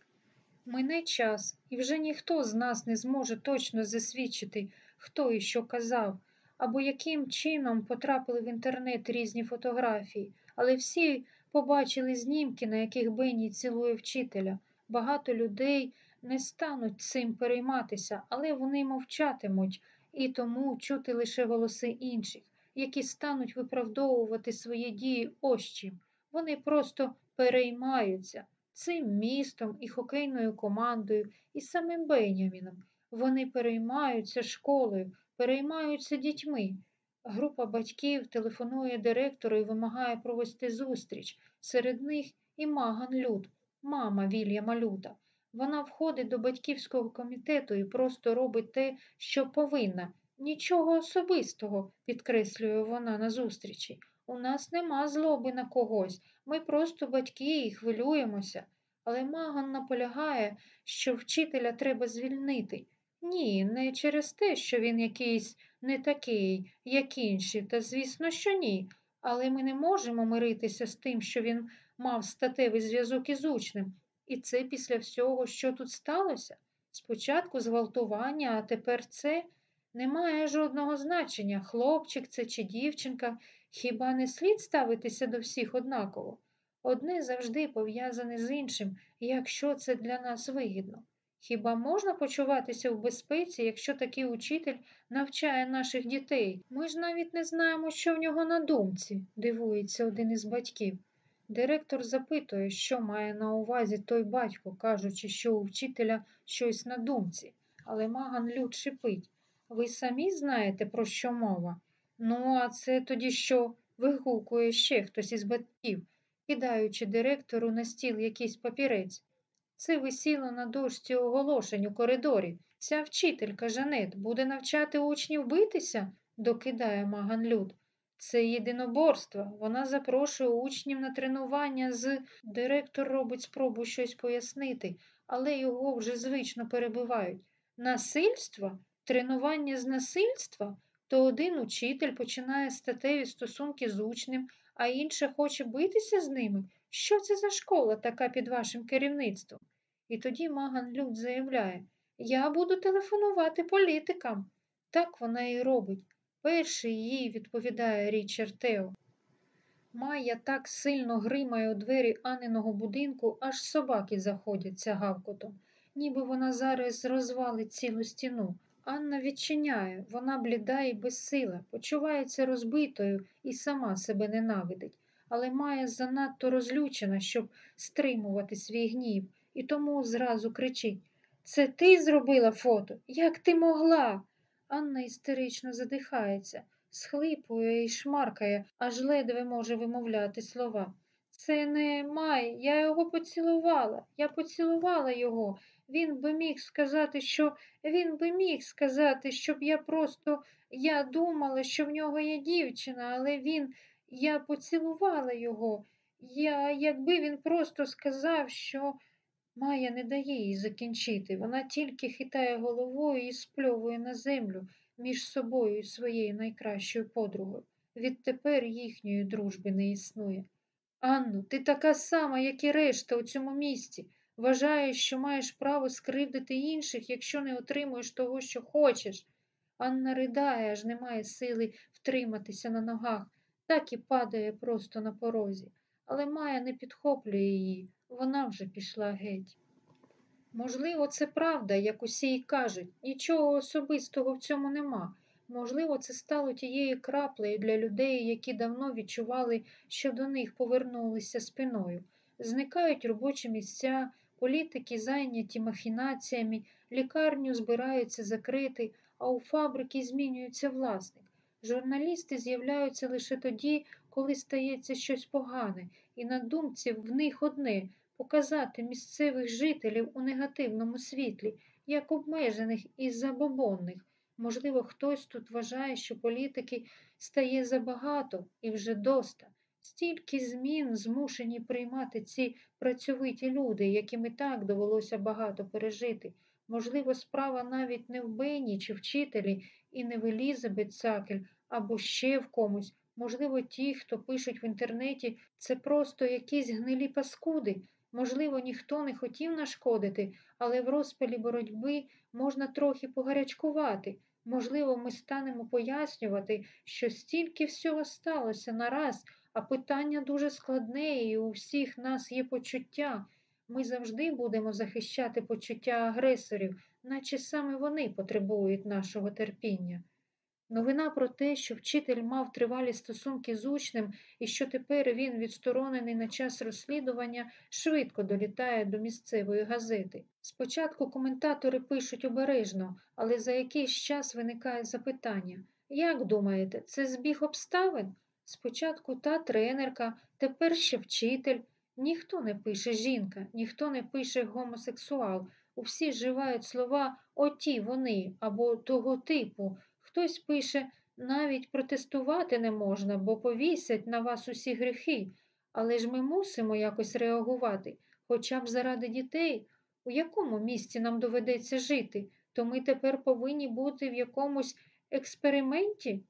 Мине час, і вже ніхто з нас не зможе точно засвідчити, хто і що казав, або яким чином потрапили в інтернет різні фотографії, але всі побачили знімки, на яких Бенні цілує вчителя. Багато людей не стануть цим перейматися, але вони мовчатимуть і тому чути лише голоси інших, які стануть виправдовувати свої дії ось чим. Вони просто переймаються цим містом і хокейною командою, і самим Беняміном. Вони переймаються школою, переймаються дітьми. Група батьків телефонує директору і вимагає провести зустріч. Серед них і Маган Люд, мама Вільяма Люда. Вона входить до батьківського комітету і просто робить те, що повинна. Нічого особистого, підкреслює вона на зустрічі. У нас нема злоби на когось. Ми просто батьки і хвилюємося. Але Маган наполягає, що вчителя треба звільнити. Ні, не через те, що він якийсь не такий, як інші, та звісно, що ні. Але ми не можемо миритися з тим, що він мав статевий зв'язок із учнем. І це після всього, що тут сталося? Спочатку зґвалтування, а тепер це не має жодного значення, хлопчик це чи дівчинка. Хіба не слід ставитися до всіх однаково? Одне завжди пов'язане з іншим, якщо це для нас вигідно. Хіба можна почуватися в безпеці, якщо такий учитель навчає наших дітей? Ми ж навіть не знаємо, що в нього на думці, дивується один із батьків. Директор запитує, що має на увазі той батько, кажучи, що у вчителя щось на думці, але Маган люд шипить. Ви самі знаєте, про що мова? Ну, а це тоді що? вигукує ще хтось із батьків, кидаючи директору на стіл якийсь папірець. Це висіло на дошці оголошень у коридорі. Ця вчителька Жанет буде навчати учнів битися, докидає Маган Люд. Це єдиноборство. Вона запрошує учнів на тренування з. Директор робить спробу щось пояснити, але його вже звично перебивають. Насильство? Тренування з насильства? То один учитель починає статеві стосунки з учнем, а інша хоче битися з ними. Що це за школа така під вашим керівництвом? І тоді Маган Люд заявляє Я буду телефонувати політикам. Так вона і робить. Перший їй відповідає Річард Тео. Майя так сильно гримає у двері Аниного будинку, аж собаки заходяться гавкотом, ніби вона зараз розвалить цілу стіну. Анна відчиняє, вона бліда і безсила, почувається розбитою і сама себе ненавидить, але Майя занадто розлючена, щоб стримувати свій гнів, і тому зразу кричить Це ти зробила фото? Як ти могла? Анна істерично задихається, схлипує і шмаркає, аж ледве може вимовляти слова. Це не Май, я його поцілувала, я поцілувала його. Він би міг сказати, що він би міг сказати, щоб я просто я думала, що в нього є дівчина, але він я поцілувала його. Я, Якби він просто сказав, що Майя не дає їй закінчити. Вона тільки хитає головою і спльовує на землю між собою і своєю найкращою подругою. Відтепер їхньої дружби не існує. Анну, ти така сама, як і решта у цьому місті. Вважаєш, що маєш право скривдити інших, якщо не отримуєш того, що хочеш. Анна ридає, аж немає сили втриматися на ногах, так і падає просто на порозі. Але Майя не підхоплює її, вона вже пішла геть. Можливо, це правда, як усі й кажуть, нічого особистого в цьому нема. Можливо, це стало тією краплею для людей, які давно відчували, що до них повернулися спиною. Зникають робочі місця, політики зайняті махінаціями, лікарню збираються закрити, а у фабрики змінюється власник. Журналісти з'являються лише тоді, коли стається щось погане, і на думці в них одне показати місцевих жителів у негативному світлі, як обмежених і забобонних. Можливо, хтось тут вважає, що політики стає забагато і вже доста. Стільки змін змушені приймати ці працьовиті люди, яким і так довелося багато пережити. Можливо, справа навіть не в Бені чи вчителі і не в Елізабет Цакель або ще в комусь. Можливо, ті, хто пишуть в інтернеті, це просто якісь гнилі паскуди. Можливо, ніхто не хотів нашкодити, але в розпалі боротьби можна трохи погарячкувати. Можливо, ми станемо пояснювати, що стільки всього сталося нараз, а питання дуже складне, і у всіх нас є почуття. Ми завжди будемо захищати почуття агресорів, наче саме вони потребують нашого терпіння. Новина про те, що вчитель мав тривалі стосунки з учнем і що тепер він відсторонений на час розслідування, швидко долітає до місцевої газети. Спочатку коментатори пишуть обережно, але за якийсь час виникає запитання як думаєте, це збіг обставин? Спочатку та тренерка, тепер ще вчитель. Ніхто не пише жінка, ніхто не пише гомосексуал. Усі живають слова оті вони або того типу. Хтось пише, навіть протестувати не можна, бо повісять на вас усі гріхи. Але ж ми мусимо якось реагувати, хоча б заради дітей, у якому місці нам доведеться жити, то ми тепер повинні бути в якомусь експерименті.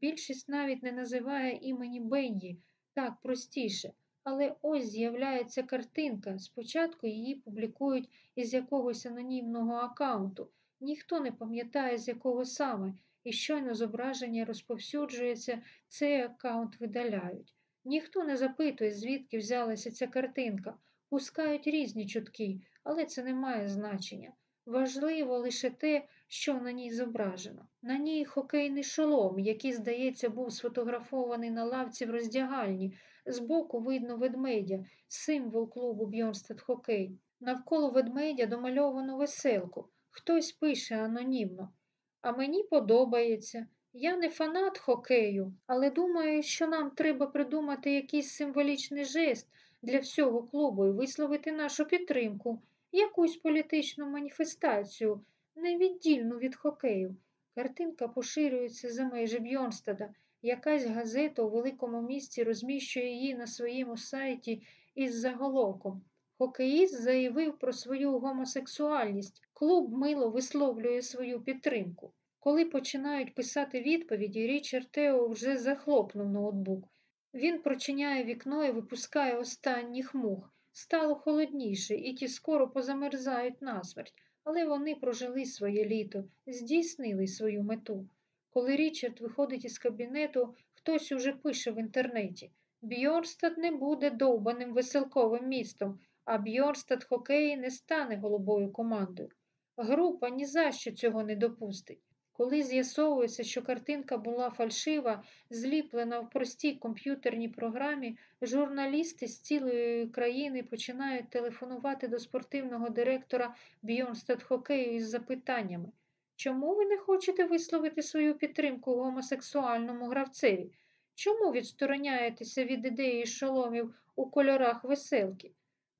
Більшість навіть не називає імені Бенні, так простіше. Але ось з'являється картинка. Спочатку її публікують із якогось анонімного аккаунту. Ніхто не пам'ятає, з якого саме, і щойно зображення розповсюджується, цей аккаунт видаляють. Ніхто не запитує, звідки взялася ця картинка. Пускають різні чутки, але це не має значення. Важливо лише те, що на ній зображено. На ній хокейний шолом, який, здається, був сфотографований на лавці в роздягальні. Збоку видно ведмедя, символ клубу Бьорнстад Хокей. Навколо ведмедя домальовано веселку. Хтось пише анонімно. А мені подобається. Я не фанат хокею, але думаю, що нам треба придумати якийсь символічний жест для всього клубу і висловити нашу підтримку, якусь політичну маніфестацію, невіддільну від хокею. Картинка поширюється за межі Бьонстада. Якась газета у великому місті розміщує її на своєму сайті із заголовком. Хокеїст заявив про свою гомосексуальність. Клуб мило висловлює свою підтримку. Коли починають писати відповіді, Річард Тео вже захлопнув ноутбук. Він прочиняє вікно і випускає останніх мух. Стало холодніше, і ті скоро позамерзають насмерть, але вони прожили своє літо, здійснили свою мету. Коли Річард виходить із кабінету, хтось уже пише в інтернеті Бьорстад не буде довбаним веселковим містом, а Бьорстад хокей не стане голубою командою. Група ні за що цього не допустить. Коли з'ясовується, що картинка була фальшива, зліплена в простій комп'ютерній програмі, журналісти з цілої країни починають телефонувати до спортивного директора Бьорнстад хокею із запитаннями. Чому ви не хочете висловити свою підтримку гомосексуальному гравцеві? Чому відстороняєтеся від ідеї шоломів у кольорах веселки?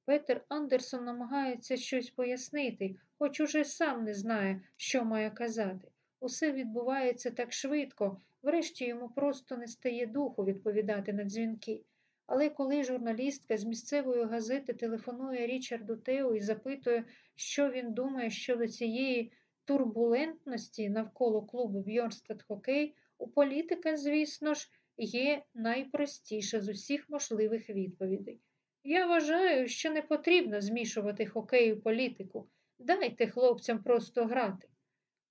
Петер Андерсон намагається щось пояснити, хоч уже сам не знає, що має казати. Усе відбувається так швидко, врешті йому просто не стає духу відповідати на дзвінки. Але коли журналістка з місцевої газети телефонує Річарду Тео і запитує, що він думає щодо цієї турбулентності навколо клубу Бьорнстад Хокей, у політика, звісно ж, є найпростіша з усіх можливих відповідей. Я вважаю, що не потрібно змішувати хокей і політику. Дайте хлопцям просто грати.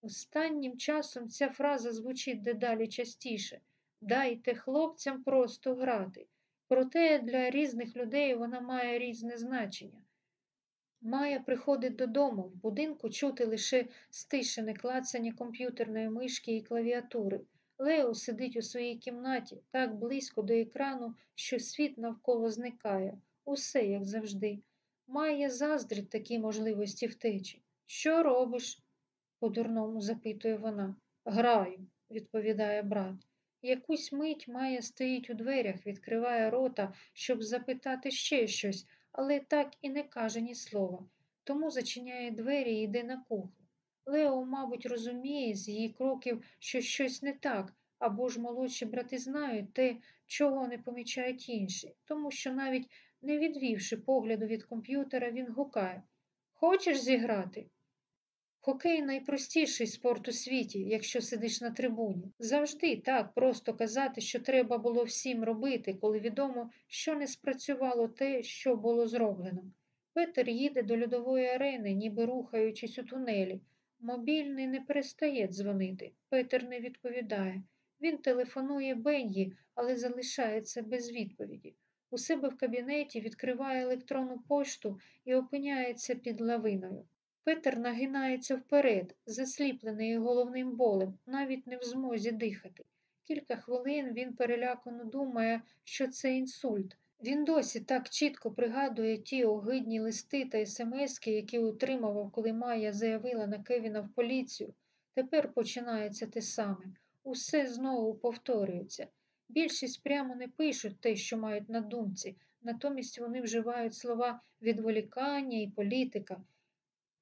Останнім часом ця фраза звучить дедалі частіше дайте хлопцям просто грати. Проте для різних людей вона має різне значення. Майя приходить додому, в будинку чути лише стишене клацання комп'ютерної мишки і клавіатури. Лео сидить у своїй кімнаті так близько до екрану, що світ навколо зникає. Усе як завжди. Майя заздрить такі можливості втечі. Що робиш? По-дурному запитує вона. Граю, відповідає брат. Якусь мить Майя стоїть у дверях, відкриває рота, щоб запитати ще щось, але так і не каже ні слова. Тому зачиняє двері і йде на кухню. Лео, мабуть, розуміє з її кроків, що щось не так, або ж молодші брати знають те, чого не помічають інші, тому що навіть не відвівши погляду від комп'ютера, він гукає Хочеш зіграти? Хокей найпростіший спорт у світі, якщо сидиш на трибуні. Завжди так просто казати, що треба було всім робити, коли відомо, що не спрацювало те, що було зроблено. Петер їде до льодової арени, ніби рухаючись у тунелі. Мобільний не перестає дзвонити. Петер не відповідає. Він телефонує Бен'ї, але залишається без відповіді. У себе в кабінеті відкриває електронну пошту і опиняється під лавиною. Петер нагинається вперед, засліплений головним болем, навіть не в змозі дихати. Кілька хвилин він перелякано думає, що це інсульт. Він досі так чітко пригадує ті огидні листи та смски, які утримував, коли Майя заявила на Кевіна в поліцію. Тепер починається те саме. Усе знову повторюється. Більшість прямо не пишуть те, що мають на думці, натомість вони вживають слова відволікання і політика.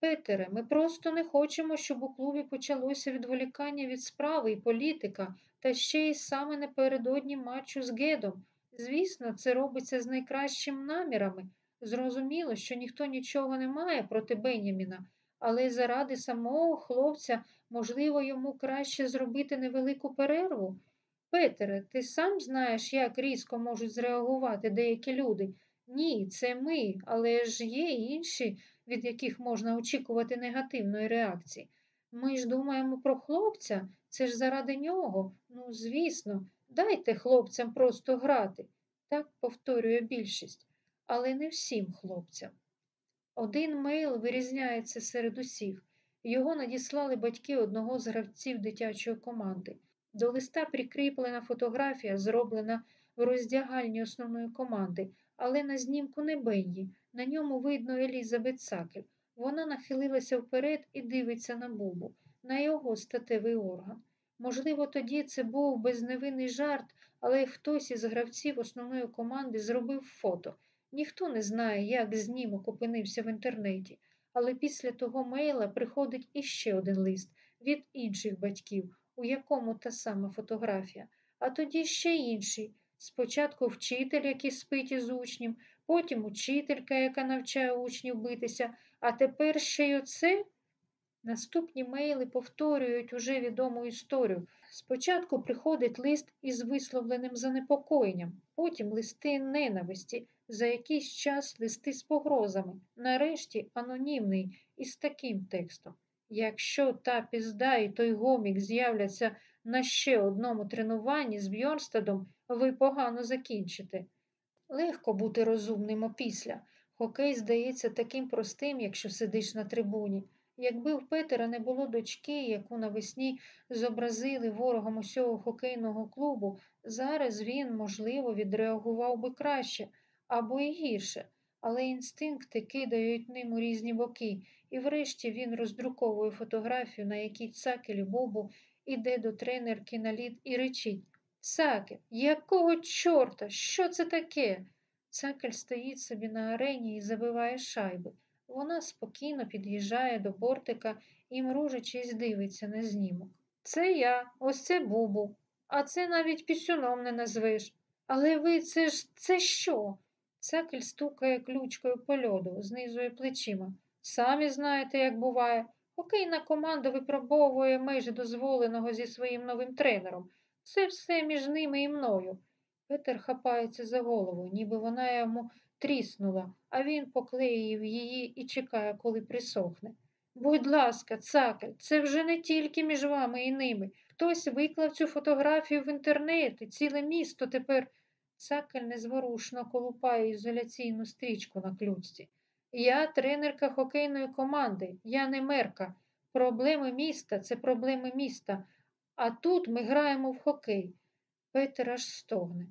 Петере, ми просто не хочемо, щоб у клубі почалося відволікання від справи і політика, та ще й саме напередодні матчу з Гедом. Звісно, це робиться з найкращими намірами. Зрозуміло, що ніхто нічого не має проти Беняміна, але заради самого хлопця, можливо, йому краще зробити невелику перерву. Петере, ти сам знаєш, як різко можуть зреагувати деякі люди? Ні, це ми, але ж є інші, від яких можна очікувати негативної реакції. Ми ж думаємо про хлопця, це ж заради нього. Ну, звісно, дайте хлопцям просто грати. Так повторює більшість, але не всім хлопцям. Один мейл вирізняється серед усіх. Його надіслали батьки одного з гравців дитячої команди. До листа прикріплена фотографія, зроблена в роздягальні основної команди, але на знімку не Бенні. На ньому видно Елізабет Сакель. Вона нахилилася вперед і дивиться на Бубу, на його статевий орган. Можливо, тоді це був безневинний жарт, але хтось із гравців основної команди зробив фото. Ніхто не знає, як знімок опинився в інтернеті, але після того мейла приходить іще один лист від інших батьків, у якому та сама фотографія, а тоді ще інший. Спочатку вчитель, який спить із учнем, потім учителька, яка навчає учнів битися, а тепер ще й оце. Наступні мейли повторюють уже відому історію. Спочатку приходить лист із висловленим занепокоєнням, потім листи ненависті, за якийсь час листи з погрозами, нарешті анонімний із таким текстом. Якщо та пізда і той гомік з'являться на ще одному тренуванні з Бьорстадом, ви погано закінчите. Легко бути розумним опісля. Хокей здається таким простим, якщо сидиш на трибуні. Якби в Петера не було дочки, яку навесні зобразили ворогом усього хокейного клубу, зараз він, можливо, відреагував би краще або і гірше, але інстинкти кидають ним у різні боки, і врешті він роздруковує фотографію, на якій цакель Бобу іде до тренерки на лід і речить Цакель, якого чорта? Що це таке? Цакель стоїть собі на арені і забиває шайби. Вона спокійно під'їжджає до бортика і, мружачись, дивиться на знімок. Це я, ось це Бубу, а це навіть пісюном не назвеш. Але ви це ж це що? Цакель стукає ключкою по льоду, знизує плечима. Самі знаєте, як буває. Хокейна команда випробовує межі дозволеного зі своїм новим тренером. Це все між ними і мною. Петер хапається за голову, ніби вона йому тріснула, а він поклеїв її і чекає, коли присохне. Будь ласка, цакель, це вже не тільки між вами і ними. Хтось виклав цю фотографію в інтернет, і ціле місто тепер. Цакель незворушно колупає ізоляційну стрічку на ключці. Я тренерка хокейної команди, я не мерка. Проблеми міста це проблеми міста. А тут ми граємо в хокей. Петер аж стогне.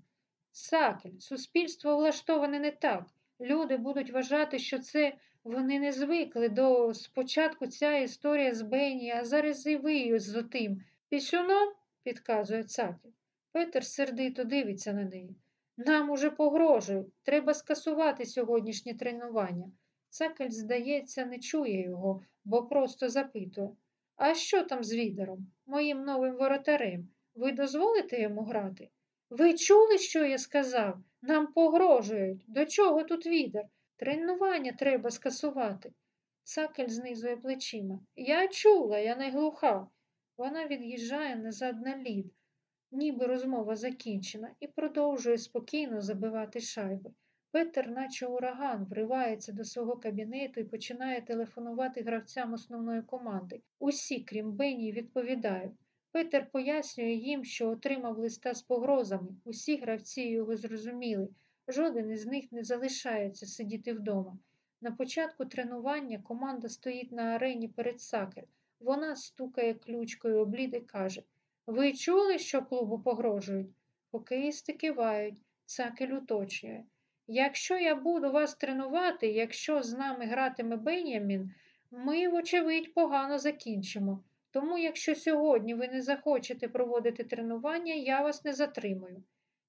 Сакель, суспільство влаштоване не так. Люди будуть вважати, що це вони не звикли до спочатку ця історія з Бенні, а зараз і ви з отим. Пісюном, підказує Цакель. Петер сердито дивиться на неї. Нам уже погрожують. Треба скасувати сьогоднішнє тренування. Цакель, здається, не чує його, бо просто запитує. А що там з відером, моїм новим воротарем? Ви дозволите йому грати? Ви чули, що я сказав? Нам погрожують. До чого тут відер? Тренування треба скасувати. Цакель знизує плечима. Я чула, я не глуха. Вона від'їжджає назад на лід, ніби розмова закінчена, і продовжує спокійно забивати шайби. Петер, наче ураган, вривається до свого кабінету і починає телефонувати гравцям основної команди. Усі, крім Бені, відповідають. Петер пояснює їм, що отримав листа з погрозами. Усі гравці його зрозуміли. Жоден із них не залишається сидіти вдома. На початку тренування команда стоїть на арені перед сакель. Вона стукає ключкою облід і каже Ви чули, що клубу погрожують? Хокеїсти кивають, сакель уточнює. Якщо я буду вас тренувати, якщо з нами гратиме Бенямін, ми, вочевидь, погано закінчимо. Тому, якщо сьогодні ви не захочете проводити тренування, я вас не затримую.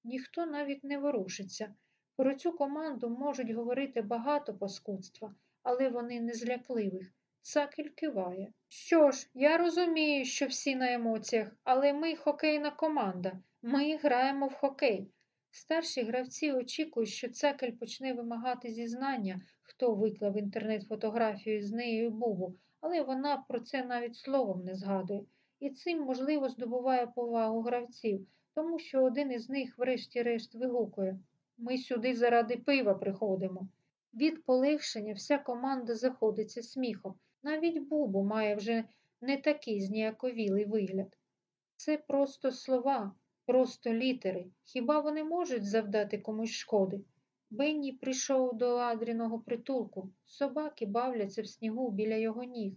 Ніхто навіть не ворушиться. Про цю команду можуть говорити багато паскудства, але вони не злякливих. Цакель киває. Що ж, я розумію, що всі на емоціях, але ми хокейна команда. Ми граємо в хокей. Старші гравці очікують, що цекель почне вимагати зізнання, хто виклав інтернет фотографію з нею Бубу, але вона про це навіть словом не згадує. і цим, можливо, здобуває повагу гравців, тому що один із них, врешті-решт, вигукує Ми сюди заради пива приходимо. Від полегшення вся команда заходиться сміхом. Навіть Бубу має вже не такий зніяковілий вигляд. Це просто слова, просто літери. Хіба вони можуть завдати комусь шкоди? Бенні прийшов до Адріного притулку. Собаки бавляться в снігу біля його ніг.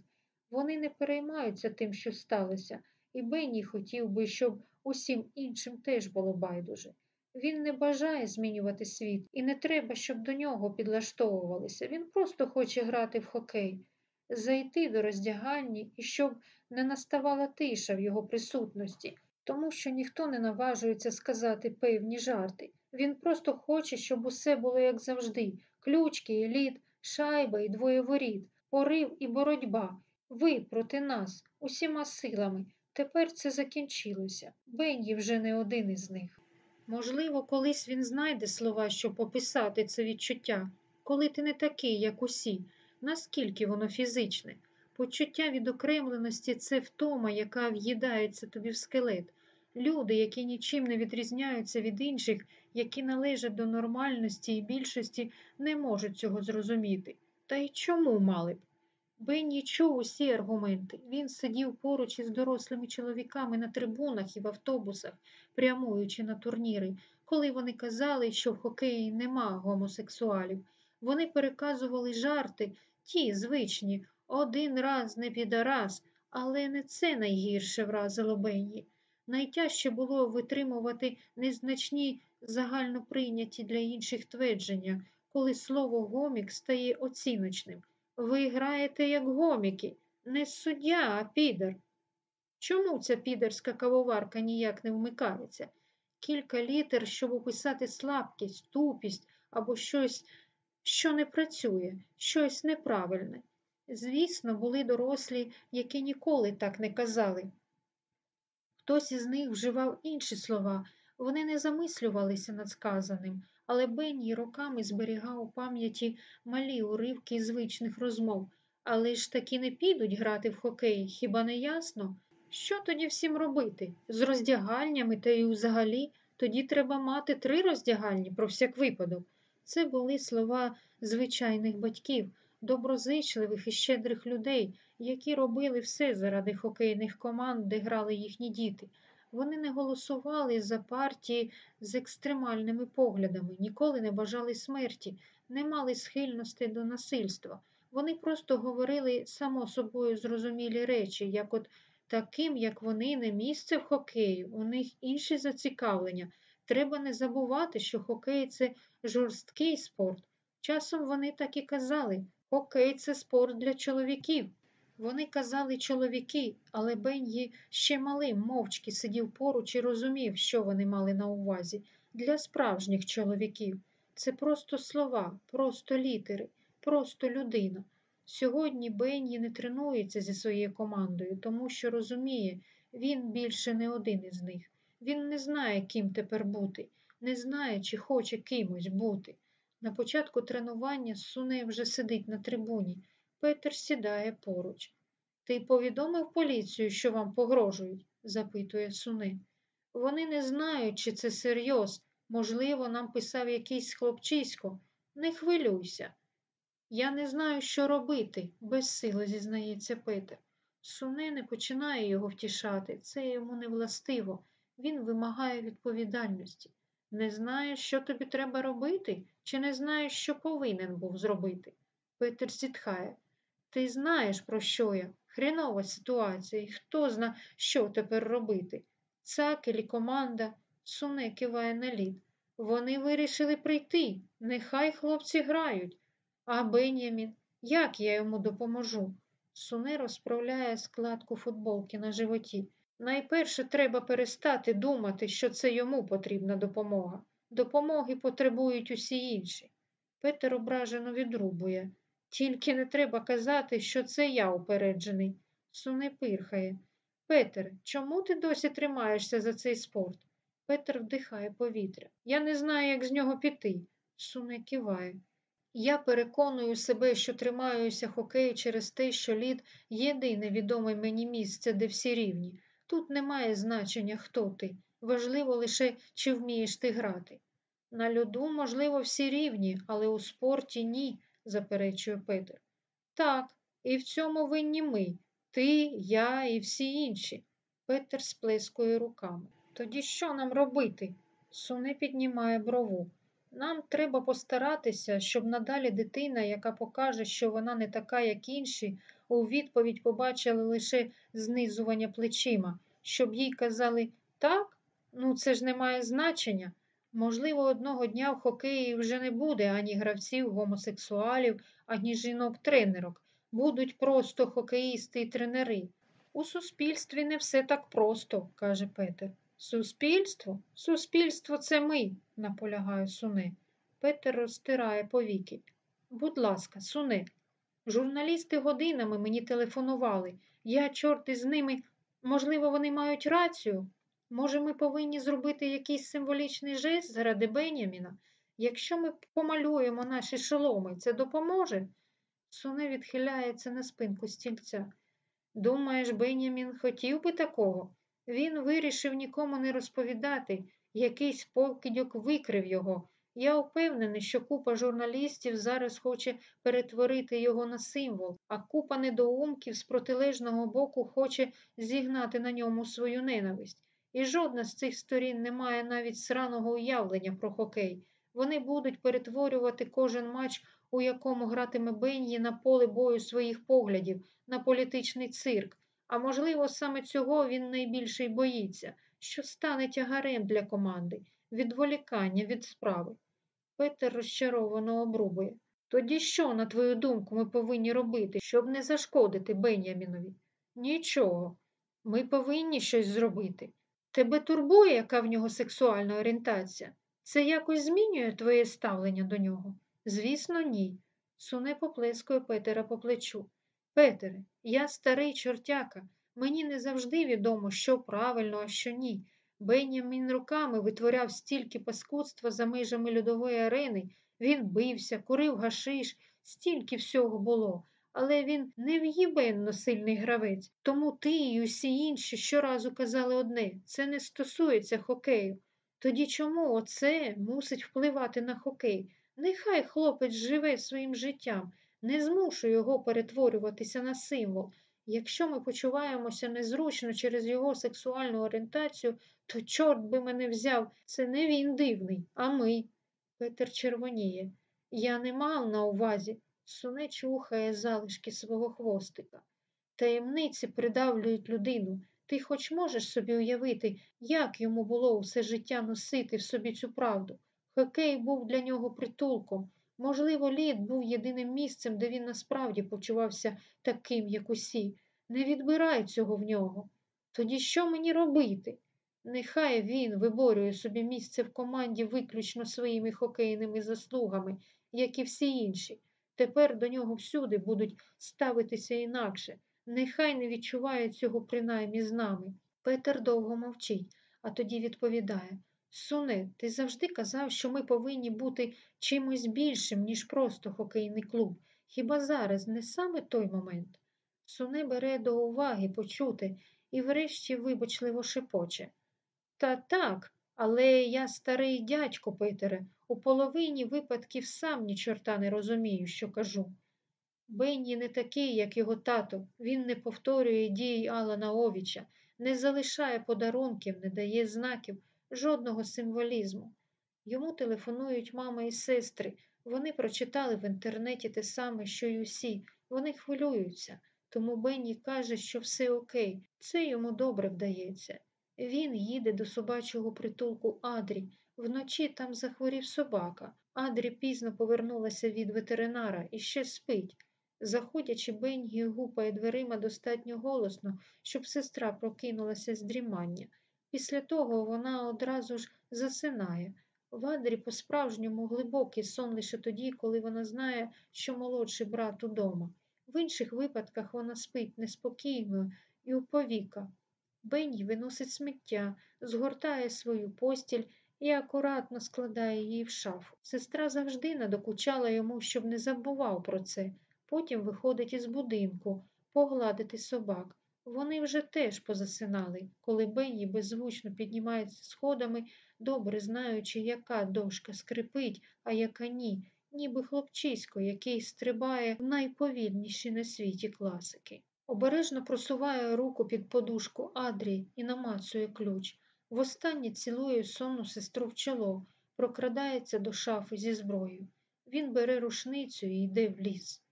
Вони не переймаються тим, що сталося, і Бенні хотів би, щоб усім іншим теж було байдуже. Він не бажає змінювати світ, і не треба, щоб до нього підлаштовувалися. Він просто хоче грати в хокей, зайти до роздягальні і щоб не наставала тиша в його присутності, тому що ніхто не наважується сказати певні жарти. Він просто хоче, щоб усе було як завжди ключки, і лід, шайба і двоє воріт, порив і боротьба. Ви проти нас, усіма силами. Тепер це закінчилося. Бенді вже не один із них. Можливо, колись він знайде слова, щоб описати це відчуття, коли ти не такий, як усі, наскільки воно фізичне. Почуття відокремленості це втома, яка в'їдається тобі в скелет. Люди, які нічим не відрізняються від інших, які належать до нормальності і більшості, не можуть цього зрозуміти. Та й чому мали б? Бенні чув усі аргументи. Він сидів поруч із дорослими чоловіками на трибунах і в автобусах, прямуючи на турніри, коли вони казали, що в хокеї нема гомосексуалів. Вони переказували жарти, ті звичні, один раз не підараз, але не це найгірше вразило Бенні. Найтяжче було витримувати незначні загальноприйняті для інших твердження, коли слово гомік стає оціночним. Ви граєте як гоміки, не суддя, а підер. Чому ця підерська кавоварка ніяк не вмикається? Кілька літер, щоб описати слабкість, тупість або щось, що не працює, щось неправильне. Звісно, були дорослі, які ніколи так не казали. Хтось із них вживав інші слова, вони не замислювалися над сказаним, але Бенні роками зберігав у пам'яті малі уривки звичних розмов. Але ж таки не підуть грати в хокей, хіба не ясно? Що тоді всім робити? З роздягальнями та й взагалі тоді треба мати три роздягальні про всяк випадок. Це були слова звичайних батьків, доброзичливих і щедрих людей, які робили все заради хокейних команд, де грали їхні діти. Вони не голосували за партії з екстремальними поглядами, ніколи не бажали смерті, не мали схильності до насильства. Вони просто говорили само собою зрозумілі речі, як от таким, як вони, не місце в хокеї, у них інші зацікавлення. Треба не забувати, що хокей це жорсткий спорт. Часом вони так і казали хокей це спорт для чоловіків. Вони казали чоловіки, але Бен'ї ще малим мовчки сидів поруч і розумів, що вони мали на увазі. Для справжніх чоловіків. Це просто слова, просто літери, просто людина. Сьогодні Бенні не тренується зі своєю командою, тому що розуміє, він більше не один із них. Він не знає, ким тепер бути, не знає, чи хоче кимось бути. На початку тренування Суне вже сидить на трибуні. Петер сідає поруч. Ти повідомив поліцію, що вам погрожують? запитує Суне. Вони не знають, чи це серйоз. Можливо, нам писав якийсь хлопчисько. Не хвилюйся. Я не знаю, що робити, безсило зізнається Петер. Суне не починає його втішати, це йому не властиво. Він вимагає відповідальності. Не знаєш, що тобі треба робити, чи не знаєш, що повинен був зробити? Петер зітхає. Ти знаєш, про що я? Хрінова ситуація, і хто зна, що тепер робити. Цакелі команда суне киває на лід. Вони вирішили прийти. Нехай хлопці грають. А Бенямін, як я йому допоможу? Суне розправляє складку футболки на животі. Найперше треба перестати думати, що це йому потрібна допомога. Допомоги потребують усі інші. Петер ображено відрубує. Тільки не треба казати, що це я упереджений. Суне пирхає. Петер, чому ти досі тримаєшся за цей спорт? Петер вдихає повітря. Я не знаю, як з нього піти. Суне киває. Я переконую себе, що тримаюся хокею через те, що лід єдине відоме мені місце, де всі рівні. Тут немає значення, хто ти. Важливо лише, чи вмієш ти грати. На льоду, можливо, всі рівні, але у спорті ні, заперечує Петер. Так, і в цьому винні ми, ти, я і всі інші. Петер сплескує руками. Тоді що нам робити? Суне піднімає брову. Нам треба постаратися, щоб надалі дитина, яка покаже, що вона не така, як інші, у відповідь побачила лише знизування плечима, щоб їй казали так, ну це ж не має значення. Можливо, одного дня в хокеї вже не буде ані гравців, гомосексуалів, ані жінок-тренерок. Будуть просто хокеїсти і тренери. У суспільстві не все так просто, каже Петер. Суспільство? Суспільство це ми, наполягає суне. Петер розтирає повіки. Будь ласка, суне. Журналісти годинами мені телефонували. Я, чорт із ними, можливо, вони мають рацію. Може, ми повинні зробити якийсь символічний жест заради Беняміна? Якщо ми помалюємо наші шоломи, це допоможе? Суне відхиляється на спинку стільця. Думаєш, Бенямін хотів би такого? Він вирішив нікому не розповідати. Якийсь покидьок викрив його. Я впевнений, що купа журналістів зараз хоче перетворити його на символ, а купа недоумків з протилежного боку хоче зігнати на ньому свою ненависть. І жодна з цих сторін не має навіть сраного уявлення про хокей. Вони будуть перетворювати кожен матч, у якому гратиме Бенні на поле бою своїх поглядів, на політичний цирк. А можливо, саме цього він найбільше й боїться, що стане тягарем для команди, відволікання від справи. Петер розчаровано обрубує. Тоді що, на твою думку, ми повинні робити, щоб не зашкодити Бенямінові? Нічого. Ми повинні щось зробити. Тебе турбує, яка в нього сексуальна орієнтація? Це якось змінює твоє ставлення до нього? Звісно, ні. Суне поплескує Петера по плечу. Петере, я старий чортяка. Мені не завжди відомо, що правильно, а що ні. Бенямін руками витворяв стільки паскудства за межами льодової арени. Він бився, курив гашиш, стільки всього було. Але він нев'їбенно сильний гравець. Тому ти і усі інші щоразу казали одне це не стосується хокею. Тоді чому оце мусить впливати на хокей? Нехай хлопець живе своїм життям, не змушуй його перетворюватися на символ. Якщо ми почуваємося незручно через його сексуальну орієнтацію, то чорт би мене взяв, це не він дивний, а ми. Петер червоніє. Я не мав на увазі. Суне чухає залишки свого хвостика. Таємниці придавлюють людину. Ти хоч можеш собі уявити, як йому було усе життя носити в собі цю правду. Хокей був для нього притулком. Можливо, лід був єдиним місцем, де він насправді почувався таким, як усі. Не відбирай цього в нього. Тоді що мені робити? Нехай він виборює собі місце в команді виключно своїми хокейними заслугами, як і всі інші. Тепер до нього всюди будуть ставитися інакше. Нехай не відчуває цього принаймні з нами. Петер довго мовчить, а тоді відповідає Суне, ти завжди казав, що ми повинні бути чимось більшим, ніж просто хокейний клуб. Хіба зараз не саме той момент? Суне бере до уваги почути і врешті вибачливо шепоче. Та так, але я старий дядько, Петере, у половині випадків сам ні чорта не розумію, що кажу. Бенні не такий, як його тато, він не повторює дій Алана Овіча, не залишає подарунків, не дає знаків, жодного символізму. Йому телефонують мама і сестри. Вони прочитали в інтернеті те саме, що й усі. Вони хвилюються, тому Бенні каже, що все окей, це йому добре вдається. Він їде до собачого притулку Адрі. Вночі там захворів собака. Адрі пізно повернулася від ветеринара і ще спить. Заходячи, Бенні гупає дверима достатньо голосно, щоб сестра прокинулася з дрімання. Після того вона одразу ж засинає. В Адрі по-справжньому глибокий сон лише тоді, коли вона знає, що молодший брат удома. В інших випадках вона спить неспокійно і у повіка. Бенні виносить сміття, згортає свою постіль і акуратно складає її в шафу. Сестра завжди надокучала йому, щоб не забував про це. Потім виходить із будинку, погладити собак. Вони вже теж позасинали, коли Бенні беззвучно піднімається сходами, добре знаючи, яка дошка скрипить, а яка ні, ніби хлопчисько, який стрибає в найповільніші на світі класики. Обережно просуває руку під подушку Адрі і намацує ключ. Востаннє цілує сонну сестру в чоло, прокрадається до шафи зі зброєю. Він бере рушницю і йде в ліс.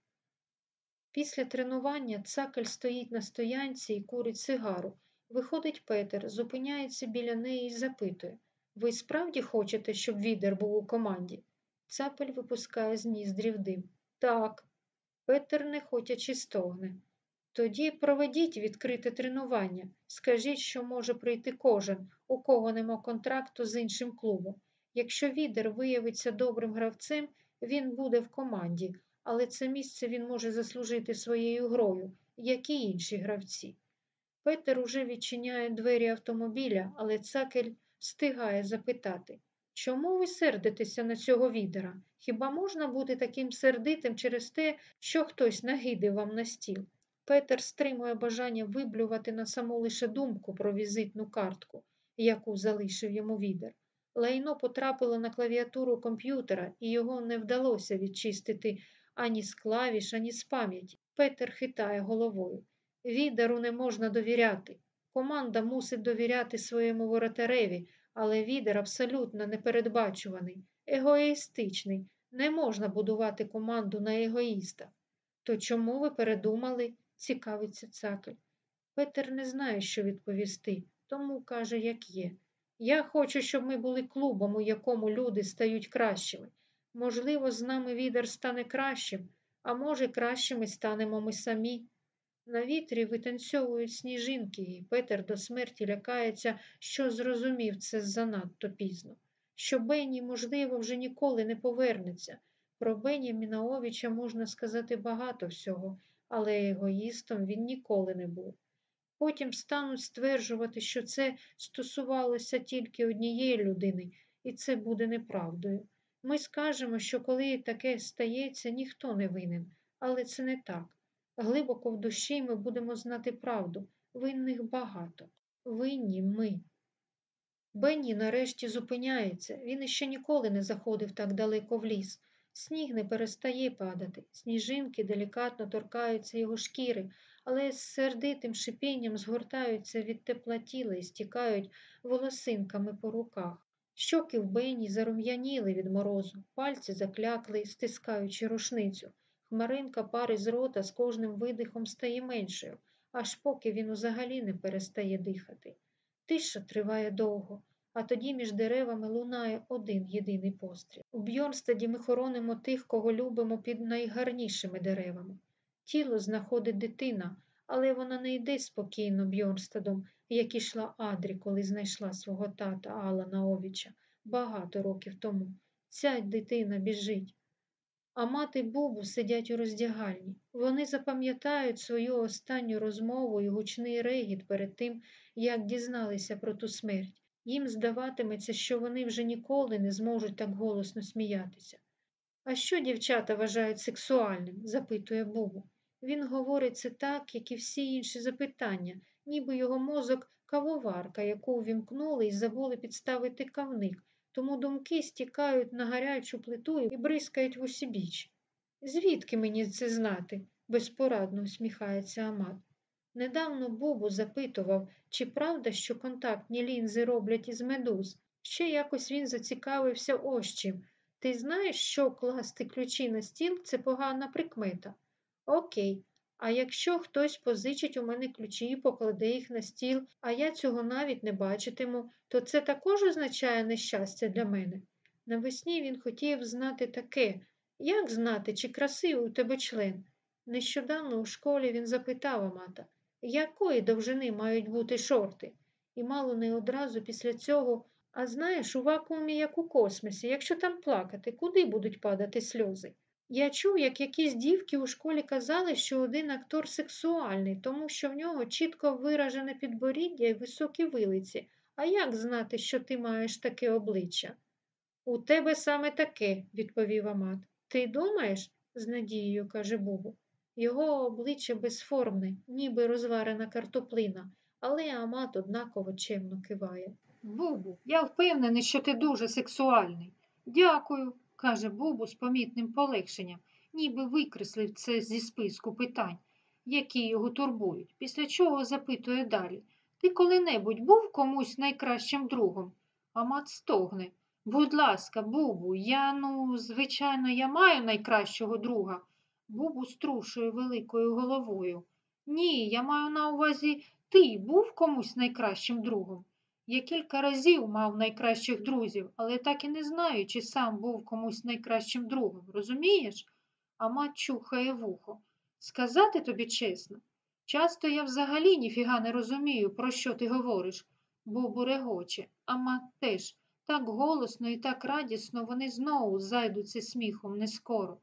Після тренування цакель стоїть на стоянці і курить сигару. Виходить Петер, зупиняється біля неї і запитує Ви справді хочете, щоб відер був у команді? Цапель випускає з ніздрів дим. Так. Петер нехотячи стогне. Тоді проведіть відкрите тренування. Скажіть, що може прийти кожен, у кого нема контракту з іншим клубом. Якщо відер виявиться добрим гравцем, він буде в команді, але це місце він може заслужити своєю грою, як і інші гравці. Петер уже відчиняє двері автомобіля, але цакель встигає запитати Чому ви сердитеся на цього відера? Хіба можна бути таким сердитим через те, що хтось нагидив вам на стіл? Петер стримує бажання виблювати на саму лише думку про візитну картку, яку залишив йому відер. Лайно потрапило на клавіатуру комп'ютера, і його не вдалося відчистити ані з клавіш, ані з пам'яті. Петер хитає головою. Відеру не можна довіряти. Команда мусить довіряти своєму воротареві, але відер абсолютно непередбачуваний, егоїстичний. Не можна будувати команду на егоїста. То чому ви передумали? Цікавиться цакель. Петер не знає, що відповісти, тому каже, як є. Я хочу, щоб ми були клубом, у якому люди стають кращими. Можливо, з нами відер стане кращим, а може, кращими станемо ми самі. На вітрі витанцьовують сніжинки, і Петер до смерті лякається, що зрозумів це занадто пізно, що Бенні, можливо, вже ніколи не повернеться. Про Бені Мінаовича можна сказати багато всього, але егоїстом він ніколи не був. Потім стануть стверджувати, що це стосувалося тільки однієї людини, і це буде неправдою. Ми скажемо, що коли таке стається, ніхто не винен, але це не так. Глибоко в душі ми будемо знати правду. Винних багато. Винні ми. Бенні нарешті зупиняється. Він іще ніколи не заходив так далеко в ліс. Сніг не перестає падати, сніжинки делікатно торкаються його шкіри, але з сердитим шипінням згортаються від тепла тіла і стікають волосинками по руках. Щоки в бені зарум'яніли від морозу, пальці заклякли, стискаючи рушницю. Хмаринка пари з рота з кожним видихом стає меншою, аж поки він взагалі не перестає дихати. Тиша триває довго а тоді між деревами лунає один єдиний постріл. У Бьорнстаді ми хоронимо тих, кого любимо під найгарнішими деревами. Тіло знаходить дитина, але вона не йде спокійно Бьорнстадом, як ішла Адрі, коли знайшла свого тата Алана Овіча багато років тому. Ця дитина біжить. А мати Бубу сидять у роздягальні. Вони запам'ятають свою останню розмову і гучний регіт перед тим, як дізналися про ту смерть. Їм здаватиметься, що вони вже ніколи не зможуть так голосно сміятися. А що дівчата вважають сексуальним? запитує Бубу. Він говорить це так, як і всі інші запитання, ніби його мозок кавоварка, яку вімкнули і забули підставити кавник, тому думки стікають на гарячу плиту і бризкають в усібіч. Звідки мені це знати? безпорадно усміхається Амат. Недавно Бобу запитував, чи правда, що контактні лінзи роблять із медуз. Ще якось він зацікавився ось чим. Ти знаєш, що класти ключі на стіл це погана прикмета. Окей, а якщо хтось позичить у мене ключі і покладе їх на стіл, а я цього навіть не бачитиму, то це також означає нещастя для мене. Навесні він хотів знати таке, як знати, чи красивий у тебе член. Нещодавно у школі він запитав Амата якої довжини мають бути шорти? І мало не одразу після цього, а знаєш, у вакуумі, як у космосі, якщо там плакати, куди будуть падати сльози? Я чув, як якісь дівки у школі казали, що один актор сексуальний, тому що в нього чітко виражене підборіддя і високі вилиці. А як знати, що ти маєш таке обличчя? У тебе саме таке, відповів Амат. Ти думаєш? з надією каже Бубу. Його обличчя безформне, ніби розварена картоплина, але Амат однаково чемно киває. Бубу, я впевнений, що ти дуже сексуальний. Дякую, каже Бубу з помітним полегшенням, ніби викреслив це зі списку питань, які його турбують, після чого запитує далі. Ти коли-небудь був комусь найкращим другом? Амат стогне. Будь ласка, Бубу, я, ну, звичайно, я маю найкращого друга. Бубу струшує великою головою. Ні, я маю на увазі, ти був комусь найкращим другом. Я кілька разів мав найкращих друзів, але так і не знаю, чи сам був комусь найкращим другом, розумієш? Амат чухає вухо. Сказати тобі чесно, часто я взагалі ніфіга не розумію, про що ти говориш. Бубу регоче, Амат теж. Так голосно і так радісно вони знову зайдуться сміхом нескоро.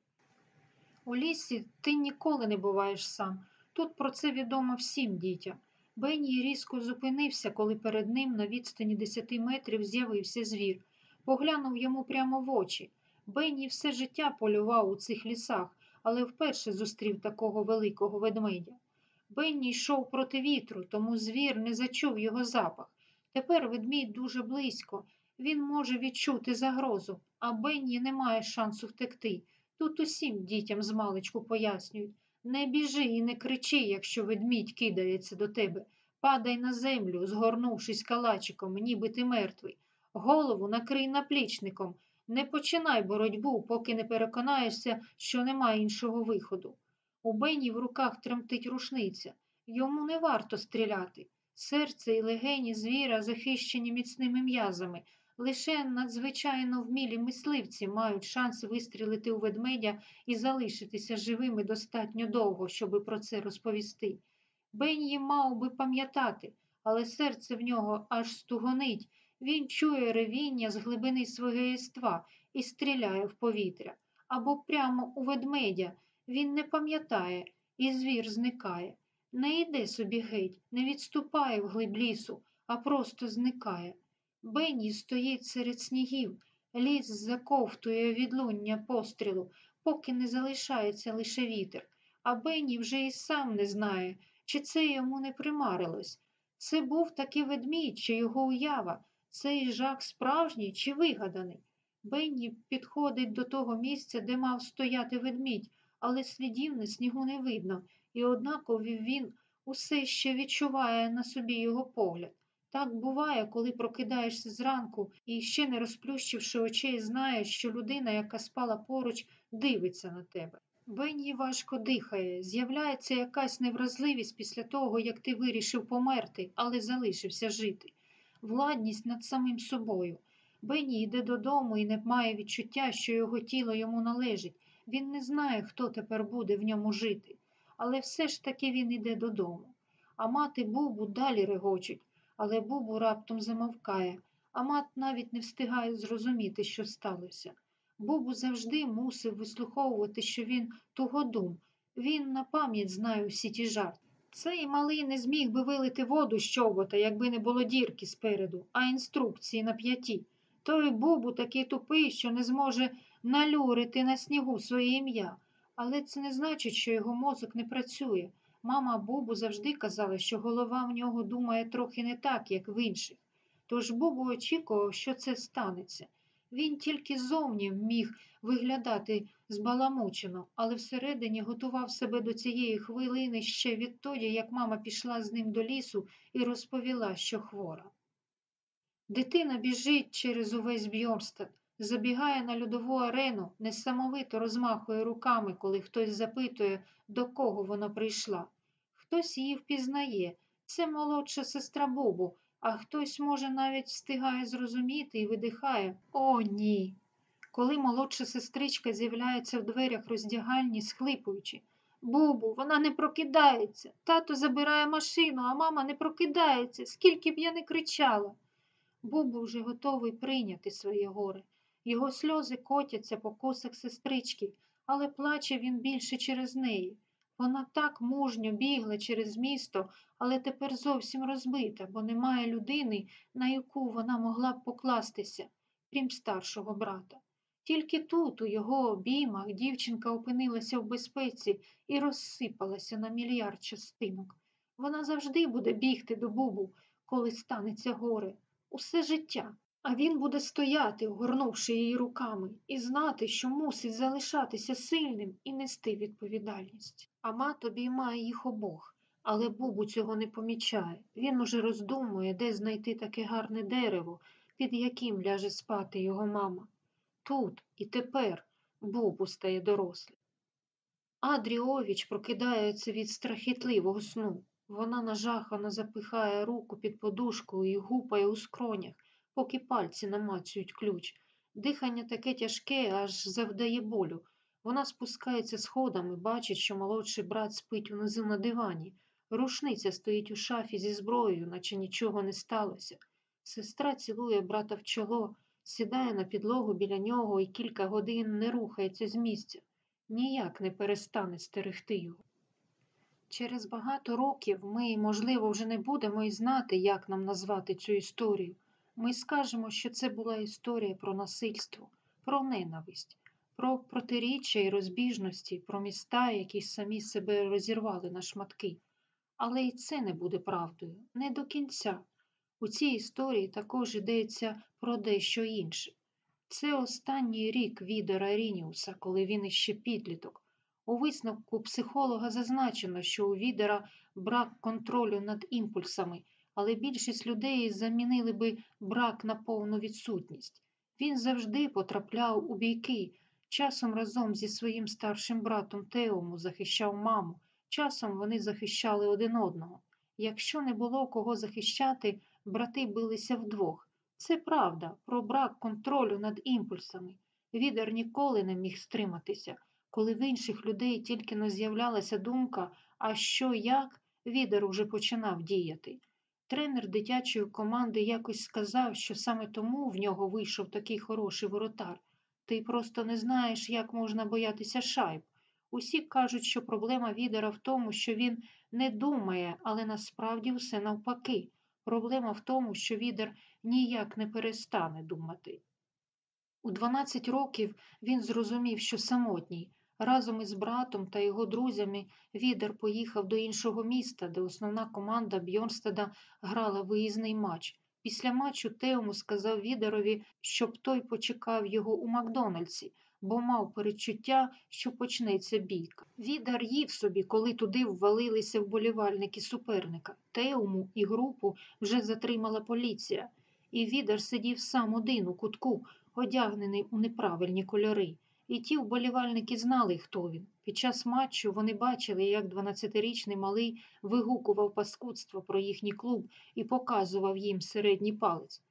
У лісі ти ніколи не буваєш сам. Тут про це відомо всім дітям. Бенні різко зупинився, коли перед ним на відстані десяти метрів з'явився звір. Поглянув йому прямо в очі. Бенні все життя полював у цих лісах, але вперше зустрів такого великого ведмедя. Бенні йшов проти вітру, тому звір не зачув його запах. Тепер ведмідь дуже близько. Він може відчути загрозу, а Бенні не має шансу втекти. Тут усім дітям з маличку пояснюють. Не біжи і не кричи, якщо ведмідь кидається до тебе. Падай на землю, згорнувшись калачиком, ніби ти мертвий. Голову накрий наплічником. Не починай боротьбу, поки не переконаєшся, що немає іншого виходу. У Бені в руках тремтить рушниця. Йому не варто стріляти. Серце і легені звіра захищені міцними м'язами. Лише надзвичайно вмілі мисливці мають шанс вистрілити у ведмедя і залишитися живими достатньо довго, щоби про це розповісти. Бенні мав би пам'ятати, але серце в нього аж стугонить. Він чує ревіння з глибини свого єства і стріляє в повітря. Або прямо у ведмедя. Він не пам'ятає, і звір зникає. Не йде собі геть, не відступає в глиб лісу, а просто зникає. Бенні стоїть серед снігів, ліс заковтує відлуння пострілу, поки не залишається лише вітер. А Бенні вже і сам не знає, чи це йому не примарилось. Це був таки ведмідь, чи його уява, цей жах справжній чи вигаданий. Бенні підходить до того місця, де мав стояти ведмідь, але слідів на снігу не видно, і однаково він усе ще відчуває на собі його погляд. Так буває, коли прокидаєшся зранку і, ще не розплющивши очей, знаєш, що людина, яка спала поруч, дивиться на тебе. Бенні важко дихає, з'являється якась невразливість після того, як ти вирішив померти, але залишився жити. Владність над самим собою. Бенні йде додому і не має відчуття, що його тіло йому належить. Він не знає, хто тепер буде в ньому жити. Але все ж таки він іде додому. А мати Бубу далі регочуть але Бубу раптом замовкає, а мат навіть не встигає зрозуміти, що сталося. Бубу завжди мусив вислуховувати, що він тугодум. Він на пам'ять знає всі ті жарти. Цей малий не зміг би вилити воду з чобота, якби не було дірки спереду, а інструкції на п'яті. Той Бубу такий тупий, що не зможе налюрити на снігу своє ім'я. Але це не значить, що його мозок не працює. Мама Бубу завжди казала, що голова в нього думає трохи не так, як в інших. Тож Бубу очікував, що це станеться. Він тільки зовні міг виглядати збаламучено, але всередині готував себе до цієї хвилини ще відтоді, як мама пішла з ним до лісу і розповіла, що хвора. Дитина біжить через увесь Бьорстад, забігає на льодову арену, несамовито розмахує руками, коли хтось запитує, до кого вона прийшла. Хтось її впізнає. Це молодша сестра Бобу, а хтось, може, навіть встигає зрозуміти і видихає О, ні. Коли молодша сестричка з'являється в дверях роздягальні, схлипуючи. Бубу, вона не прокидається. Тато забирає машину, а мама не прокидається, скільки б я не кричала. Бубу вже готовий прийняти своє горе. Його сльози котяться по косах сестрички, але плаче він більше через неї. Вона так мужньо бігла через місто, але тепер зовсім розбита, бо немає людини, на яку вона могла б покластися, крім старшого брата. Тільки тут, у його обіймах, дівчинка опинилася в безпеці і розсипалася на мільярд частинок. Вона завжди буде бігти до Бубу, коли станеться горе, усе життя. А він буде стояти, огорнувши її руками, і знати, що мусить залишатися сильним і нести відповідальність. А мат обіймає їх обох, але Бубу цього не помічає. Він уже роздумує, де знайти таке гарне дерево, під яким ляже спати його мама. Тут і тепер Бубу стає дорослим. Адріовіч прокидається від страхітливого сну. Вона нажахано запихає руку під подушкою і гупає у скронях, поки пальці намацюють ключ. Дихання таке тяжке, аж завдає болю. Вона спускається сходами, бачить, що молодший брат спить унизу на дивані. Рушниця стоїть у шафі зі зброєю, наче нічого не сталося. Сестра цілує брата в чоло, сідає на підлогу біля нього і кілька годин не рухається з місця, ніяк не перестане стерегти його. Через багато років ми, можливо, вже не будемо і знати, як нам назвати цю історію. Ми скажемо, що це була історія про насильство, про ненависть, про протиріччя і розбіжності, про міста, які самі себе розірвали на шматки. Але і це не буде правдою, не до кінця. У цій історії також йдеться про дещо інше. Це останній рік Відера Рініуса, коли він іще підліток. У висновку психолога зазначено, що у Відера брак контролю над імпульсами, але більшість людей замінили би брак на повну відсутність. Він завжди потрапляв у бійки, часом разом зі своїм старшим братом Теому захищав маму, часом вони захищали один одного. Якщо не було кого захищати, брати билися вдвох. Це правда про брак контролю над імпульсами. Відер ніколи не міг стриматися. Коли в інших людей тільки не з'являлася думка, а що як, відер уже починав діяти. Тренер дитячої команди якось сказав, що саме тому в нього вийшов такий хороший воротар. Ти просто не знаєш, як можна боятися шайб. Усі кажуть, що проблема відера в тому, що він не думає, але насправді все навпаки. Проблема в тому, що відер ніяк не перестане думати. У 12 років він зрозумів, що самотній. Разом із братом та його друзями Відер поїхав до іншого міста, де основна команда Бьорнстеда грала виїзний матч. Після матчу Теому сказав Відерові, щоб той почекав його у Макдональдсі, бо мав перечуття, що почнеться бійка. Відер їв собі, коли туди ввалилися вболівальники суперника. Теуму і групу вже затримала поліція, і Відер сидів сам один у кутку, одягнений у неправильні кольори. І ті вболівальники знали, хто він. Під час матчу вони бачили, як 12-річний малий вигукував паскудство про їхній клуб і показував їм середній палець.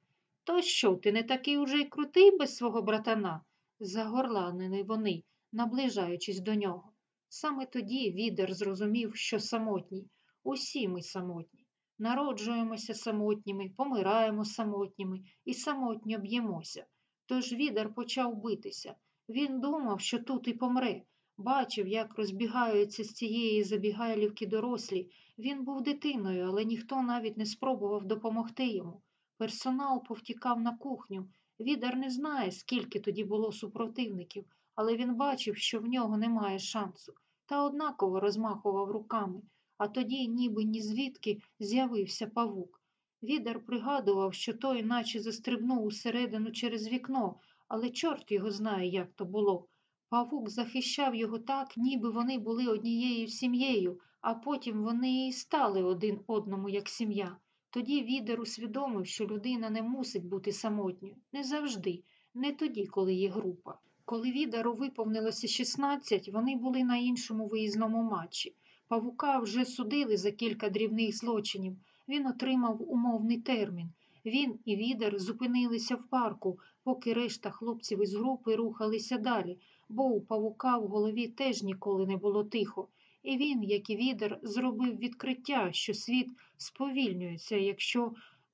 То що, ти не такий уже й крутий без свого братана? загорланили вони, наближаючись до нього. Саме тоді відер зрозумів, що самотній. Усі ми самотні. Народжуємося самотніми, помираємо самотніми і самотньо б'ємося. Тож відер почав битися. Він думав, що тут і помре. Бачив, як розбігаються з цієї забігайлівки дорослі. Він був дитиною, але ніхто навіть не спробував допомогти йому. Персонал повтікав на кухню. Відар не знає, скільки тоді було супротивників, але він бачив, що в нього немає шансу, та однаково розмахував руками, а тоді, ніби ні звідки, з'явився павук. Відар пригадував, що той наче застрибнув усередину через вікно, але чорт його знає, як то було. Павук захищав його так, ніби вони були однією сім'єю, а потім вони і стали один одному як сім'я. Тоді відер усвідомив, що людина не мусить бути самотньою. Не завжди, не тоді, коли є група. Коли відеру виповнилося 16, вони були на іншому виїзному матчі. Павука вже судили за кілька дрібних злочинів. Він отримав умовний термін. Він і відер зупинилися в парку, поки решта хлопців із групи рухалися далі, бо у павука в голові теж ніколи не було тихо. І він, як і відер, зробив відкриття, що світ сповільнюється, якщо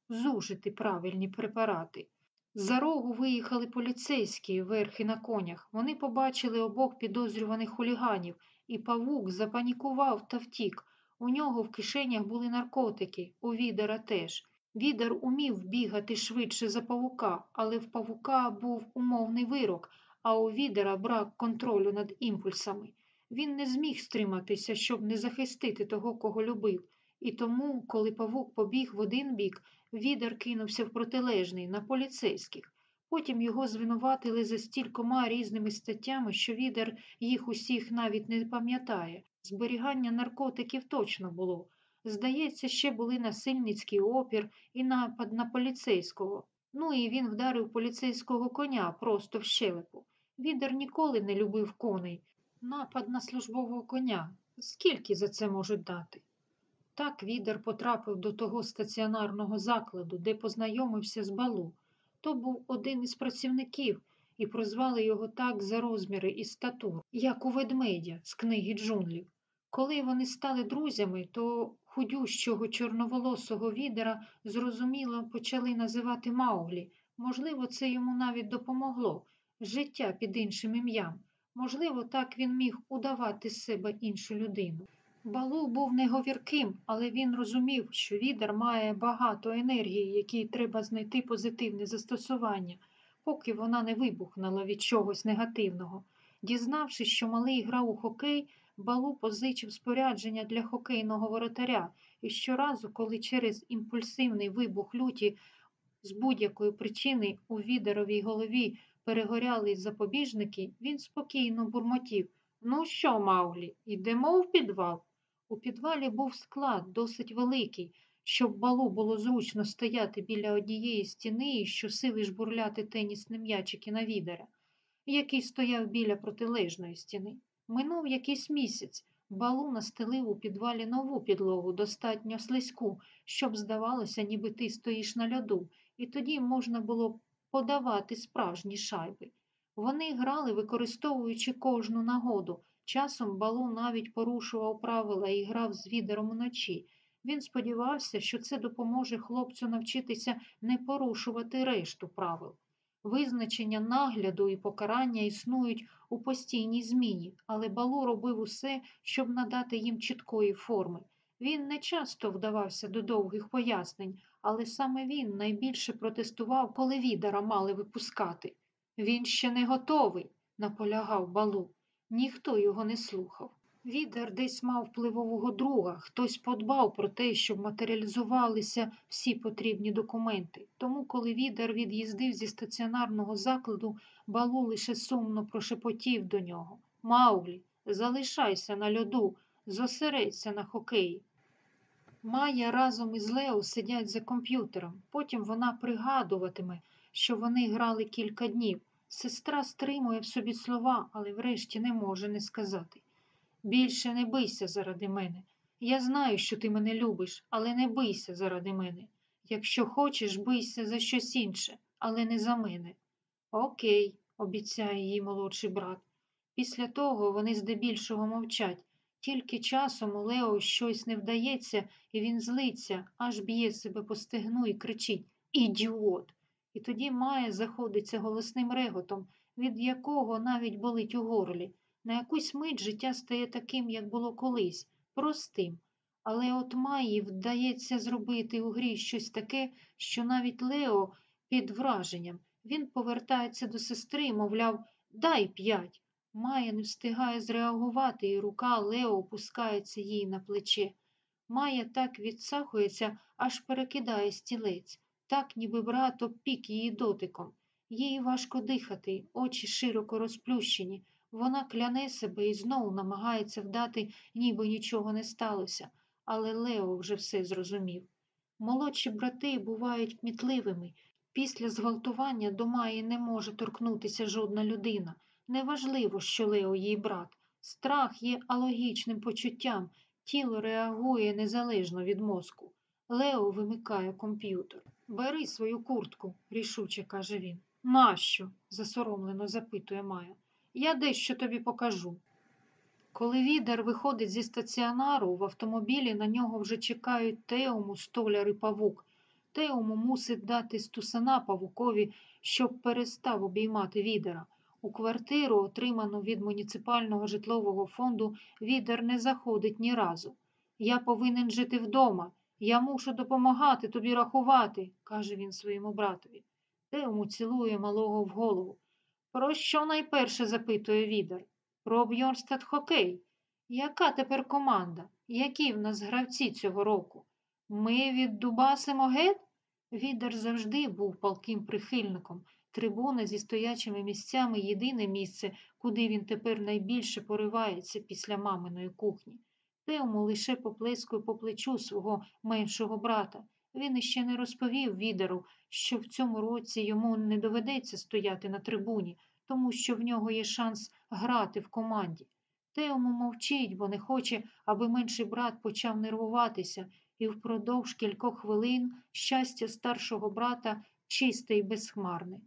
зужити правильні препарати. За рогу виїхали поліцейські верхи на конях. Вони побачили обох підозрюваних хуліганів, і павук запанікував та втік. У нього в кишенях були наркотики, у відера теж. Відер умів бігати швидше за павука, але в павука був умовний вирок, а у відера брак контролю над імпульсами. Він не зміг стриматися, щоб не захистити того, кого любив, і тому, коли павук побіг в один бік, відер кинувся в протилежний на поліцейських. Потім його звинуватили за стількома різними статтями, що відер їх усіх навіть не пам'ятає. Зберігання наркотиків точно було. Здається, ще були насильницький опір і напад на поліцейського. Ну і він вдарив поліцейського коня просто в щелепу. Відер ніколи не любив коней. Напад на службового коня. Скільки за це можуть дати? Так відер потрапив до того стаціонарного закладу, де познайомився з балу. То був один із працівників, і прозвали його так за розміри і статур, як у ведмедя з книги джунглів. Коли вони стали друзями, то худющого чорноволосого відера зрозуміло почали називати Мауглі. Можливо, це йому навіть допомогло життя під іншим ім'ям. Можливо, так він міг удавати з себе іншу людину. Балу був неговірким, але він розумів, що відер має багато енергії, якій треба знайти позитивне застосування, поки вона не вибухнула від чогось негативного. Дізнавшись, що малий грав у хокей, Балу позичив спорядження для хокейного воротаря, і щоразу, коли через імпульсивний вибух люті з будь-якої причини у відеровій голові перегоряли запобіжники, він спокійно бурмотів Ну що, Мауглі, йдемо в підвал? У підвалі був склад досить великий, щоб балу було зручно стояти біля однієї стіни і щосили жбурляти тенісні м'ячики на відера, який стояв біля протилежної стіни. Минув якийсь місяць. Балу настелив у підвалі нову підлогу, достатньо слизьку, щоб здавалося, ніби ти стоїш на льоду, і тоді можна було подавати справжні шайби. Вони грали, використовуючи кожну нагоду. Часом балу навіть порушував правила і грав з відером уночі. Він сподівався, що це допоможе хлопцю навчитися не порушувати решту правил. Визначення нагляду і покарання існують у постійній зміні, але Балу робив усе, щоб надати їм чіткої форми. Він не часто вдавався до довгих пояснень, але саме він найбільше протестував, коли відера мали випускати. Він ще не готовий, наполягав Балу. Ніхто його не слухав. Відер десь мав впливового друга, хтось подбав про те, щоб матеріалізувалися всі потрібні документи. Тому, коли відер від'їздив зі стаціонарного закладу, балу лише сумно прошепотів до нього Мауглі, залишайся на льоду, зосередься на хокеї. Майя разом із Лео сидять за комп'ютером. Потім вона пригадуватиме, що вони грали кілька днів. Сестра стримує в собі слова, але врешті не може не сказати. Більше не бийся заради мене. Я знаю, що ти мене любиш, але не бийся заради мене. Якщо хочеш, бийся за щось інше, але не за мене. Окей, обіцяє їй молодший брат. Після того вони здебільшого мовчать. Тільки часом у Лео щось не вдається, і він злиться, аж б'є себе по стегну і кричить Ідіот! І тоді Майя заходиться голосним реготом, від якого навіть болить у горлі. На якусь мить життя стає таким, як було колись, простим. Але от Майї вдається зробити у грі щось таке, що навіть Лео під враженням. Він повертається до сестри, мовляв, дай п'ять. Майя не встигає зреагувати, і рука Лео опускається їй на плече. Майя так відсахується, аж перекидає стілець, так, ніби брат обпік її дотиком. Їй важко дихати, очі широко розплющені. Вона кляне себе і знову намагається вдати, ніби нічого не сталося, але Лео вже все зрозумів. Молодші брати бувають кмітливими. Після зґвалтування до Маї не може торкнутися жодна людина. Неважливо, що Лео її брат. Страх є алогічним почуттям, тіло реагує незалежно від мозку. Лео вимикає комп'ютер. Бери свою куртку, рішуче каже він. Нащо? засоромлено запитує Майя. Я дещо тобі покажу. Коли відер виходить зі стаціонару, в автомобілі на нього вже чекають Теому, столяр і павук. Теому мусить дати стусана павукові, щоб перестав обіймати відера. У квартиру, отриману від муніципального житлового фонду, відер не заходить ні разу. Я повинен жити вдома. Я мушу допомагати тобі рахувати, каже він своєму братові. Теому цілує малого в голову. Про що найперше запитує Відер? Про Бьорнстад хокей. Яка тепер команда? Які в нас гравці цього року? Ми віддубасимо гет? Відер завжди був палким прихильником. Трибуна зі стоячими місцями єдине місце, куди він тепер найбільше поривається після маминої кухні. Теому лише поплескує по плечу свого меншого брата. Він іще не розповів Відеру, що в цьому році йому не доведеться стояти на трибуні, тому що в нього є шанс грати в команді. Теому мовчить, бо не хоче, аби менший брат почав нервуватися, і впродовж кількох хвилин щастя старшого брата чисте і безхмарне.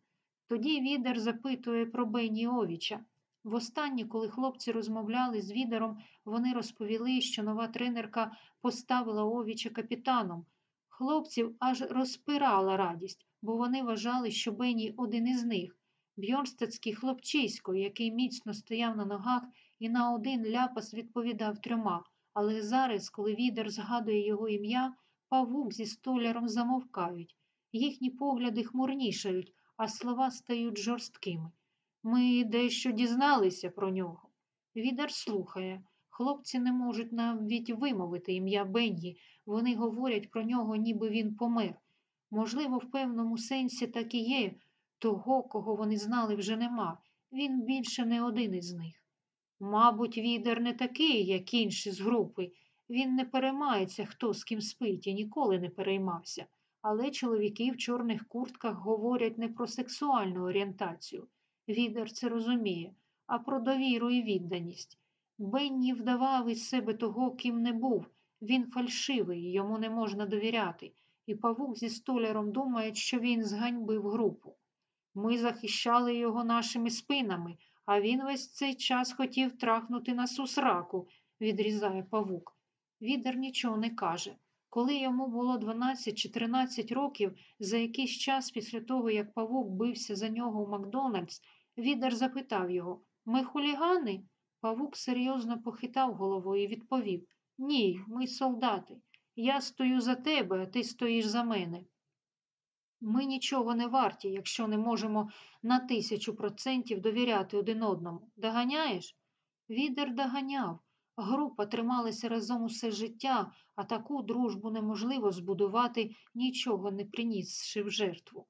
Тоді Відер запитує про Бенні Овіча. Востаннє, коли хлопці розмовляли з Відером, вони розповіли, що нова тренерка поставила Овіча капітаном. Хлопців аж розпирала радість, бо вони вважали, що Бенні один із них. Бьорнстедський хлопчисько, який міцно стояв на ногах і на один ляпас відповідав трьома. Але зараз, коли відер згадує його ім'я, павук зі столяром замовкають. Їхні погляди хмурнішають, а слова стають жорсткими. Ми дещо дізналися про нього. Відер слухає. Хлопці не можуть навіть вимовити ім'я Бенні. Вони говорять про нього, ніби він помер. Можливо, в певному сенсі так і є. Того, кого вони знали, вже нема. Він більше не один із них. Мабуть, відер не такий, як інші з групи. Він не переймається, хто з ким спить, і ніколи не переймався. Але чоловіки в чорних куртках говорять не про сексуальну орієнтацію. Відер це розуміє, а про довіру і відданість. Бенні вдавав із себе того, ким не був. Він фальшивий, йому не можна довіряти, і павук зі столяром думають, що він зганьбив групу. Ми захищали його нашими спинами, а він весь цей час хотів трахнути нас у сраку, відрізає павук. Відер нічого не каже. Коли йому було 12 чи 13 років, за якийсь час після того, як павук бився за нього у Макдональдс, Відер запитав його Ми хулігани? Павук серйозно похитав головою і відповів Ні, ми солдати. Я стою за тебе, а ти стоїш за мене. Ми нічого не варті, якщо не можемо на тисячу процентів довіряти один одному. Доганяєш? Відер доганяв. Група трималася разом усе життя, а таку дружбу неможливо збудувати, нічого не принісши в жертву.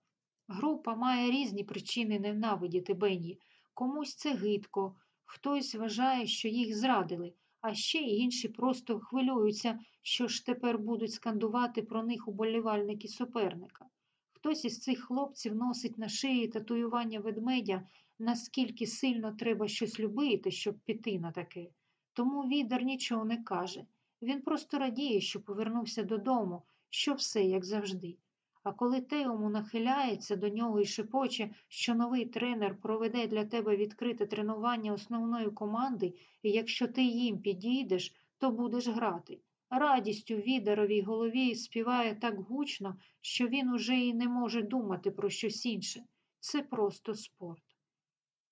Група має різні причини ненавидіти Бенні. Комусь це гидко, хтось вважає, що їх зрадили, а ще інші просто хвилюються, що ж тепер будуть скандувати про них уболівальники суперника. Хтось із цих хлопців носить на шиї татуювання ведмедя, наскільки сильно треба щось любити, щоб піти на таке. Тому відер нічого не каже. Він просто радіє, що повернувся додому, що все як завжди. А коли Теому нахиляється до нього і шепоче, що новий тренер проведе для тебе відкрите тренування основної команди, і якщо ти їм підійдеш, то будеш грати. Радість у відеровій голові співає так гучно, що він уже і не може думати про щось інше. Це просто спорт.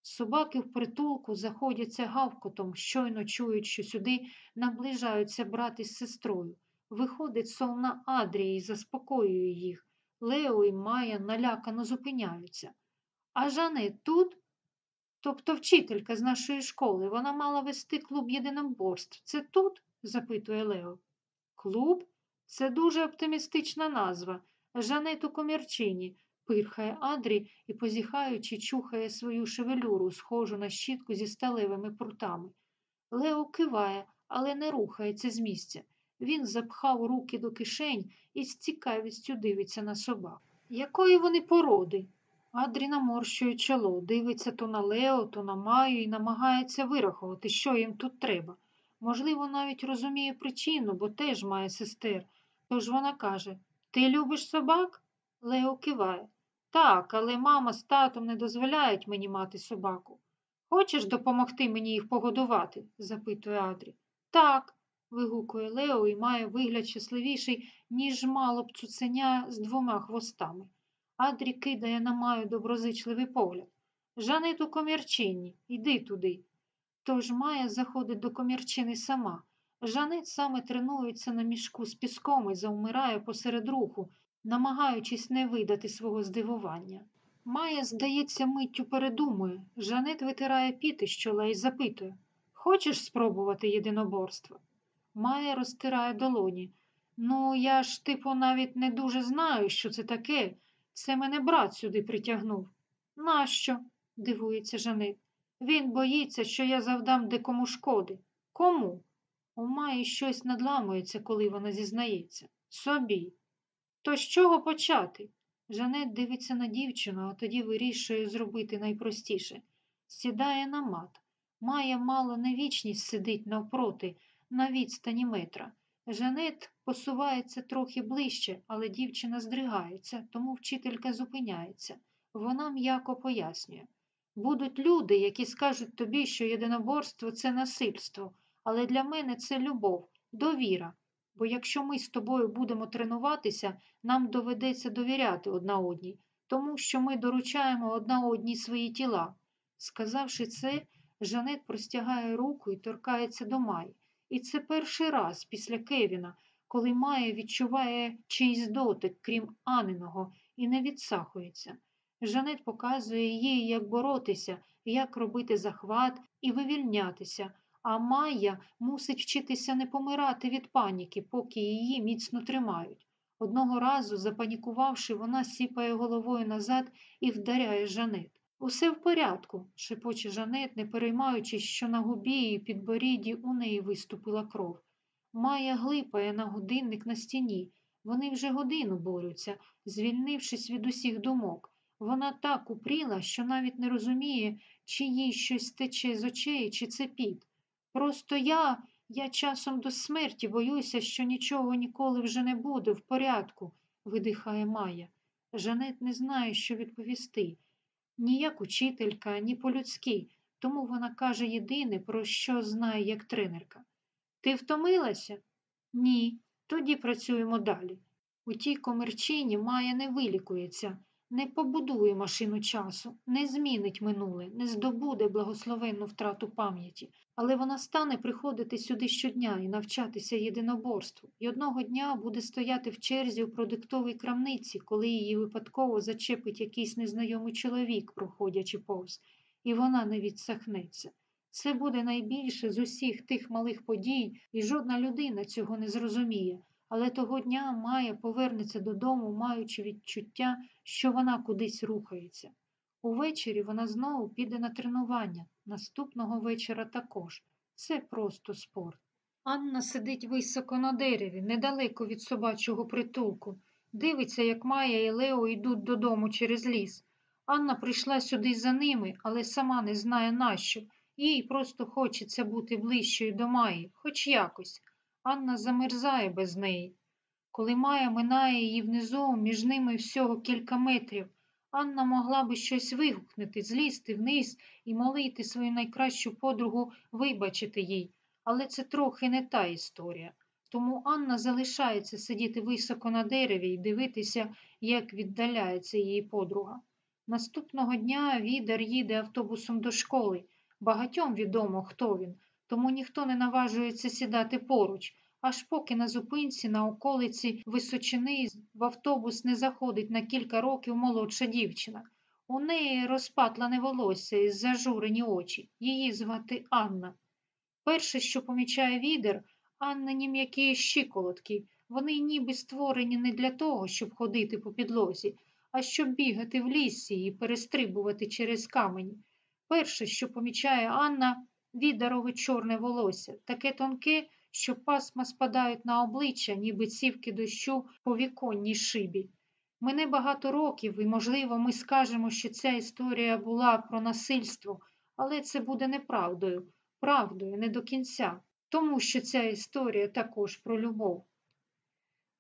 Собаки в притулку заходяться гавкотом, щойно чують, що сюди наближаються брат із сестрою. Виходить совна Адрія і заспокоює їх. Лео і Майя налякано зупиняються. А Жанет тут? Тобто вчителька з нашої школи, вона мала вести клуб єдиноборств. Це тут? запитує Лео. Клуб? Це дуже оптимістична назва. Жанет у комірчині, пирхає Адрі і, позіхаючи, чухає свою шевелюру, схожу на щітку зі сталевими прутами. Лео киває, але не рухається з місця. Він запхав руки до кишень і з цікавістю дивиться на собак. Якої вони породи? Адрі наморщує чоло, дивиться то на Лео, то на Маю і намагається вирахувати, що їм тут треба. Можливо, навіть розуміє причину, бо теж має сестер. Тож вона каже Ти любиш собак? Лео киває. Так, але мама з татом не дозволяють мені мати собаку. Хочеш допомогти мені їх погодувати? запитує Адрі. Так, вигукує Лео і має вигляд щасливіший, ніж мало б цуценя з двома хвостами. Адрі кидає на маю доброзичливий погляд. Жанет у комірчині, йди туди. Тож Майя заходить до комірчини сама. Жанет саме тренується на мішку з піском і завмирає посеред руху, намагаючись не видати свого здивування. Майя, здається, миттю передумує. Жанет витирає піти з чола запитує Хочеш спробувати єдиноборство? Майя розтирає долоні. Ну, я ж, типу, навіть не дуже знаю, що це таке. Це мене брат сюди притягнув. Нащо? дивується Жанет. Він боїться, що я завдам декому шкоди. Кому? У Маї щось надламується, коли вона зізнається. Собі. То з чого почати? Жанет дивиться на дівчину, а тоді вирішує зробити найпростіше. Сідає на мат. Майя мало не вічність сидить навпроти, на відстані метра. Жанет посувається трохи ближче, але дівчина здригається, тому вчителька зупиняється. Вона м'яко пояснює. Будуть люди, які скажуть тобі, що єдиноборство це насильство, але для мене це любов, довіра. Бо якщо ми з тобою будемо тренуватися, нам доведеться довіряти одна одній, тому що ми доручаємо одна одній свої тіла. Сказавши це, Жанет простягає руку і торкається до Майї. І це перший раз після Кевіна, коли Майя відчуває чийсь дотик, крім Аниного, і не відсахується. Жанет показує їй, як боротися, як робити захват і вивільнятися, а Майя мусить вчитися не помирати від паніки, поки її міцно тримають. Одного разу, запанікувавши, вона сіпає головою назад і вдаряє Жанет. Усе в порядку, шепоче Жанет, не переймаючись, що на губі і підборідді у неї виступила кров. Майя глипає на годинник на стіні. Вони вже годину борються, звільнившись від усіх думок. Вона так упріла, що навіть не розуміє, чи їй щось тече з очей, чи це піт. Просто я, я часом до смерті боюся, що нічого ніколи вже не буде в порядку, видихає Майя. Жанет не знає, що відповісти. Ні як учителька, ні по-людськи, тому вона каже єдине, про що знає як тренерка. Ти втомилася? Ні. Тоді працюємо далі. У тій комерчині Майя не вилікується не побудує машину часу, не змінить минуле, не здобуде благословенну втрату пам'яті, але вона стане приходити сюди щодня і навчатися єдиноборству, і одного дня буде стояти в черзі у продуктовій крамниці, коли її випадково зачепить якийсь незнайомий чоловік, проходячи повз, і вона не відсахнеться. Це буде найбільше з усіх тих малих подій, і жодна людина цього не зрозуміє але того дня Майя повернеться додому, маючи відчуття, що вона кудись рухається. Увечері вона знову піде на тренування, наступного вечора також. Це просто спорт. Анна сидить високо на дереві, недалеко від собачого притулку. Дивиться, як Майя і Лео йдуть додому через ліс. Анна прийшла сюди за ними, але сама не знає нащо. Їй просто хочеться бути ближчою до Майї, хоч якось. Анна замерзає без неї. Коли Майя минає її внизу, між ними всього кілька метрів, Анна могла би щось вигукнути, злізти вниз і молити свою найкращу подругу вибачити їй, але це трохи не та історія. Тому Анна залишається сидіти високо на дереві і дивитися, як віддаляється її подруга. Наступного дня Відар їде автобусом до школи. Багатьом відомо, хто він, тому ніхто не наважується сідати поруч, аж поки на зупинці на околиці Височини в автобус не заходить на кілька років молодша дівчина. У неї розпатлане волосся і зажурені очі. Її звати Анна. Перше, що помічає відер, Аннині м'які щиколотки. Вони ніби створені не для того, щоб ходити по підлозі, а щоб бігати в лісі і перестрибувати через камені. Перше, що помічає Анна, відарове чорне волосся, таке тонке, що пасма спадають на обличчя, ніби цівки дощу по віконній шибі. Мине багато років, і, можливо, ми скажемо, що ця історія була про насильство, але це буде неправдою, правдою не до кінця, тому що ця історія також про любов.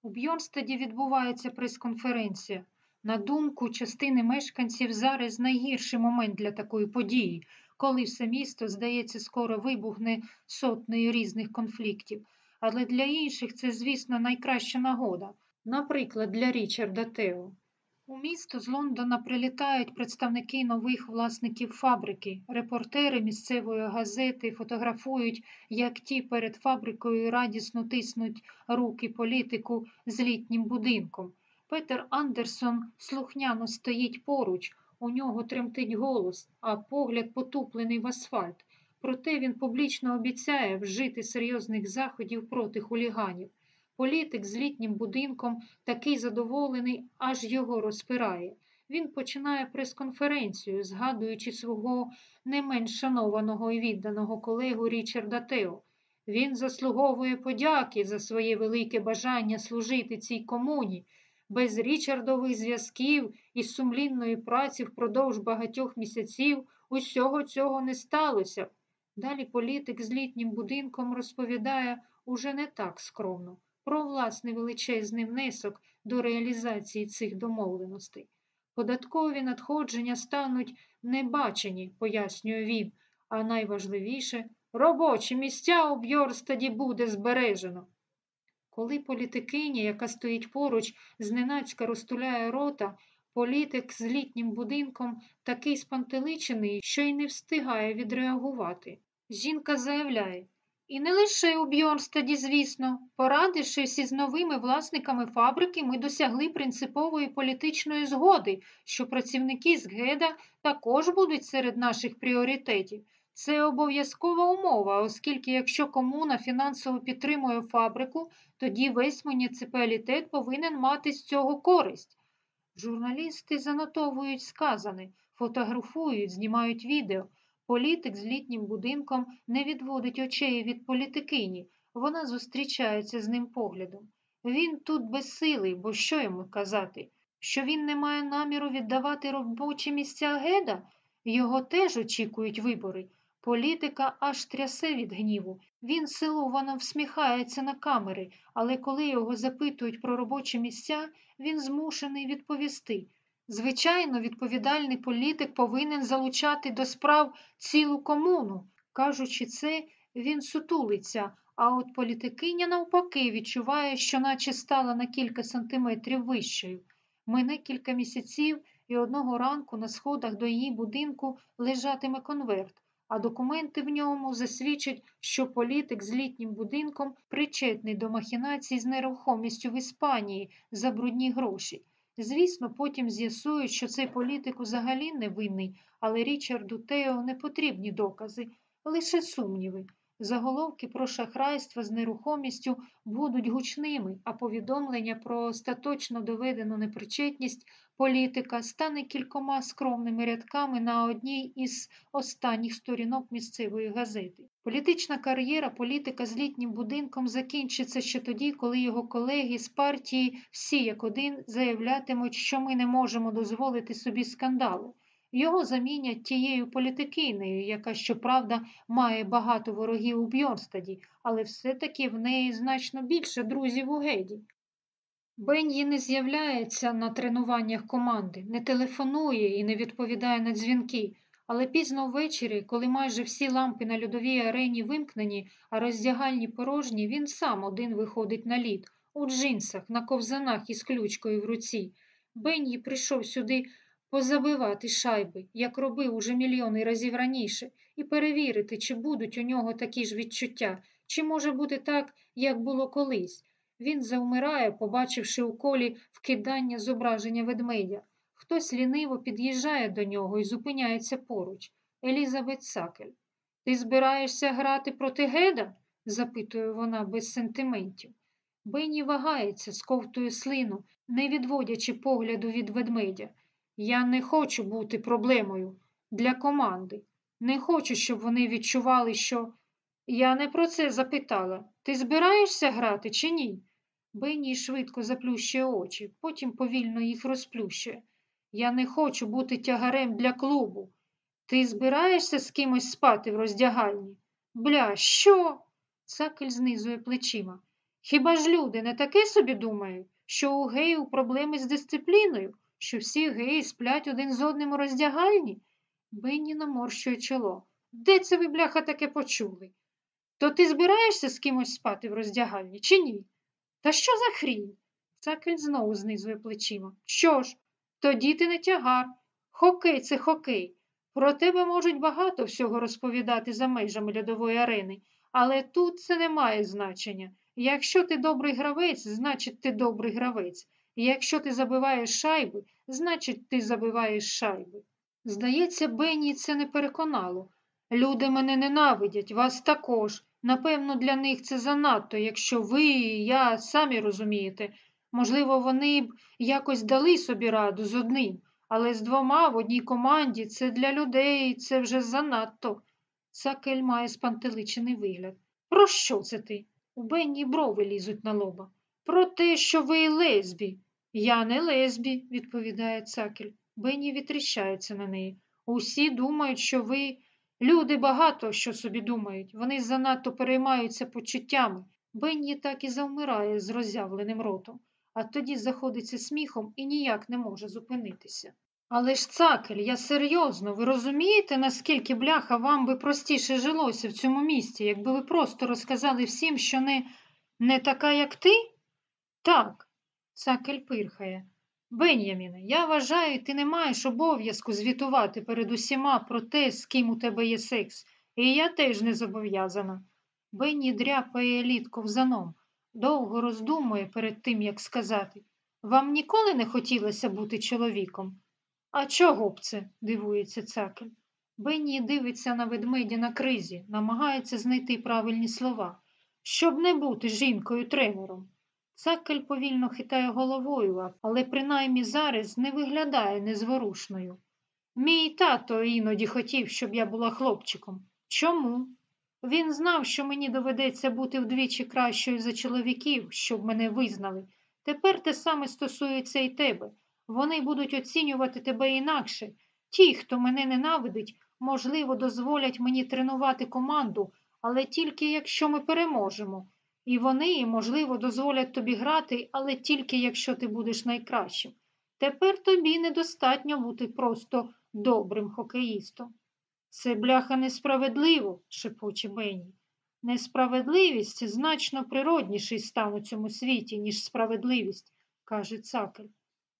У Бьорнстаді відбувається прес-конференція. На думку частини мешканців, зараз найгірший момент для такої події, коли все місто, здається, скоро вибухне сотнею різних конфліктів. Але для інших це, звісно, найкраща нагода, наприклад, для Річарда Тео. У місто з Лондона прилітають представники нових власників фабрики. Репортери місцевої газети фотографують, як ті перед фабрикою радісно тиснуть руки політику з літнім будинком. Петер Андерсон слухняно стоїть поруч. У нього тремтить голос, а погляд потуплений в асфальт. Проте він публічно обіцяє вжити серйозних заходів проти хуліганів. Політик з літнім будинком такий задоволений, аж його розпирає. Він починає прес-конференцію, згадуючи свого не менш шанованого і відданого колегу Річарда Тео. Він заслуговує подяки за своє велике бажання служити цій комуні. Без Річардових зв'язків і сумлінної праці впродовж багатьох місяців усього цього не сталося. Далі політик з літнім будинком розповідає уже не так скромно про власний величезний внесок до реалізації цих домовленостей. Податкові надходження стануть небачені, пояснює він, а найважливіше робочі місця у Бьорстаді буде збережено. Коли політикиня, яка стоїть поруч, зненацька розтуляє рота, політик з літнім будинком такий спантеличений, що й не встигає відреагувати. Жінка заявляє, і не лише у Бьорстаді, звісно, порадившись із новими власниками фабрики, ми досягли принципової політичної згоди, що працівники з ГЕДа також будуть серед наших пріоритетів. Це обов'язкова умова, оскільки якщо комуна фінансово підтримує фабрику, тоді весь муніципалітет повинен мати з цього користь. Журналісти занотовують сказане, фотографують, знімають відео. Політик з літнім будинком не відводить очей від політикині, вона зустрічається з ним поглядом. Він тут безсилий, бо що йому казати? Що він не має наміру віддавати робочі місця геда? Його теж очікують вибори. Політика аж трясе від гніву. Він силовано всміхається на камери, але коли його запитують про робочі місця, він змушений відповісти. Звичайно, відповідальний політик повинен залучати до справ цілу комуну. Кажучи це, він сутулиться, а от політикиня навпаки відчуває, що наче стала на кілька сантиметрів вищою. Мине кілька місяців, і одного ранку на сходах до її будинку лежатиме конверт, а документи в ньому засвідчать, що політик з літнім будинком причетний до махінацій з нерухомістю в Іспанії за брудні гроші. Звісно, потім з'ясують, що цей політик взагалі не винний, але Річарду Тео не потрібні докази, лише сумніви. Заголовки про шахрайство з нерухомістю будуть гучними, а повідомлення про остаточно доведену непричетність політика стане кількома скромними рядками на одній із останніх сторінок місцевої газети. Політична кар'єра політика з літнім будинком закінчиться ще тоді, коли його колеги з партії всі як один заявлятимуть, що ми не можемо дозволити собі скандалу. Його замінять тією політикинею, яка, щоправда, має багато ворогів у Бьорстаді, але все-таки в неї значно більше друзів у геді. Бенні не з'являється на тренуваннях команди, не телефонує і не відповідає на дзвінки, але пізно ввечері, коли майже всі лампи на льодовій арені вимкнені, а роздягальні порожні, він сам один виходить на лід, у джинсах, на ковзанах із ключкою в руці. Бенні прийшов сюди позабивати шайби, як робив уже мільйони разів раніше, і перевірити, чи будуть у нього такі ж відчуття, чи може бути так, як було колись. Він завмирає, побачивши у колі вкидання зображення ведмедя. Хтось ліниво під'їжджає до нього і зупиняється поруч. Елізабет Сакель. Ти збираєшся грати проти геда? запитує вона без сентиментів. Бенні вагається, сковтує слину, не відводячи погляду від ведмедя. Я не хочу бути проблемою для команди. Не хочу, щоб вони відчували, що. Я не про це запитала. Ти збираєшся грати чи ні? Бенні швидко заплющує очі, потім повільно їх розплющує. Я не хочу бути тягарем для клубу. Ти збираєшся з кимось спати в роздягальні? Бля, що? Цакель знизує плечима. Хіба ж люди не таке собі думають, що у геїв проблеми з дисципліною, що всі геї сплять один з одним у роздягальні? Бенні наморщує чоло. Де це ви, бляха, таке почули? То ти збираєшся з кимось спати в роздягальні, чи ні? Та що за хрінь? Цакель знову знизує плечима. Що ж, тоді ти не тягар. Хокей це хокей. Про тебе можуть багато всього розповідати за межами льодової арени, але тут це не має значення. Якщо ти добрий гравець, значить ти добрий гравець. Якщо ти забиваєш шайби, значить ти забиваєш шайби. Здається, Бенні це не переконало. Люди мене ненавидять, вас також. Напевно, для них це занадто, якщо ви і я самі розумієте. Можливо, вони б якось дали собі раду з одним, але з двома в одній команді це для людей, це вже занадто. Сакель має спантеличений вигляд. Про що це ти? У Бенні брови лізуть на лоба. Про те, що ви лесбі. Я не лесбі, відповідає Цакель. Бенні відтріщається на неї. Усі думають, що ви. Люди багато що собі думають. Вони занадто переймаються почуттями. Бенні так і завмирає з роззявленим ротом, а тоді заходиться сміхом і ніяк не може зупинитися. Але ж цакель, я серйозно, ви розумієте, наскільки бляха вам би простіше жилося в цьому місті, якби ви просто розказали всім, що не, не така, як ти? Так, цакель пирхає. Бен'яміне, я вважаю, ти не маєш обов'язку звітувати перед усіма про те, з ким у тебе є секс, і я теж не зобов'язана. Бенні дряпає лід ковзаном, довго роздумує перед тим, як сказати. Вам ніколи не хотілося бути чоловіком? А чого б це? дивується цакель. Бенні дивиться на ведмедя на кризі, намагається знайти правильні слова, щоб не бути жінкою-тренером. Цакель повільно хитає головою, але принаймні зараз не виглядає незворушною. Мій тато іноді хотів, щоб я була хлопчиком. Чому? Він знав, що мені доведеться бути вдвічі кращою за чоловіків, щоб мене визнали. Тепер те саме стосується і тебе. Вони будуть оцінювати тебе інакше. Ті, хто мене ненавидить, можливо, дозволять мені тренувати команду, але тільки якщо ми переможемо. І вони, можливо, дозволять тобі грати, але тільки якщо ти будеш найкращим. Тепер тобі недостатньо бути просто добрим хокеїстом. Це бляха несправедливо, шепоче Бенні. Несправедливість значно природніший стан у цьому світі, ніж справедливість, каже цакель.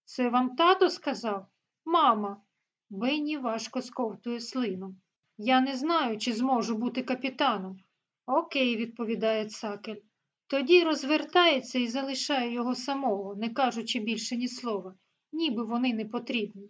Це вам тато сказав? Мама. Бенні важко сковтує слину. Я не знаю, чи зможу бути капітаном. Окей, відповідає цакель. Тоді розвертається і залишає його самого, не кажучи більше ні слова, ніби вони не потрібні.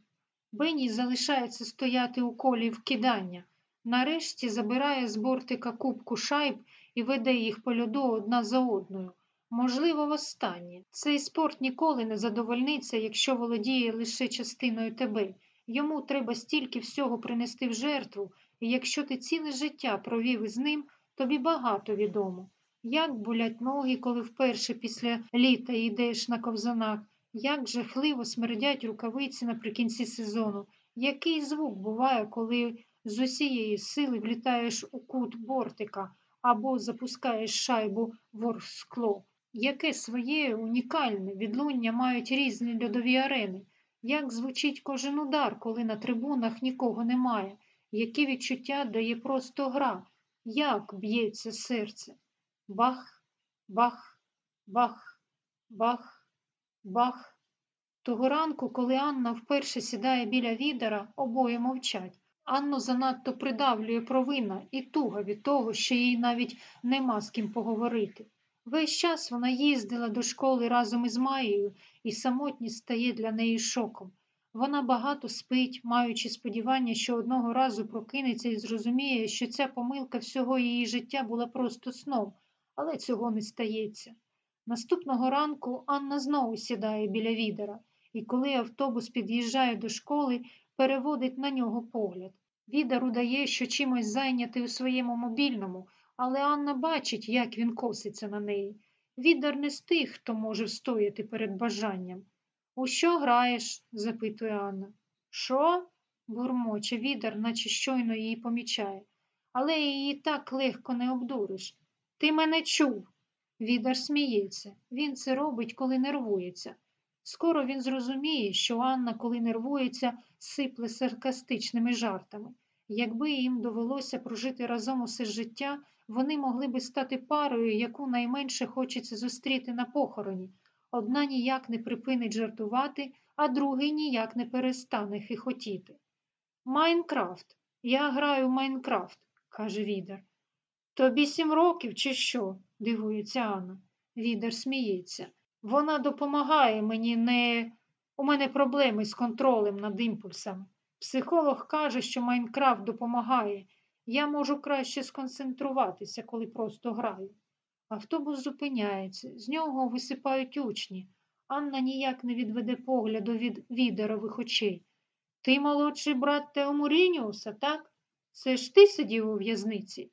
Бенні залишається стояти у колі вкидання. Нарешті забирає з бортика кубку шайб і веде їх по льоду одна за одною. Можливо, востаннє. Цей спорт ніколи не задовольниться, якщо володіє лише частиною тебе. Йому треба стільки всього принести в жертву, і якщо ти ціле життя провів із ним, тобі багато відомо. Як болять ноги, коли вперше після літа йдеш на ковзанах, як жахливо смердять рукавиці наприкінці сезону, який звук буває, коли з усієї сили влітаєш у кут бортика або запускаєш шайбу в скло? Яке своє унікальне відлуння мають різні льодові арени? Як звучить кожен удар, коли на трибунах нікого немає? Які відчуття дає просто гра? Як б'ється серце? Бах, бах, бах, бах, бах. Того ранку, коли Анна вперше сідає біля відера, обоє мовчать. Анну занадто придавлює провина і туга від того, що їй навіть нема з ким поговорити. Весь час вона їздила до школи разом із Маєю, і самотність стає для неї шоком. Вона багато спить, маючи сподівання, що одного разу прокинеться і зрозуміє, що ця помилка всього її життя була просто сном, але цього не стається. Наступного ранку Анна знову сідає біля відера, і коли автобус під'їжджає до школи, переводить на нього погляд. Відер удає, що чимось зайнятий у своєму мобільному, але Анна бачить, як він коситься на неї. Відер не з тих, хто може встояти перед бажанням. У що граєш? запитує Анна. Що? бурмоче відер, наче щойно її помічає. Але її так легко не обдуриш. Ти мене чув. Відар сміється. Він це робить, коли нервується. Скоро він зрозуміє, що Анна, коли нервується, сипле саркастичними жартами. Якби їм довелося прожити разом усе життя, вони могли би стати парою, яку найменше хочеться зустріти на похороні. Одна ніяк не припинить жартувати, а другий ніяк не перестане хихотіти. Майнкрафт. Я граю в Майнкрафт, каже Відер. Тобі сім років, чи що? дивується Анна. Відер сміється. Вона допомагає мені не. У мене проблеми з контролем над імпульсами. Психолог каже, що Майнкрафт допомагає. Я можу краще сконцентруватися, коли просто граю. Автобус зупиняється, з нього висипають учні. Анна ніяк не відведе погляду від відерових очей. Ти молодший брат Теомурініуса, так? Це ж ти сидів у в'язниці?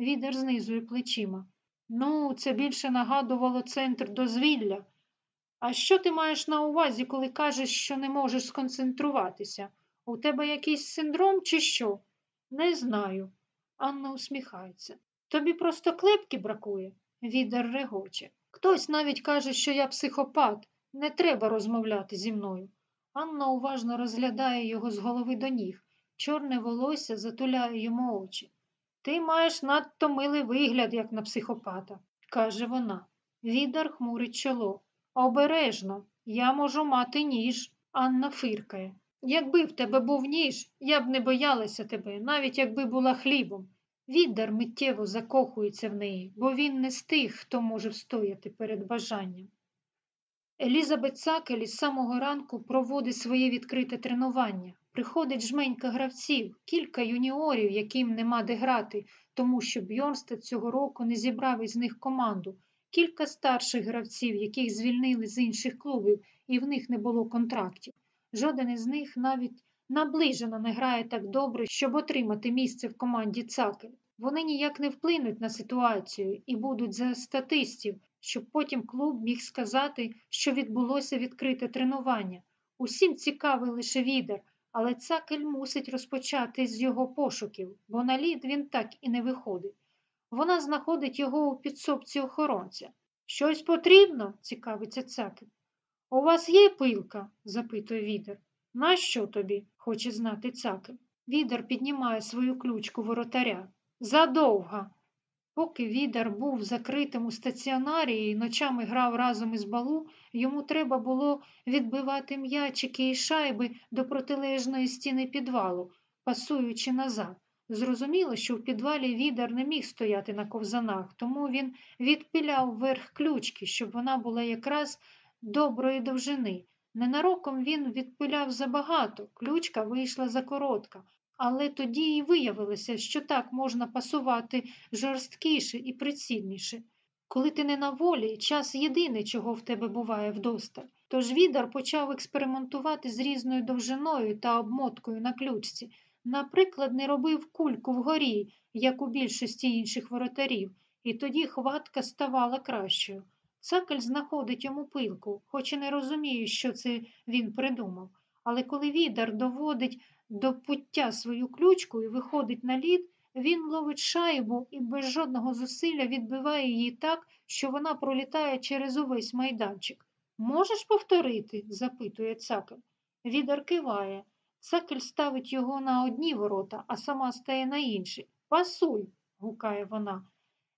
Відер знизує плечима. Ну, це більше нагадувало центр дозвілля. А що ти маєш на увазі, коли кажеш, що не можеш сконцентруватися? У тебе якийсь синдром чи що? Не знаю. Анна усміхається. Тобі просто клепки бракує. Відер регоче. Хтось навіть каже, що я психопат. Не треба розмовляти зі мною. Анна уважно розглядає його з голови до ніг. Чорне волосся затуляє йому очі. Ти маєш надто милий вигляд, як на психопата, каже вона. Відар хмурить чоло. Обережно, я можу мати ніж. Анна фиркає. Якби в тебе був ніж, я б не боялася тебе, навіть якби була хлібом. Віддар миттєво закохується в неї, бо він не з тих, хто може встояти перед бажанням. Елізабет Цакель із самого ранку проводить своє відкрите тренування. Приходить жменька гравців, кілька юніорів, яким нема де грати, тому що Бьорнстед цього року не зібрав із них команду, кілька старших гравців, яких звільнили з інших клубів, і в них не було контрактів. Жоден із них навіть наближено не грає так добре, щоб отримати місце в команді Цакель. Вони ніяк не вплинуть на ситуацію і будуть за статистів, щоб потім клуб міг сказати, що відбулося відкрите тренування. Усім цікавий лише відер, але цакель мусить розпочати з його пошуків, бо на лід він так і не виходить. Вона знаходить його у підсобці охоронця. Щось потрібно? цікавиться цакель. У вас є пилка? запитує відер. Нащо тобі? хоче знати цакель. Відер піднімає свою ключку воротаря. Задовга. Поки відар був закритим у стаціонарі і ночами грав разом із балу, йому треба було відбивати м'ячики і шайби до протилежної стіни підвалу, пасуючи назад. Зрозуміло, що в підвалі відар не міг стояти на ковзанах, тому він відпіляв верх ключки, щоб вона була якраз доброї довжини. Ненароком він відпиляв забагато, ключка вийшла закоротка, але тоді й виявилося, що так можна пасувати жорсткіше і прицільніше. Коли ти не на волі, час єдине, чого в тебе буває вдосталь. Тож відар почав експериментувати з різною довжиною та обмоткою на ключці. Наприклад, не робив кульку вгорі, як у більшості інших воротарів, і тоді хватка ставала кращою. Цакель знаходить йому пилку, хоч і не розуміє, що це він придумав. Але коли відар доводить до пуття свою ключку і виходить на лід, він ловить шайбу і без жодного зусилля відбиває її так, що вона пролітає через увесь майданчик. Можеш повторити? запитує цакель. Відар киває. Цакель ставить його на одні ворота, а сама стає на інші. Пасуй, гукає вона.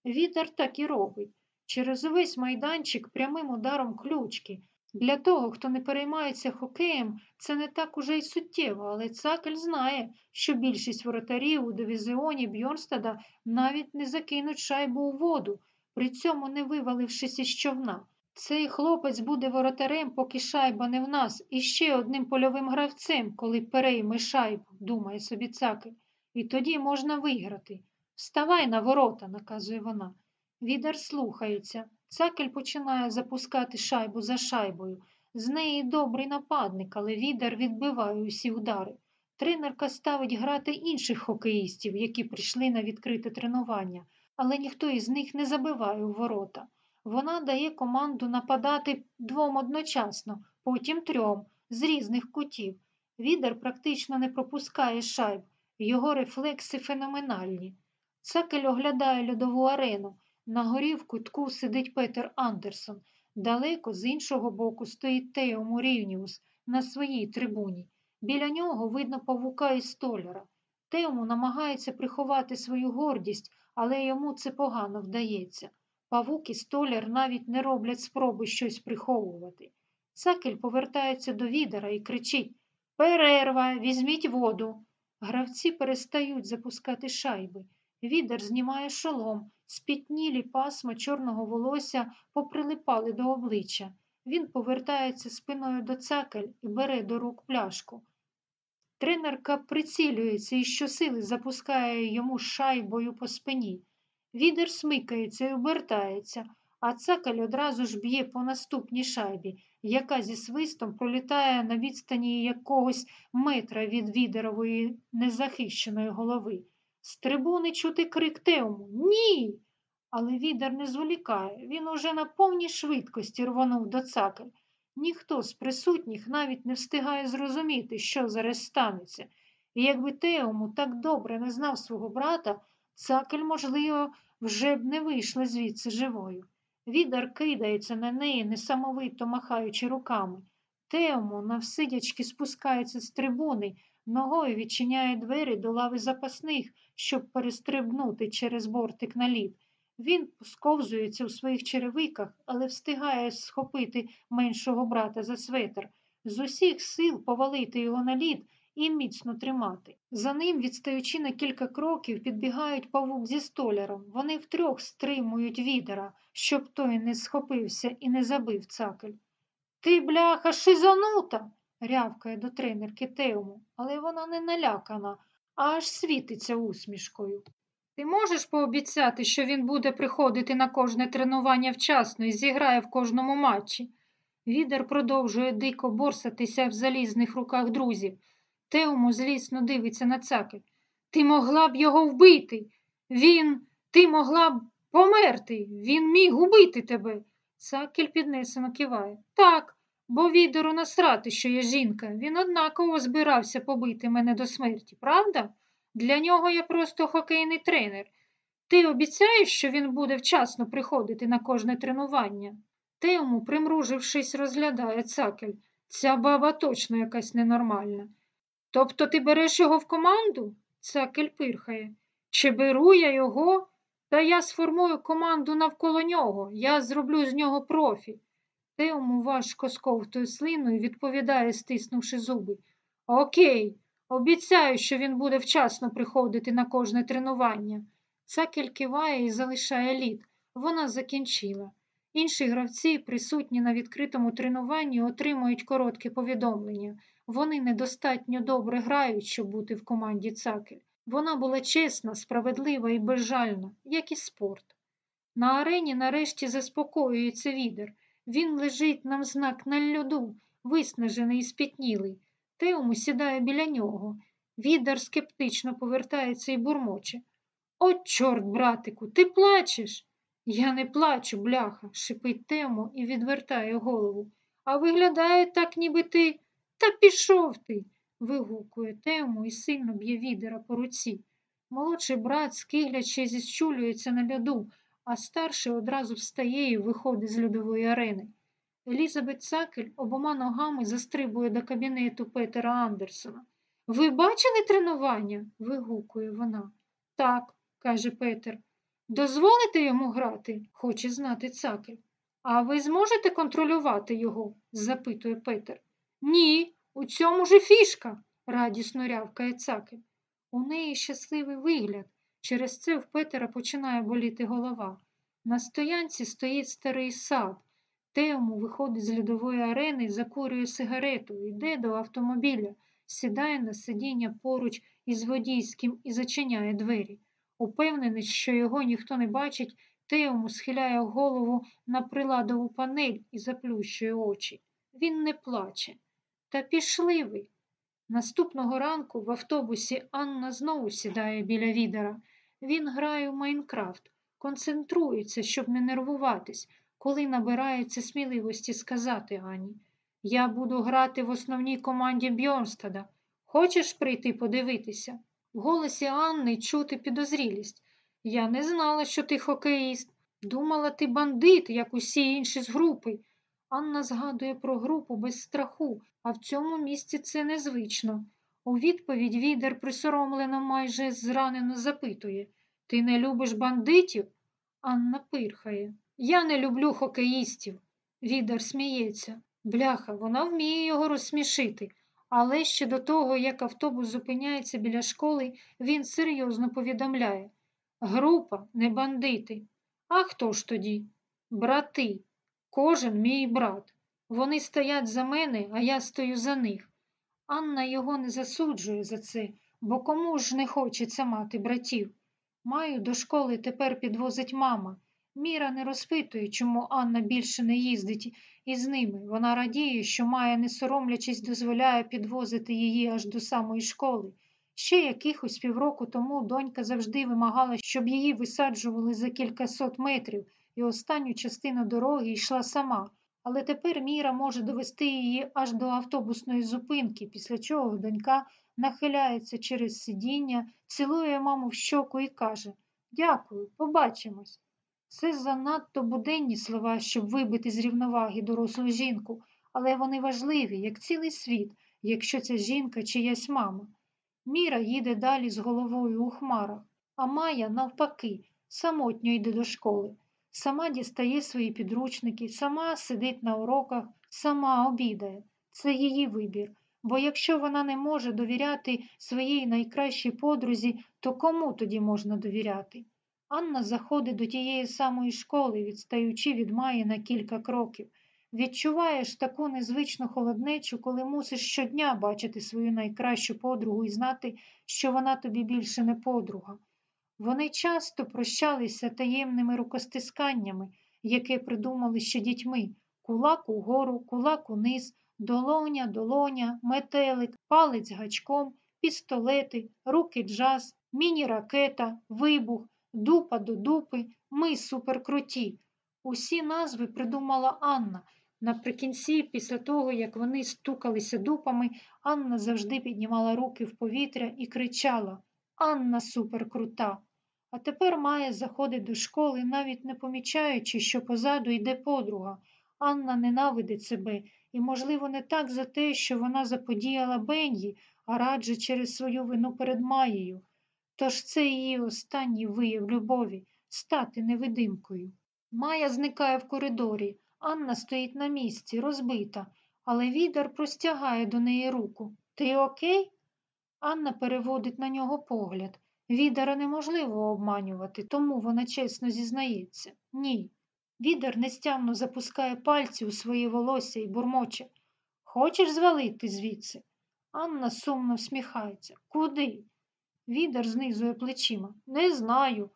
Відар так і робить. Через увесь майданчик прямим ударом ключки. Для того, хто не переймається хокеєм, це не так уже й суттєво, але Цакель знає, що більшість воротарів у дивізіоні Бьорнстада навіть не закинуть шайбу у воду, при цьому не вивалившись із човна. Цей хлопець буде воротарем, поки шайба не в нас, і ще одним польовим гравцем, коли перейме шайбу, думає собі Цакель. І тоді можна виграти. Вставай на ворота, наказує вона. Відар слухається. Цакель починає запускати шайбу за шайбою. З неї добрий нападник, але відар відбиває усі удари. Тренерка ставить грати інших хокеїстів, які прийшли на відкрите тренування, але ніхто із них не забиває у ворота. Вона дає команду нападати двом одночасно, потім трьом, з різних кутів. Відер практично не пропускає шайб, його рефлекси феноменальні. Цакель оглядає льодову арену. На горі в кутку сидить Петер Андерсон. Далеко з іншого боку стоїть Тео Мурівніус на своїй трибуні. Біля нього видно павука і столяра. Теому намагається приховати свою гордість, але йому це погано вдається. Павук і столяр навіть не роблять спроби щось приховувати. Цакель повертається до відера і кричить Перерва, візьміть воду. Гравці перестають запускати шайби. Відер знімає шолом, спітнілі пасма чорного волосся поприлипали до обличчя. Він повертається спиною до цакель і бере до рук пляшку. Тренерка прицілюється і щосили запускає йому шайбою по спині. Відер смикається і обертається, а цакаль одразу ж б'є по наступній шайбі, яка зі свистом пролітає на відстані якогось метра від відерової незахищеної голови. З трибуни чути крик Теому Ні. Але відер не зволікає. Він уже на повній швидкості рвонув до цакаль. Ніхто з присутніх навіть не встигає зрозуміти, що зараз станеться. І якби Теому так добре не знав свого брата, цакель, можливо, вже б не вийшла звідси живою. Відар кидається на неї, несамовито махаючи руками. Теому навсидячки спускається з трибуни, ногою відчиняє двері до лави запасних, щоб перестрибнути через бортик на лід. Він сковзується у своїх черевиках, але встигає схопити меншого брата за светр, з усіх сил повалити його на лід і міцно тримати. За ним, відстаючи на кілька кроків, підбігають павук зі столяром. Вони втрьох стримують відера, щоб той не схопився і не забив цакель. Ти, бляха, шизонута, рявкає до тренерки Теому, але вона не налякана, а аж світиться усмішкою. Ти можеш пообіцяти, що він буде приходити на кожне тренування вчасно і зіграє в кожному матчі? Відер продовжує дико борсатися в залізних руках друзів. Теому злісно дивиться на цакель. Ти могла б його вбити. Він, ти могла б померти. Він міг убити тебе. Цакель піднесено киває. Так, бо відеру насрати, що я жінка. Він однаково збирався побити мене до смерті, правда? Для нього я просто хокейний тренер. Ти обіцяєш, що він буде вчасно приходити на кожне тренування? Теому, примружившись, розглядає цакель. Ця баба точно якась ненормальна. Тобто ти береш його в команду? Цакель пирхає. Чи беру я його? Та я сформую команду навколо нього. Я зроблю з нього профі. Теому важко сковтує слину і відповідає, стиснувши зуби. Окей, обіцяю, що він буде вчасно приходити на кожне тренування. Цакель киває і залишає лід. Вона закінчила. Інші гравці, присутні на відкритому тренуванні, отримують коротке повідомлення. Вони недостатньо добре грають, щоб бути в команді цакель. Вона була чесна, справедлива і безжальна, як і спорт. На арені нарешті заспокоюється відер. Він лежить нам знак на льоду, виснажений і спітнілий. Теому сідає біля нього. Відер скептично повертається і бурмоче. О, чорт, братику, ти плачеш? Я не плачу, бляха, шипить Тему і відвертає голову. А виглядає так, ніби ти. Та пішов ти. вигукує Тему і сильно б'є відера по руці. Молодший брат, скиглячи, зіщулюється на льоду, а старший одразу встає і виходить з льодової арени. Елізабет Цакель обома ногами застрибує до кабінету Петера Андерсона. Ви бачили тренування? вигукує вона. Так, каже Петер. Дозволите йому грати? хоче знати цакель. А ви зможете контролювати його? запитує Петер. Ні, у цьому ж фішка, радісно рявкає цакель. У неї щасливий вигляд. Через це в Петера починає боліти голова. На стоянці стоїть старий сад. Теому виходить з льодової арени, закурює сигарету, йде до автомобіля, сідає на сидіння поруч із водійським і зачиняє двері. Упевнений, що його ніхто не бачить, Теому схиляє голову на приладову панель і заплющує очі. Він не плаче. Та пішли ви. Наступного ранку в автобусі Анна знову сідає біля відера. Він грає в Майнкрафт, концентрується, щоб не нервуватись, коли набирається сміливості сказати Ані. Я буду грати в основній команді Бьорнстада. Хочеш прийти подивитися? В голосі Анни чути підозрілість. Я не знала, що ти хокеїст. Думала, ти бандит, як усі інші з групи. Анна згадує про групу без страху, а в цьому місці це незвично. У відповідь відер присоромлено майже зранено запитує Ти не любиш бандитів? Анна пирхає. Я не люблю хокеїстів. Відер сміється. Бляха, вона вміє його розсмішити. Але ще до того, як автобус зупиняється біля школи, він серйозно повідомляє Група, не бандити. А хто ж тоді? Брати. Кожен мій брат. Вони стоять за мене, а я стою за них. Анна його не засуджує за це, бо кому ж не хочеться мати братів. Маю до школи тепер підвозить мама. Міра не розпитує, чому Анна більше не їздить із ними. Вона радіє, що має, не соромлячись, дозволяє підвозити її аж до самої школи. Ще якихось півроку тому донька завжди вимагала, щоб її висаджували за кількасот метрів, і останню частину дороги йшла сама. Але тепер Міра може довести її аж до автобусної зупинки, після чого донька нахиляється через сидіння, цілує маму в щоку і каже Дякую, побачимось. Це занадто буденні слова, щоб вибити з рівноваги дорослу жінку, але вони важливі, як цілий світ, якщо ця жінка чиясь мама. Міра їде далі з головою у хмарах, а Майя, навпаки, самотньо йде до школи. Сама дістає свої підручники, сама сидить на уроках, сама обідає. Це її вибір. Бо якщо вона не може довіряти своїй найкращій подрузі, то кому тоді можна довіряти? Анна заходить до тієї самої школи, відстаючи від Маї на кілька кроків. Відчуваєш таку незвичну холоднечу, коли мусиш щодня бачити свою найкращу подругу і знати, що вона тобі більше не подруга. Вони часто прощалися таємними рукостисканнями, яке придумали ще дітьми кулак угору, кулак униз, долоня, долоня, метелик, палець гачком, пістолети, руки джаз, міні-ракета, вибух, дупа до дупи, ми суперкруті. Усі назви придумала Анна. Наприкінці, після того, як вони стукалися дупами, Анна завжди піднімала руки в повітря і кричала Анна суперкрута. А тепер має заходить до школи, навіть не помічаючи, що позаду йде подруга. Анна ненавидить себе і, можливо, не так за те, що вона заподіяла Бенді, а радше через свою вину перед Маєю. Тож це її останній вияв любові стати невидимкою. Майя зникає в коридорі. Анна стоїть на місці, розбита, але відер простягає до неї руку. Ти окей? Анна переводить на нього погляд. Відера неможливо обманювати, тому вона чесно зізнається. Ні. Відер нестямно запускає пальці у своє волосся і бурмоче. Хочеш звалити звідси? Анна сумно всміхається. Куди? Відер знизує плечима. Не знаю.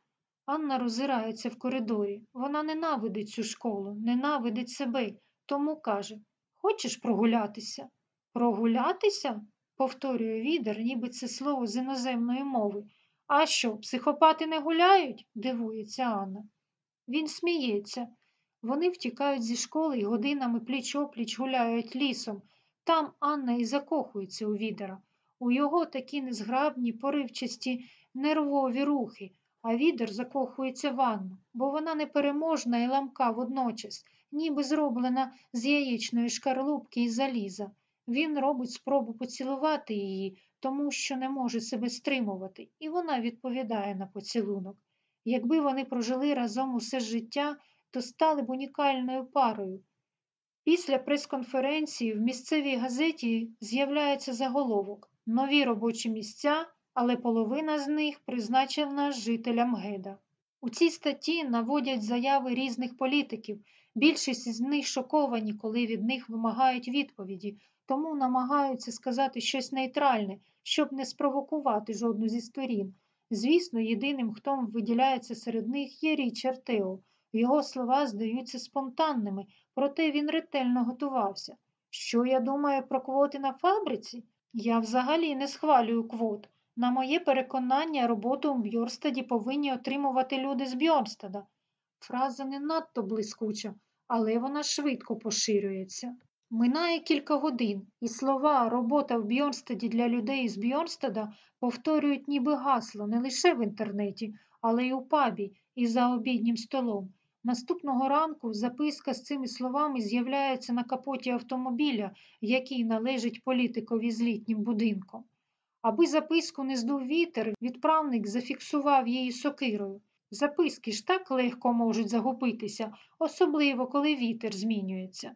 Анна роззирається в коридорі. Вона ненавидить цю школу, ненавидить себе, тому каже Хочеш прогулятися? Прогулятися? повторює відер, ніби це слово з іноземної мови. А що, психопати не гуляють? дивується Анна. Він сміється. Вони втікають зі школи і годинами пліч опліч гуляють лісом. Там Анна і закохується у відера. У його такі незграбні, поривчасті, нервові рухи, а відер закохується в Анну, бо вона непереможна і ламка водночас, ніби зроблена з яєчної шкарлупки і заліза. Він робить спробу поцілувати її, тому що не може себе стримувати, і вона відповідає на поцілунок. Якби вони прожили разом усе життя, то стали б унікальною парою. Після прес-конференції в місцевій газеті з'являється заголовок Нові робочі місця, але половина з них призначена жителям Геда. У цій статті наводять заяви різних політиків. Більшість з них шоковані, коли від них вимагають відповіді, тому намагаються сказати щось нейтральне, щоб не спровокувати жодну зі сторін. Звісно, єдиним, хто виділяється серед них, є Річард Тео. Його слова здаються спонтанними, проте він ретельно готувався. Що я думаю про квоти на фабриці? Я взагалі не схвалюю квот. На моє переконання, роботу у Бьорстаді повинні отримувати люди з Бьорстада. Фраза не надто блискуча, але вона швидко поширюється. Минає кілька годин, і слова робота в Бьорнстаді для людей з Бьорнстада повторюють ніби гасло не лише в інтернеті, але й у пабі і за обіднім столом. Наступного ранку записка з цими словами з'являється на капоті автомобіля, який належить політикові з літнім будинком. Аби записку не здув вітер, відправник зафіксував її сокирою. Записки ж так легко можуть загубитися, особливо коли вітер змінюється.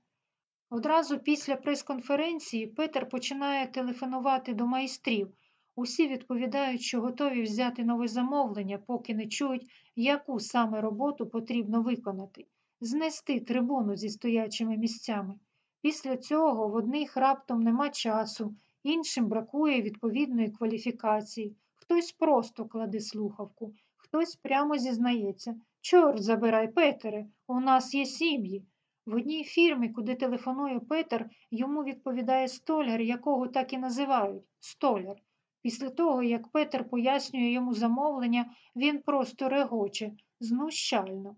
Одразу після прес-конференції Петер починає телефонувати до майстрів. Усі відповідають, що готові взяти нове замовлення, поки не чують, яку саме роботу потрібно виконати, знести трибуну зі стоячими місцями. Після цього в одних раптом нема часу, іншим бракує відповідної кваліфікації, хтось просто кладе слухавку, хтось прямо зізнається. Чорт забирай, Петере, у нас є сім'ї. В одній фірмі, куди телефонує Петер, йому відповідає столяр, якого так і називають столяр. Після того, як Петер пояснює йому замовлення, він просто регоче, знущально.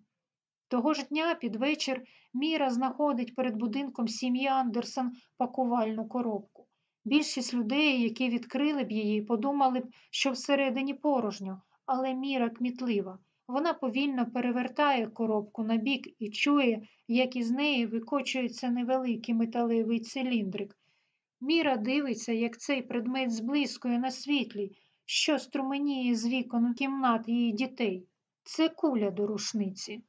Того ж дня під вечір Міра знаходить перед будинком сім'ї Андерсон пакувальну коробку. Більшість людей, які відкрили б її, подумали б, що всередині порожньо, але Міра кмітлива. Вона повільно перевертає коробку на бік і чує, як із неї викочується невеликий металевий циліндрик. Міра дивиться, як цей предмет зблискує на світлі, що струменіє з вікон кімнат її дітей. Це куля до рушниці.